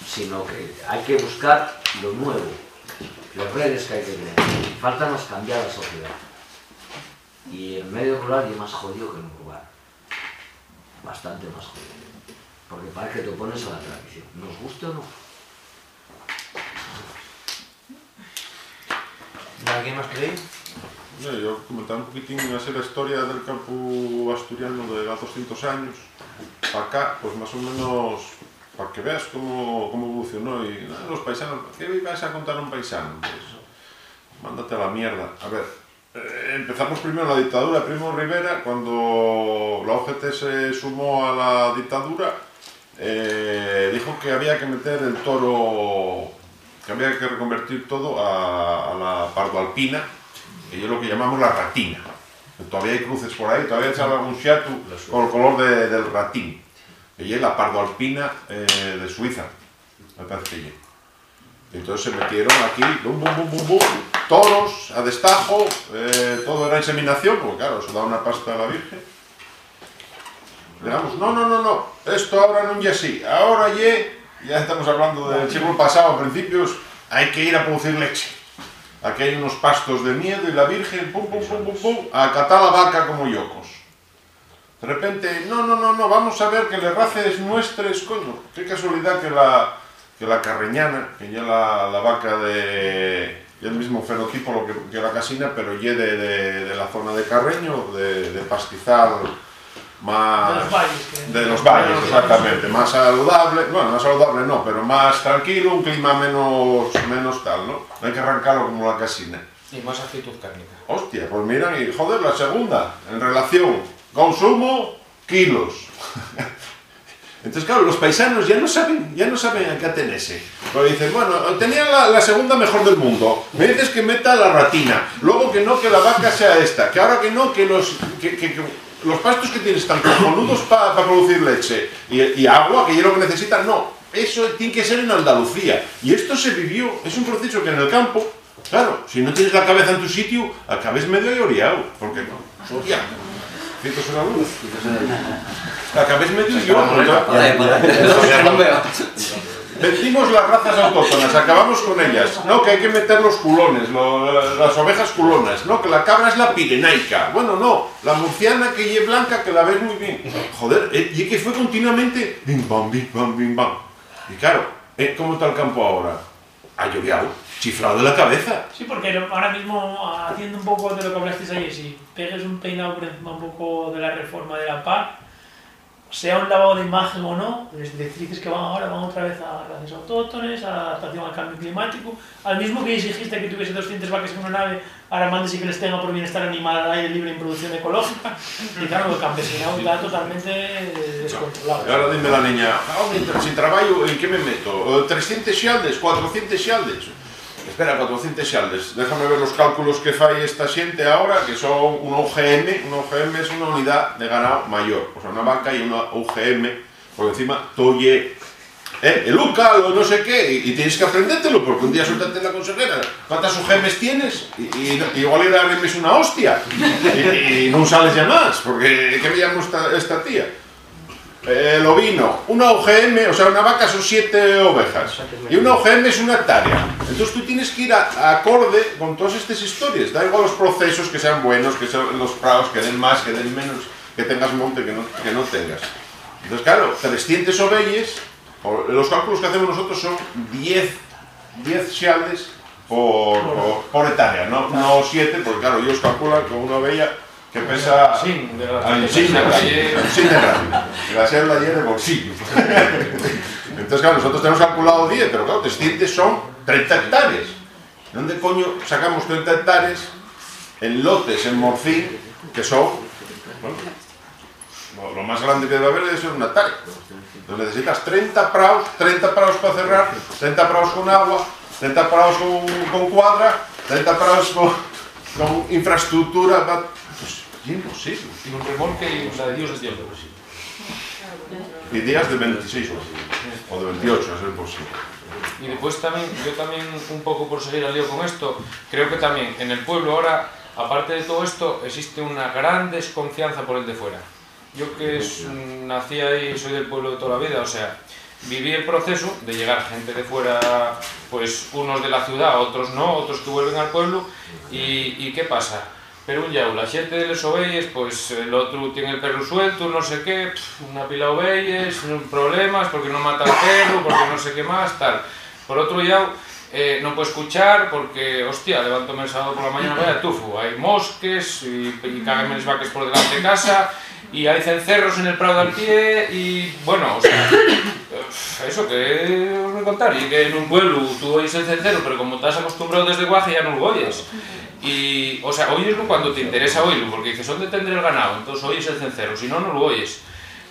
sino que hay que buscar lo nuevo, las redes que hay que tener. Falta nos cambiar la sociedad. Y el medio rural es más jodido que en un lugar. Bastante más jodido. Porque parece que te opones a la tradición. ¿Nos guste o no? ¿Alguien más cree? No, yo comentaba un poquitín así la historia del campo asturiano de 200 años para acá, pues más o menos para que veas cómo, cómo evolucionó y ah, los paisanos, ¿qué vas a contar a un paisano? Pues, mándate a la mierda. A ver, empezamos primero la dictadura Primo Rivera, cuando la OGT se sumó a la dictadura, eh, dijo que había que meter el toro, que había que reconvertir todo a, a la pardoalpina, que es lo que llamamos la ratina. Todavía hay cruces por ahí, todavía echaba algún chiatu con el color de- del ratín. Que es la pardoalpina eh, de Suiza, me parece que. Entonces se metieron aquí, bum, bum, bum, bum, bum, toros a destajo, eh, todo era inseminación, porque claro, eso da una pasta a la Virgen. Digamos, no, no, no, no, esto ahora no es así, ahora ye, ya estamos hablando del siglo pasado, a principios, hay que ir a producir leche. Aquí hay unos pastos de miedo y la Virgen, pum, pum, pum, pum, pum, a catar la vaca como yocos. De repente, no, no, no, no, vamos a ver que le races nuestras, coño, qué casualidad que la, que la carreñana, que ya la, la vaca de, ya el mismo fenotipo lo que, que la casina, pero ya de, de, de la zona de Carreño, de, de pastizal más... De los valles, que- de los valles, exactamente, más saludable, bueno, más saludable no, pero más tranquilo, un clima menos, menos tal, ¿no? No hay que arrancarlo como la casina. Y más actitud cárnica. Hostia, pues mira, y joder, la segunda, en relación consumo, kilos. (laughs) Entonces, claro, los paisanos ya no saben, ya no saben a qué atenerse. Porque dicen, bueno, tenía la, segunda mejor del mundo. Me dices que meta la ratina. Luego que no, que la vaca sea esta. Que ahora que no, que los, los pastos que tienes están cojonudos para producir leche y, agua, que es lo que necesitan. No, eso tiene que ser en Andalucía. Y esto se vivió, es un proceso que en el campo, claro, si no tienes la cabeza en tu sitio, acabes medio lloriado. Porque, hostia, Una luz. Acabéis medio idiota. Vendimos las razas autóctonas, acabamos con ellas. No, que hay que meter los culones, lo- las ovejas culonas. No, que la cabra es la pirenaica. Bueno, no, la murciana que es blanca, que la ves muy bien. Joder, eh, y es que fue continuamente bim bam, bim bam, bim bam. Y claro, eh, ¿cómo está el campo ahora? Ha lloviado, chiflado de la cabeza. Sí, porque ahora mismo, haciendo un poco de lo que hablasteis ayer, si pegues un peinado por encima un poco de la reforma de la PAC, sea un lavado de imagen o no, las directrices que van ahora van otra vez a razas autóctones, a la adaptación al cambio climático, al mismo que exigiste que tuviese 200 vacas en una nave, ahora mandes y que les tenga por bienestar animal al aire libre en producción ecológica, (laughs) y claro, el campesinado está totalmente descontrolado. Y ahora dime la niña, ah, sin trabajo, ¿en qué me meto? O 300 xaldes, 400 xaldes. Espera, 400 xaldes. Déjame ver los cálculos que fai esta xente ahora, que son un OGM. Un OGM es una unidad de ganado mayor. O sea, una vaca y una OGM. Por encima, toye eh, el UCAL o no sé qué, y, tienes que aprendértelo, porque un día suéltate la consejera, ¿cuántas UGMs tienes? Y, y- y igual ir a una hostia, y, no sales ya más, porque ¿qué me llamo esta tía? Eh, El ovino, una OGM, o sea, una vaca son siete ovejas, y una OGM es una hectárea. Entonces tú tienes que ir a, a acorde con todas estas historias, da igual los procesos que sean buenos, que sean los prados, que den más, que den menos, que tengas monte, que no, que no tengas. Entonces, claro, 300 ovelles, o- los cálculos que hacemos nosotros son 10, 10 xaldes por, por, por hectárea, no, no 7, porque claro, ellos calculan con una ovella que pesa... Sin de la- sin de. La de bolsillo. Entonces, claro, nosotros tenemos calculado 10, pero claro, 300 son 30 hectáreas. ¿Dónde coño sacamos 30 hectáreas en lotes, en morfín, que son... bueno, lo, más grande que debe haber es una hectárea. Entonces necesitas 30 praos, 30 praos para cerrar, 30 praos con agua, 30 praos con, con cuadra, 30 praos con, con infraestructura. Pa- Pues es imposible. Y un remolque y la de Dios es Dios. Y días de 26 horas, o de 28, es imposible. Y después también, yo también un poco por seguir al lío con esto, creo que también en el pueblo ahora, aparte de todo esto, existe una gran desconfianza por el de fuera. Yo que es, nací ahí, soy del pueblo de toda la vida, o sea, viví el proceso de llegar gente de fuera, pues unos de la ciudad, otros no, otros que vuelven al pueblo, y, y ¿qué pasa? Pero un yau, la xente de les ovelles, pues el otro tiene el perro suelto, no sé qué, pf, una pila ovelles, problemas porque no mata al perro, porque no sé qué más, tal. Por otro yau, eh, no puedo escuchar porque, hostia, levanto el sábado por la mañana, vaya tufo, hay mosques y, y cagan las vacas por delante de casa y hay cencerros en el prado del pie y, bueno, o sea, eso que os voy a contar, y que en un pueblo tú oyes el cencero, pero como estás acostumbrado desde guaje ya no lo oyes. Y, o sea, oyeslo cuando te interesa oírlo, porque dices, ¿dónde tendré el ganado? Entonces oyes el cencero, si no, no lo oyes.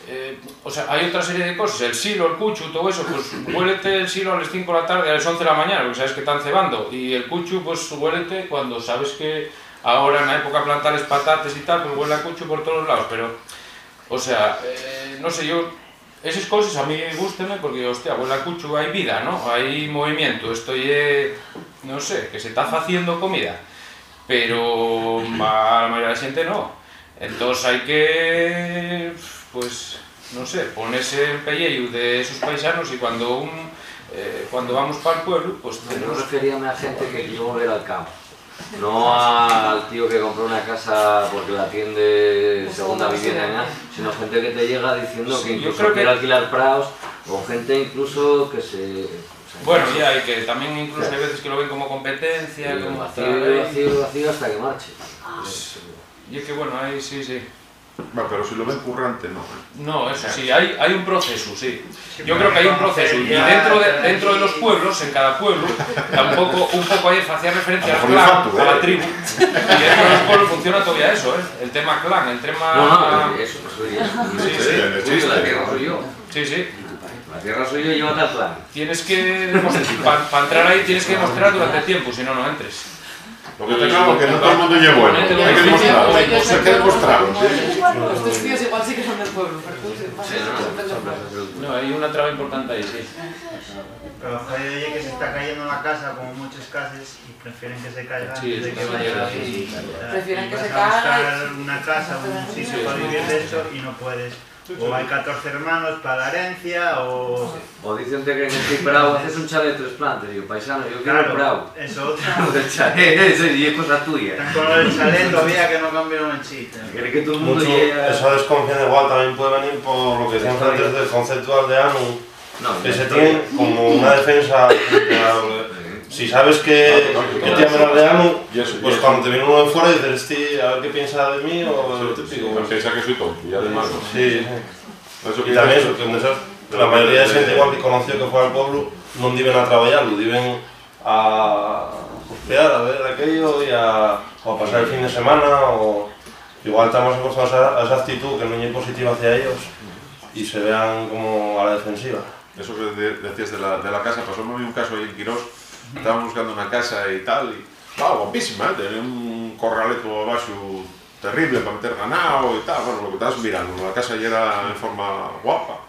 Eh, o sea, hay otra serie de cosas, el silo, el cuchu, todo eso, pues huélete el silo a las 5 de la tarde, a las 11 de la mañana, porque sabes que están cebando, y el cuchu, pues huélete cuando sabes que ahora en la época plantar patates y tal, pues huele a cuchu por todos lados, pero, o sea, eh, no sé, yo, esas cosas a mí gústenme porque, hostia, huele a cuchu, hay vida, ¿no? Hay movimiento, estoy, eh, no sé, que se está haciendo comida, pero a la mayoría de la gente no. Entonces hay que, pues, no sé, ponerse el pellejo de esos paisanos y cuando un, eh, cuando vamos para el pueblo, pues Yo tenemos... referíame a gente que quiere volver al campo. No al tío que compró una casa porque la tiende segunda vivienda, ¿no? sino gente que te llega diciendo Sí, que yo incluso quiere alquilar prados, o gente incluso que se... Bueno, ya, y que también incluso hay veces que lo ven como competencia, como vacío, tal, vacío, vacío hasta que marche. Y es que bueno, ahí sí, sí. Va, pero si lo ven currante, no. No, eso sí, hay, hay un proceso, sí. Yo creo que hay un proceso. Y dentro de, dentro de los pueblos, en cada pueblo, tampoco, un poco ayer hacía referencia A al clan, a la ¿eh? tribu. Y dentro de los pueblos funciona todavía eso, ¿eh? El tema clan, el tema... No, no, eso, eso. Sí, Sí, sí. Sí, tierra soy yo. Tienes que para entrar ahí tienes que demostrar durante tiempo, si no, no entres. Lo que está claro que no todo el mundo lleva bueno. Hay que demostrarlo. Hay que demostrarlo. estos tíos igual sí que son del pueblo, No, hay una traba importante ahí, sí. Pero joder, oye que se está cayendo la casa como muchas casas y prefieren que se caiga Sí, antes de eso que vaya. Prefieren Y que vas se a caiga buscar una casa, un sitio para vivir de eso y no puedes. O hay 14 hermanos para la herencia o... O dicen que en prado haces un chalet de tres plantas. Digo, paisano, yo quiero Claro, el prado. eso. (laughs) el chalet, ese y es cosa tuya. Con el chalet todavía que no cambiaron el chiste. Quiere que todo el mundo Mucho, llegue a- esa desconfianza igual también puede venir por lo que decíamos antes del conceptual de ANU, No, que se tiene como una defensa. (coughs) Si sabes que, que te llaman de ANU, Y eso, y pues cuando te viene uno de fuera dices, "Este, a ver qué piensa de mí o lo típico. Piensa que soy tonto, y además. ¿no? Sí, sí. Que Y también eso, que la mayoría de xente igual que conoció que fue al pueblo non diven a traballar, diven a hostear, a ver aquello e a, o a pasar el fin de semana o igual estamos acostumbrados a, a esa actitud que non é positiva hacia ellos y se vean como a la defensiva. Eso que de- decías de la, de la casa, pasó un caso ahí en Quirós, estábamos buscando una casa y tal, y wow, guapísima, ¿eh? tenía un corraleto abajo terrible para meter ganado y tal, bueno, lo que estás mirando, la casa ya era en forma guapa.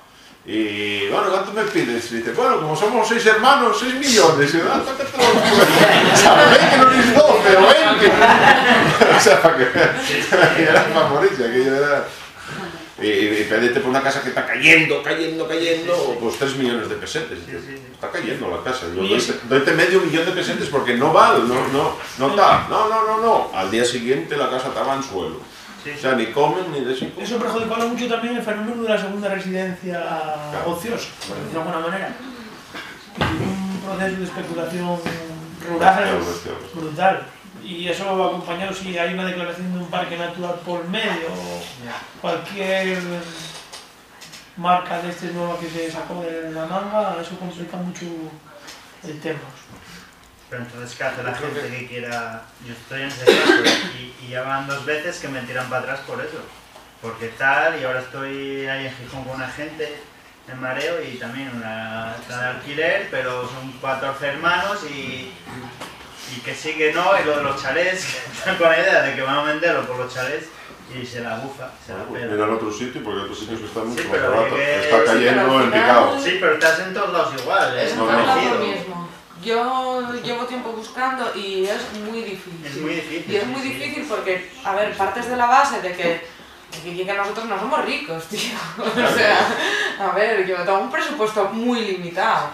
Y bueno, ¿cuánto me pides? Y dice, bueno, como somos seis hermanos, seis millones. Y yo, ah, te lo Sabéis que no es 12 o 20. o sea, para que (laughs) era favorita, que yo era... Y, y pedete por una casa que está cayendo, cayendo, cayendo, pues 3 millones de pesetes. Está cayendo la casa. Yo, doy, doyte medio millón de pesetes porque no vale, no, no, no está. No, no, no, no. Al día siguiente la casa estaba en suelo. O sea, ni comen ni desin Eso perjudicó mucho también el fenómeno de la segunda residencia ociosa, por decirlo de alguna manera. Y un proceso de especulación rural brutal. Y eso acompañado si hay una declaración de un parque natural por medio o cualquier marca de este nuevo que se sacó de la manga, eso complica mucho el tema. Pero entonces, ¿qué hace la gente que quiera...? Yo estoy en ese caso y, y ya van dos veces que me tiran para atrás por eso. Porque tal, y ahora estoy ahí en Gijón con una gente en mareo y también una está de alquiler, pero son 14 hermanos y, y que sí que no, y lo de los chalés, que están con la idea de que van a venderlo por los chalés y se la bufa, se la pela. En el otro sitio, porque otros sitios que están mucho Sí, más baratos. que- Está sí, cayendo al en picado. Sí, pero estás en todos lados igual, es Es No, lo mismo. Yo llevo tiempo buscando y es muy difícil. Es muy difícil, Y es sí, muy sí. difícil porque, a ver, partes de la base de que, de que nosotros no somos ricos, (laughs) tío. O sea, a ver, yo tengo un presupuesto muy limitado.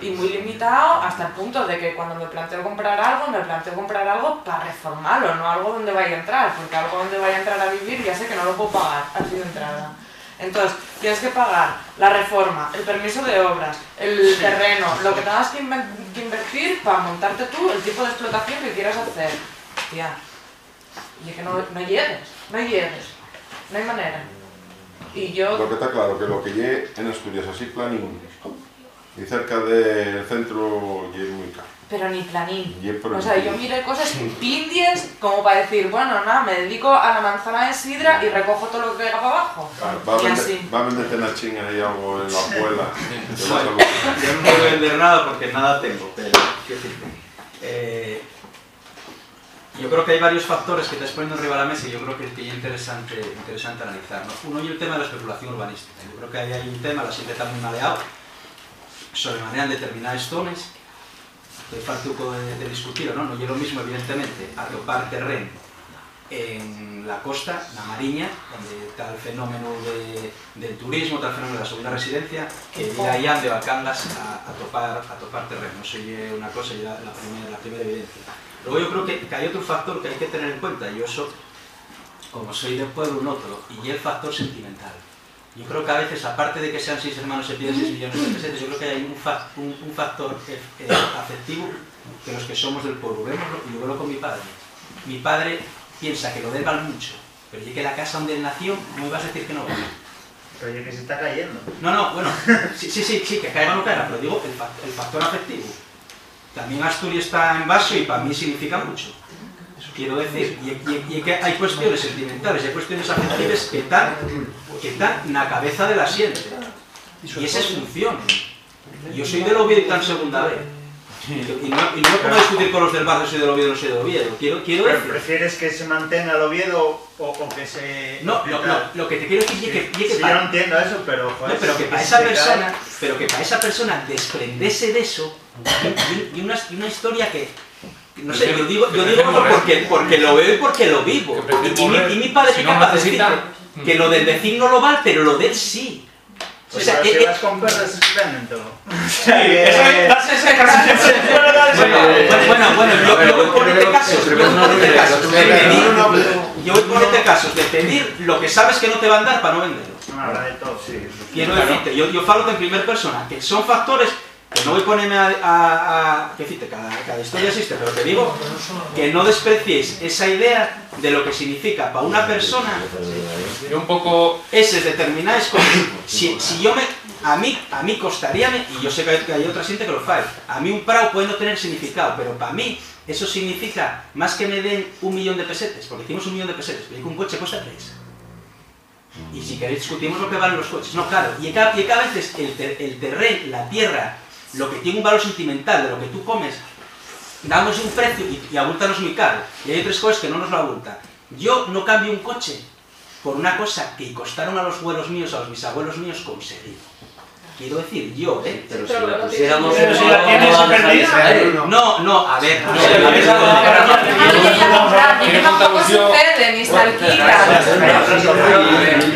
Y muy limitado hasta el punto de que cuando me planteo comprar algo, me planteo comprar algo para reformarlo, no algo donde vaya a entrar, porque algo donde vaya a entrar a vivir ya sé que no lo puedo pagar así de entrada. Entonces, tienes que pagar la reforma, el permiso de obras, el terreno, lo que tengas que, invertir para montarte tú el tipo de explotación que quieras hacer. Hostia, y es que no, no llegues, no llegues, no hay manera. Y yo... Lo que está claro, que lo que lle en Asturias así planning, y cerca del centro y es muy caro. Pero ni planín. O sea, yo miré cosas pindies como para decir, bueno, nada, me dedico a la manzana de sidra y recojo todo lo que caiga para abajo. Va a, vender, así. va a venderte una chinga ahí algo en la abuela. Yo no voy a vender nada porque nada tengo, pero eh, yo creo que hay varios factores que te estás poniendo arriba de la mesa y yo creo que es interesante, interesante analizar. ¿no? Uno y el tema de la especulación urbanística. Yo creo que ahí hay un tema, la xente está muy maleado, sobre manera en determinadas zonas, que fa un pouco de, de discutir, non? Non é lo mismo, evidentemente, atopar terreno en la costa, na Mariña, onde está fenómeno de, del turismo, el fenómeno da segunda residencia, que ir aí ande a Cangas a, a, topar, a topar terreno. Eso é unha cosa, é la, la, primera, la primera evidencia. Luego yo creo que, que hay otro factor que hay que tener en cuenta, yo eso, como soy de pueblo, noto, y es el factor sentimental. Yo creo que a veces, aparte de que sean seis hermanos se piden 6 millones de pesetas, yo creo que hay un, fa- un, un factor eh, eh, afectivo que los que somos del pueblo. Vemoslo, y yo veo con mi padre. Mi padre piensa que lo de él vale mucho, pero ya que la casa donde él nació, no me vas a decir que no vale. Pero oye, que se está cayendo. No, no, bueno, (laughs) sí, sí, sí, sí, que caiga no caiga, pero digo el, el factor afectivo. También Asturias está en vaso y para mí significa mucho. Quiero decir, y, y- y que hay cuestiones sentimentales, hay cuestiones afectivas que están, que están en la cabeza de la siente. Y esas funcionan. Yo soy del Oviedo y tan segunda vez. Y no, y no me pongo a discutir con los del barrio, soy del Oviedo, no soy del Oviedo. Quiero, quiero Pero decir... ¿Prefieres que se mantenga el Oviedo o, o que se... No, no, no, lo que te quiero decir es que... es que Sí, para- yo no entiendo eso, pero... No, pero que si para esa persona, pero que para esa persona desprenderse de eso y, y una, y una historia que no sé, yo digo, yo digo eso porque, porque lo veo y porque lo vivo. Y, y mi, y mi padre Si es no capaz de decirte que lo del vecino no lo vale, pero lo de él sí. O Sí, sea, eh, si eh, vas con perros. Sí, es, ese caso. bueno, bueno, yo, voy por este caso, yo voy por este caso de pedir, yo voy por este caso de pedir lo que sabes que no te van a dar para no venderlo. No, habrá de todo, sí. Quiero decirte, yo, yo falo en primer persona, que son factores que no voy a ponerme a... a, a que decirte, cada, cada historia existe, pero te digo que no despreciéis esa idea de lo que significa para una persona Yo un poco... esas determinadas cosas. Si, si yo me... A mí, a mí costaríame, y yo sé que hay, que hay otra gente que lo fai, a mí un prao puede no tener significado, pero para mí eso significa más que me den un millón de pesetes, porque hicimos un millón de pesetes, pero que un coche cuesta tres. Y si queréis discutimos lo que valen los coches. No, claro, y que, y que a veces el, ter- el terreno, la tierra, lo que tiene un valor sentimental de lo que tú comes, damos un precio y, y abultanos muy caro. Y hay otras cosas que no nos lo abultan. Yo no cambio un coche por una cosa que costaron a los abuelos míos, a los bisabuelos míos conseguir. Quiero decir, yo, ¿eh? Pero Pero si la no pusiéramos Pero si la no tienes perdida. No, no, a ver, Sí, a ver, que tampoco sucede, ni se alquila.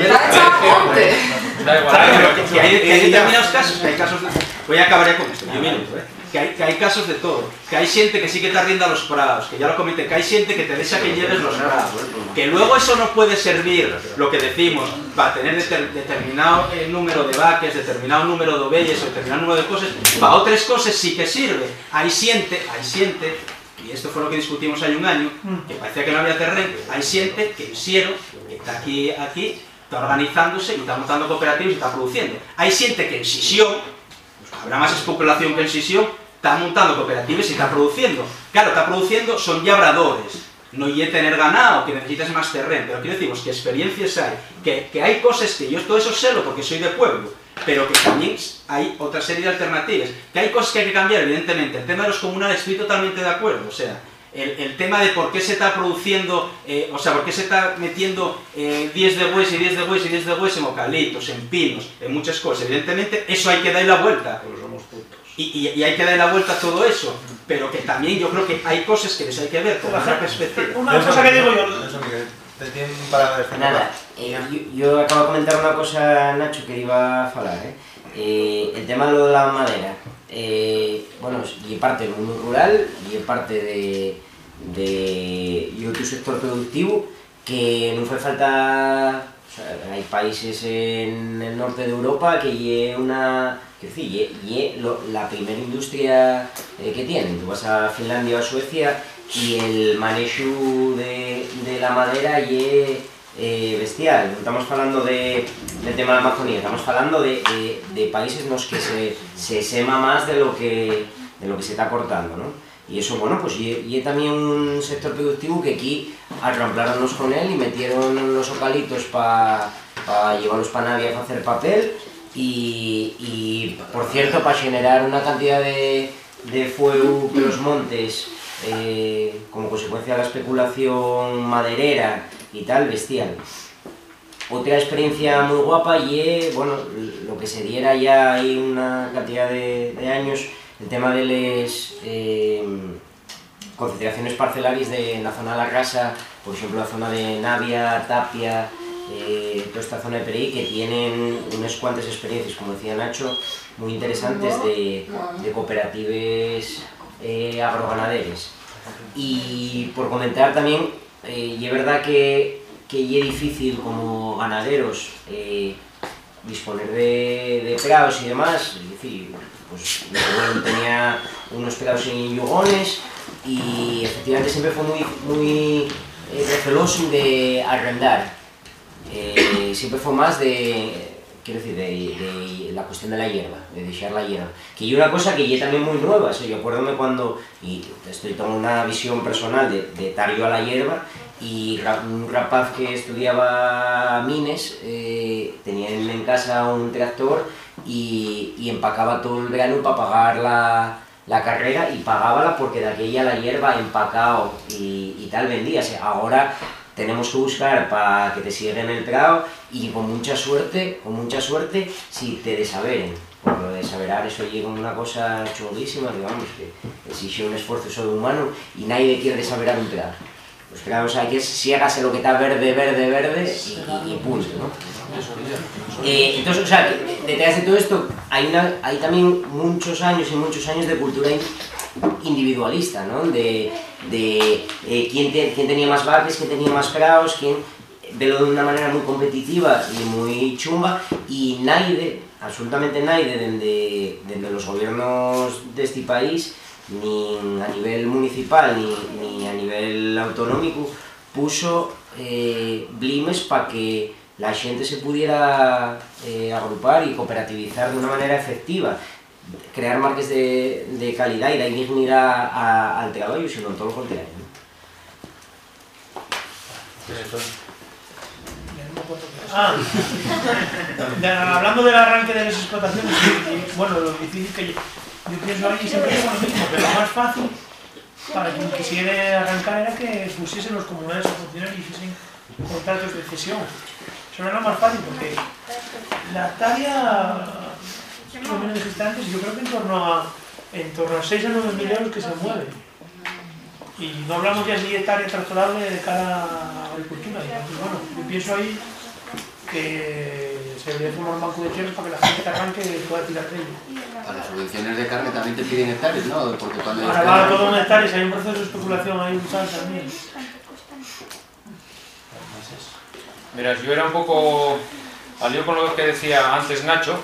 Está hecho a monte. Da igual. Claro, que, hay, determinados casos, que hay casos de... Voy a acabar ya con esto, un minuto, ¿eh? Que hay, que hay casos de todo, que hay gente que sí que te arrienda los prados, que ya lo comenté, que hay gente que te deja que lleves los prados, que luego eso no puede servir, lo que decimos, para tener deter- determinado eh, número de vaques, determinado número de ovejas determinado número de cosas, para otras cosas sí que sirve. Hay gente, hay gente, y esto fue lo que discutimos hace un año, que parecía que no había terreno, hay gente que hicieron, que está aquí, aquí, está organizándose y está montando cooperativas y está produciendo. Hay gente que en sisión, habrá más especulación que en sisión, está montando cooperativas y está produciendo. Claro, está produciendo, son labradores, no y tener ganado, que necesitas más terreno, pero quiero deciros que experiencias hay, que, que hay cosas que yo todo eso sé porque soy de pueblo, pero que también hay otra serie de alternativas, que hay cosas que hay que cambiar, evidentemente. El tema de los comunales estoy totalmente de acuerdo, o sea, el, el tema de por qué se está produciendo, eh, o sea, por qué se está metiendo eh, 10 de hues y 10 de hues y 10 de hues en eucaliptos, en pinos, en muchas cosas. Evidentemente, eso hay que darle la vuelta. Y, y- y hay que darle la vuelta a todo eso. Pero que también yo creo que hay cosas que les hay que ver con otra perspectiva. Una cosa que digo yo, Eso, Miguel. Te tienen para defender. Nada, eh, yo, yo acabo de comentar una cosa, Nacho, que iba a falar, eh? Eh, el tema de lo de la madera. Eh, bueno, y parte mundo rural e parte de, de e outro sector productivo que non fai falta o sea, hai países en el norte de Europa que lle una que decir, lle, lle lo, la primera industria eh, que tienen. Tú vas a Finlandia o a Suecia y el manejo de, de la madera lle eh, bestial. Estamos falando de, de tema da Amazonía, estamos falando de, de, de países nos que se, se sema máis de lo que, de lo que se está cortando, ¿no? Y eso, bueno, pues y, y también un sector productivo que aquí arramplaronnos con él y metieron los ocalitos para pa llevarlos para Navia a hacer papel y, y por cierto, para generar una cantidad de, de fuego de los montes eh, como consecuencia de la especulación maderera y tal, bestial. Otra experiencia muy guapa y bueno, lo que se diera ya hay una cantidad de, años, el tema de las eh, concentraciones parcelarias de la zona de la Rasa, por ejemplo la zona de Navia, Tapia, eh, toda esta zona de Pereí, que tienen unas cuantas experiencias, como decía Nacho, muy interesantes de, de cooperativas eh. Y por comentar también, eh, y es verdad que, que es difícil como ganaderos eh, disponer de, de prados y demás, es decir, pues mi tenía unos prados en yugones y efectivamente siempre fue muy, muy eh, receloso de arrendar. Siempre fue más de, quiero decir, de, la cuestión de la hierba, de dejar la hierba. Que hay una cosa que yo también muy nueva, o yo acuérdome cuando, y estoy tomando una visión personal de, de estar yo a la hierba, y un rapaz que estudiaba mines eh, tenía en casa un tractor y, empacaba todo el verano para pagar la, la carrera y pagábala porque de aquella la hierba empacado y, tal vendíase. Ahora tenemos que buscar para que te sigan el prado y con mucha suerte, con mucha suerte, si te desaveren. Porque lo de desaverar eso llega una cosa chulísima, digamos, que exige un esfuerzo sobrehumano y nadie quiere desaverar un prado. Los prados hay que siégase lo que está verde, verde, verde y, y, y punto, ¿no? Eh, entonces, o sea, detrás de todo esto hay, una, hay también muchos años y muchos años de cultura in- individualista, ¿no? De, de eh, quién, te- quién tenía más vacas, quién tenía más prados, quién velo de una manera muy competitiva y muy chumba y nadie, absolutamente nadie, desde, desde los gobiernos de este país, ni a nivel municipal ni, ni a nivel autonómico, puso eh, blimes para que la gente se pudiera eh, agrupar y cooperativizar de una manera efectiva, crear marcas de, de calidad y dar dignidad a- al trabajo, sino todo lo contrario. ¿no? Ah, hablando del arranque de las explotaciones, y- y, bueno, lo difícil que yo, pienso ahí siempre es lo mismo, pero lo más fácil para quien quisiera arrancar era que pusiesen los comunales a funcionar y hiciesen contratos de cesión. Eso era lo más fácil porque la lo menos dijiste antes, yo creo que en torno a, en torno a 6 a 9 mil euros que se mueve. Y no hablamos ya de hectárea tractorable de cara a la agricultura. Entonces, bueno, yo pienso ahí que se debería formar un banco de tierras para que la gente que arranque pueda tirar de ello. Para las subvenciones de carne también te piden hectáreas, ¿no? Porque cuando Ahora va todo un hectárea, hay un proceso de especulación, hay un tal también. Verás, yo era un poco al lío con lo que decía antes Nacho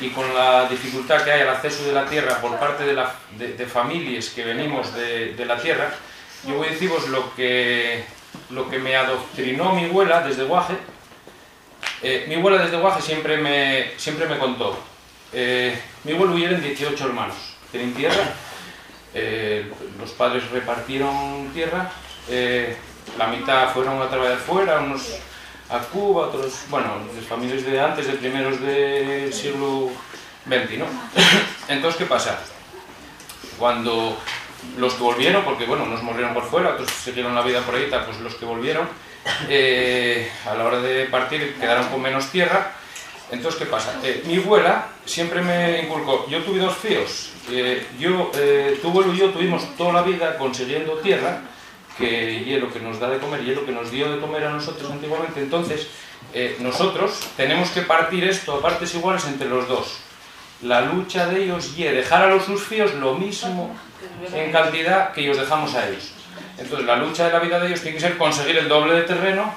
y con la dificultad que hay al acceso de la tierra por parte de, la- de- de familias que venimos de, de la tierra, yo voy a deciros lo que, lo que me adoctrinó mi abuela desde Guaje. Eh, mi abuela desde Guaje siempre me, siempre me contó. eh, mi abuelo eran 18 hermanos, tienen tierra, eh, los padres repartieron tierra, eh, la mitad fueron a trabajar fuera, unos a Cuba, otros, bueno, las familias de antes, de primeros del siglo XX, ¿no? (laughs) Entonces, ¿qué pasa? Cuando los que volvieron, porque bueno, unos murieron por fuera, otros siguieron la vida por ahí, pues los que volvieron, eh, a la hora de partir quedaron con menos tierra. Entonces, ¿qué pasa? Eh, mi abuela siempre me inculcó, yo tuve dos fíos, eh, yo, tu abuelo y yo tuvimos toda la vida consiguiendo tierra, que hielo que nos da de comer, hielo que nos dio de comer a nosotros antiguamente, entonces eh, nosotros tenemos que partir esto a partes iguales entre los dos. La lucha de ellos y dejar a los sus fíos lo mismo en cantidad que ellos dejamos a ellos. Entonces la lucha de la vida de ellos tiene que ser conseguir el doble de terreno,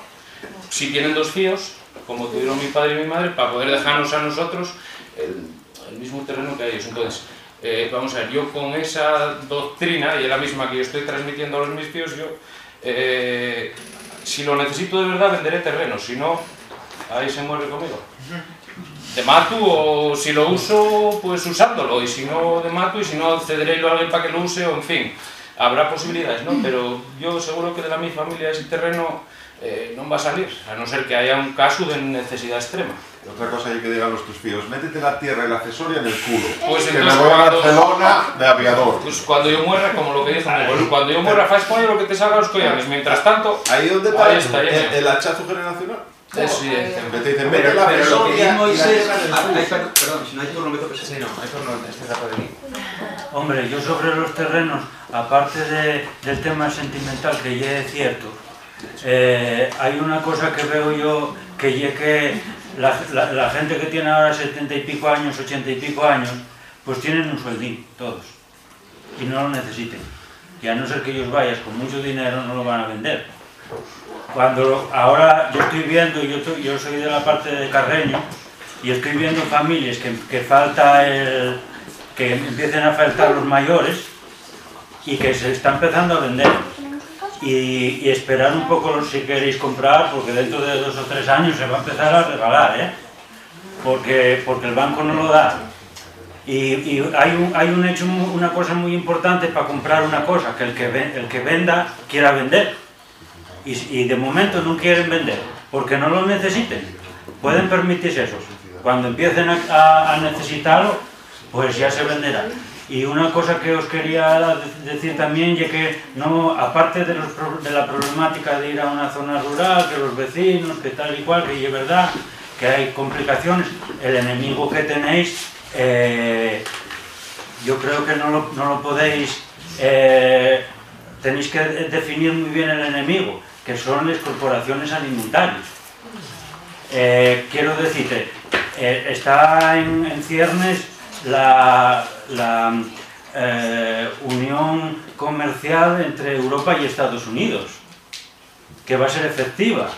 si tienen dos fíos, como tuvieron mi padre y mi madre, para poder dejarnos a nosotros el, el mismo terreno que a ellos. Entonces, eh, vamos a ver, yo con esa doctrina, y es la misma que yo estoy transmitiendo a los mis tíos, yo eh, si lo necesito de verdad, venderé terreno, si no, ahí se muere conmigo. De mato o si lo uso, pues usándolo, y si no de mato, y si no cederé a alguien para que lo use, o en fin, habrá posibilidades, ¿no? Pero yo seguro que de la mi familia ese terreno eh, non va a salir, a no ser que haya un caso de necesidad extrema. Otra cosa hay que digan los tus fíos, métete la tierra y la accesoria en el culo. Pues que me entonces voy a Barcelona de aviador. Pues cuando yo muera, como lo que abuelo, cuando yo muera, faz poner lo que te salga a los collares. Mientras tanto, Ahí donde está ahí está, el, hachazo generacional. Sí, Que te dicen, Pero, mete la pero lo que accesoria dice y la Moisés... tierra en el culo. ay, per- perdón, si no hay turno, meto que Sí, no, hay turno, este por aquí. Hombre, yo sobre los terrenos, aparte de- del tema sentimental, que ya es cierto, eh, hay una cosa que veo yo, que ya que la, la- gente que tiene ahora setenta y pico años, ochenta y pico años, pues tienen un sueldín, todos, y no lo necesiten. Y a no ser que ellos vayas con mucho dinero, no lo van a vender. Cuando ahora yo estoy viendo, yo, yo soy de la parte de Carreño, y estoy viendo familias que, que falta el, que empiecen a faltar los mayores y que se está empezando a vender. Y, y esperar un poco si queréis comprar, porque dentro de dos o tres años se va a empezar a regalar, ¿eh? porque, porque el banco no lo da. Y, hay, un, hay un hecho, una cosa muy importante para comprar una cosa, que el que, ven- el que venda quiera vender. Y, de momento no quieren vender, porque no lo necesiten. Pueden permitirse eso. Cuando empiecen a- a necesitarlo, pues ya se venderá. Y una cosa que os quería de- decir también, ya que no, aparte de, la problemática de ir a una zona rural, que los vecinos, que tal y cual, que es verdad, que hay complicaciones, el enemigo que tenéis, eh, yo creo que no lo, no lo podéis, eh, tenéis que de- definir muy bien el enemigo, que son las corporaciones alimentarias. Eh, quiero decirte, está en, en ciernes la, la, eh, unión comercial entre Europa y Estados Unidos, que va a ser efectiva,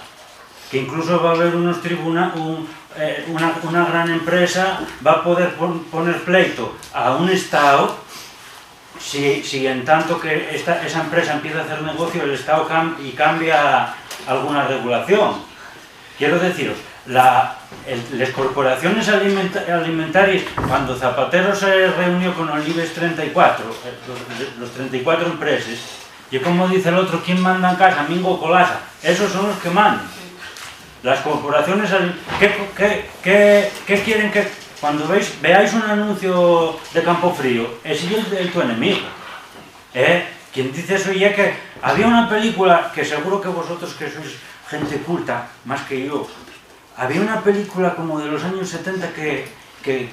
que incluso va a haber unos tribuna, un, eh, una, una gran empresa va a poder pon- poner pleito a un Estado si, si en tanto que esta, esa empresa empieza a hacer negocio el Estado y cambia alguna regulación. Quiero deciros, la, el- las corporaciones alimenta- alimentarias, cuando Zapatero se reunió con el IBEX 34, eh, los, los 34 empresas, y como dice el otro, ¿quién manda en casa? Mingo Colasa. Esos son los que mandan. Las corporaciones, ¿qué, qué, quieren que cuando veáis un anuncio de Campo Frío, es el de tu enemigo? ¿Eh? Dice eso ya que había una película que seguro que vosotros que sois gente culta, más que yo, había una película como de los años 70 que, que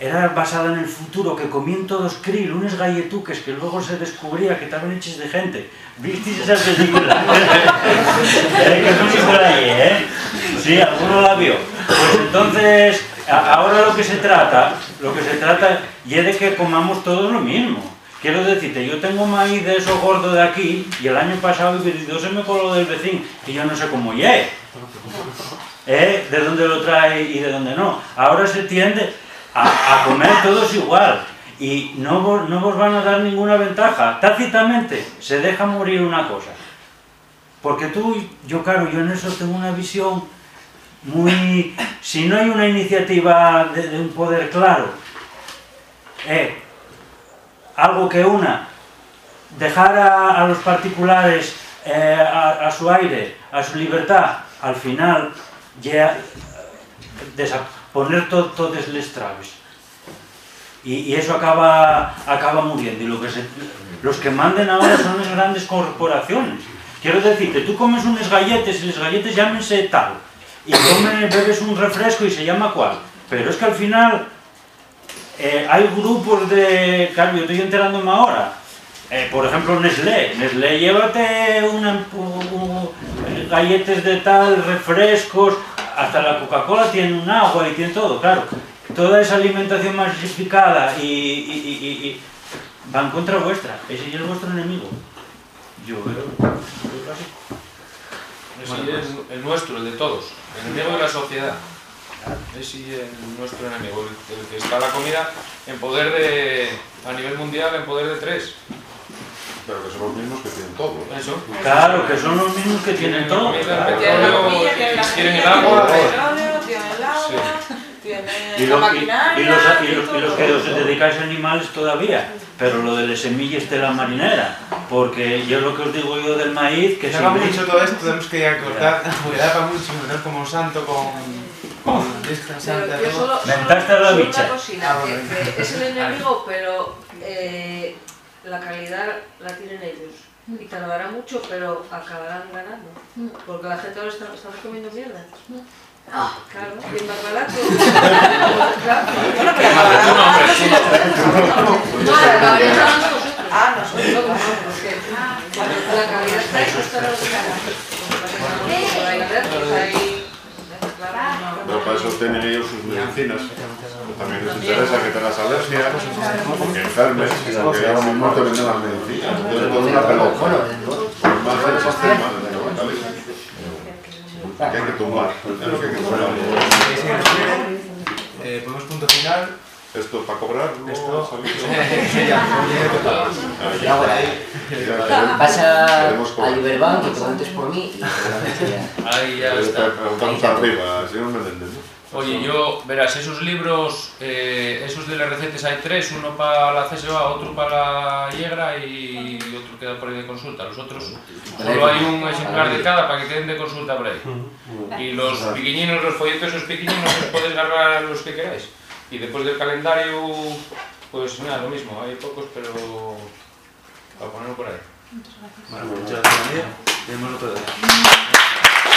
era basada en el futuro, que comían todos krill, unos galletuques que luego se descubría que estaban hechos de gente. ¿Visteis esa película? (laughs) Eh, que son por ahí, ¿eh? Sí, alguno la vio. Pues entonces, ahora lo que se trata, lo que se trata y es de que comamos todos lo mismo. Quiero decirte, yo tengo maíz de eso gordo de aquí y el año pasado yo se me coló del vecino y yo no sé cómo ya ¿eh? de dónde lo trae y de dónde no. Ahora se tiende a, comer todos igual y no, vos- no vos van a dar ninguna ventaja. Tácitamente se deja morir una cosa. Porque tú, yo claro, yo en eso tengo una visión muy... Si no hay una iniciativa de, un poder claro, eh, algo que una, dejar a, los particulares eh, a su aire, a su libertad, al final ya desa- poner to- las traves. Y, y eso acaba, acaba muriendo. Y lo que se- los que manden ahora son las grandes corporaciones. Quiero decirte, tú comes unos galletes y los galletes llámense tal. Y bebes un refresco y se llama cual. Pero es que al final eh, hay grupos de... Claro, yo estoy enterándome ahora. Eh, por ejemplo, Nestlé. Nestlé, llévate una, un- un- galletes de tal, refrescos, hasta la Coca-Cola tiene un agua y tiene todo, claro. Toda esa alimentación masificada y, y- y- y- van contra vuestra. Ese es vuestro enemigo. Yo veo así. Ese es el nuestro, el de todos, el enemigo de la sociedad. Ese es el nuestro enemigo, el que está la comida en poder de, a nivel mundial, en poder de tres. Pero que son los mismos que tienen todo. Eso. Claro, que son los mismos que tienen todo. Tienen la comida, tienen la Tienen el agua. tienen el petróleo, tienen el agua, tienen Y, la lo- y- maquinaria, y los, los- y los que os dedicáis a animales todavía, pero lo de las semillas de la marinera, porque yo lo que os digo yo del maíz, que Que si mucho todo esto, tenemos que cortar, da para mucho, meter como un santo con, con Virgen Santa. Solo, Mentaste solo- a la bicha. una cosina, Ah, que- que es el enemigo, pero eh, la calidad la tienen ellos. Y tardará mucho, pero acabarán ganando. Porque la gente ahora está, estamos comiendo mierda. Claro, bien más barato. claro. (laughs) Bueno, pero No, la. Ah, nosotros. No, porque calidad está ahí, la Pero para eso tienen ellos sus medicinas. Que También les interesa que tengas alergia, que enfermes, porque ahora mismo te venden las medicinas. Entonces es una pelota. Por más del sistema, ¿vale? Que hay que tumbar. Es lo que hay que tumbar. Eh, ponemos punto final. Esto para cobrar, Esto-. (laughs) Ya, ya, Ya, bueno, Ya, Vas a, queremos cobrar. al Iberbank y preguntes por mí y seguramente ya. Ahí ya está. Preguntamos arriba, si no me entienden. Oye, yo, verás, esos libros, eh, esos de las recetas hay tres, uno para la CSOA, otro para la Yegra y otro queda por ahí de consulta. Los otros, solo hay un ejemplar de cada para que queden de consulta por ahí. Y los piquiñinos, los folletos esos pequeñinos, los podéis agarrar los que queráis. Y después del calendario, pues nada, lo mismo, hay pocos, pero para ponerlo por ahí. Bueno, muchas gracias. Tenemos otro día.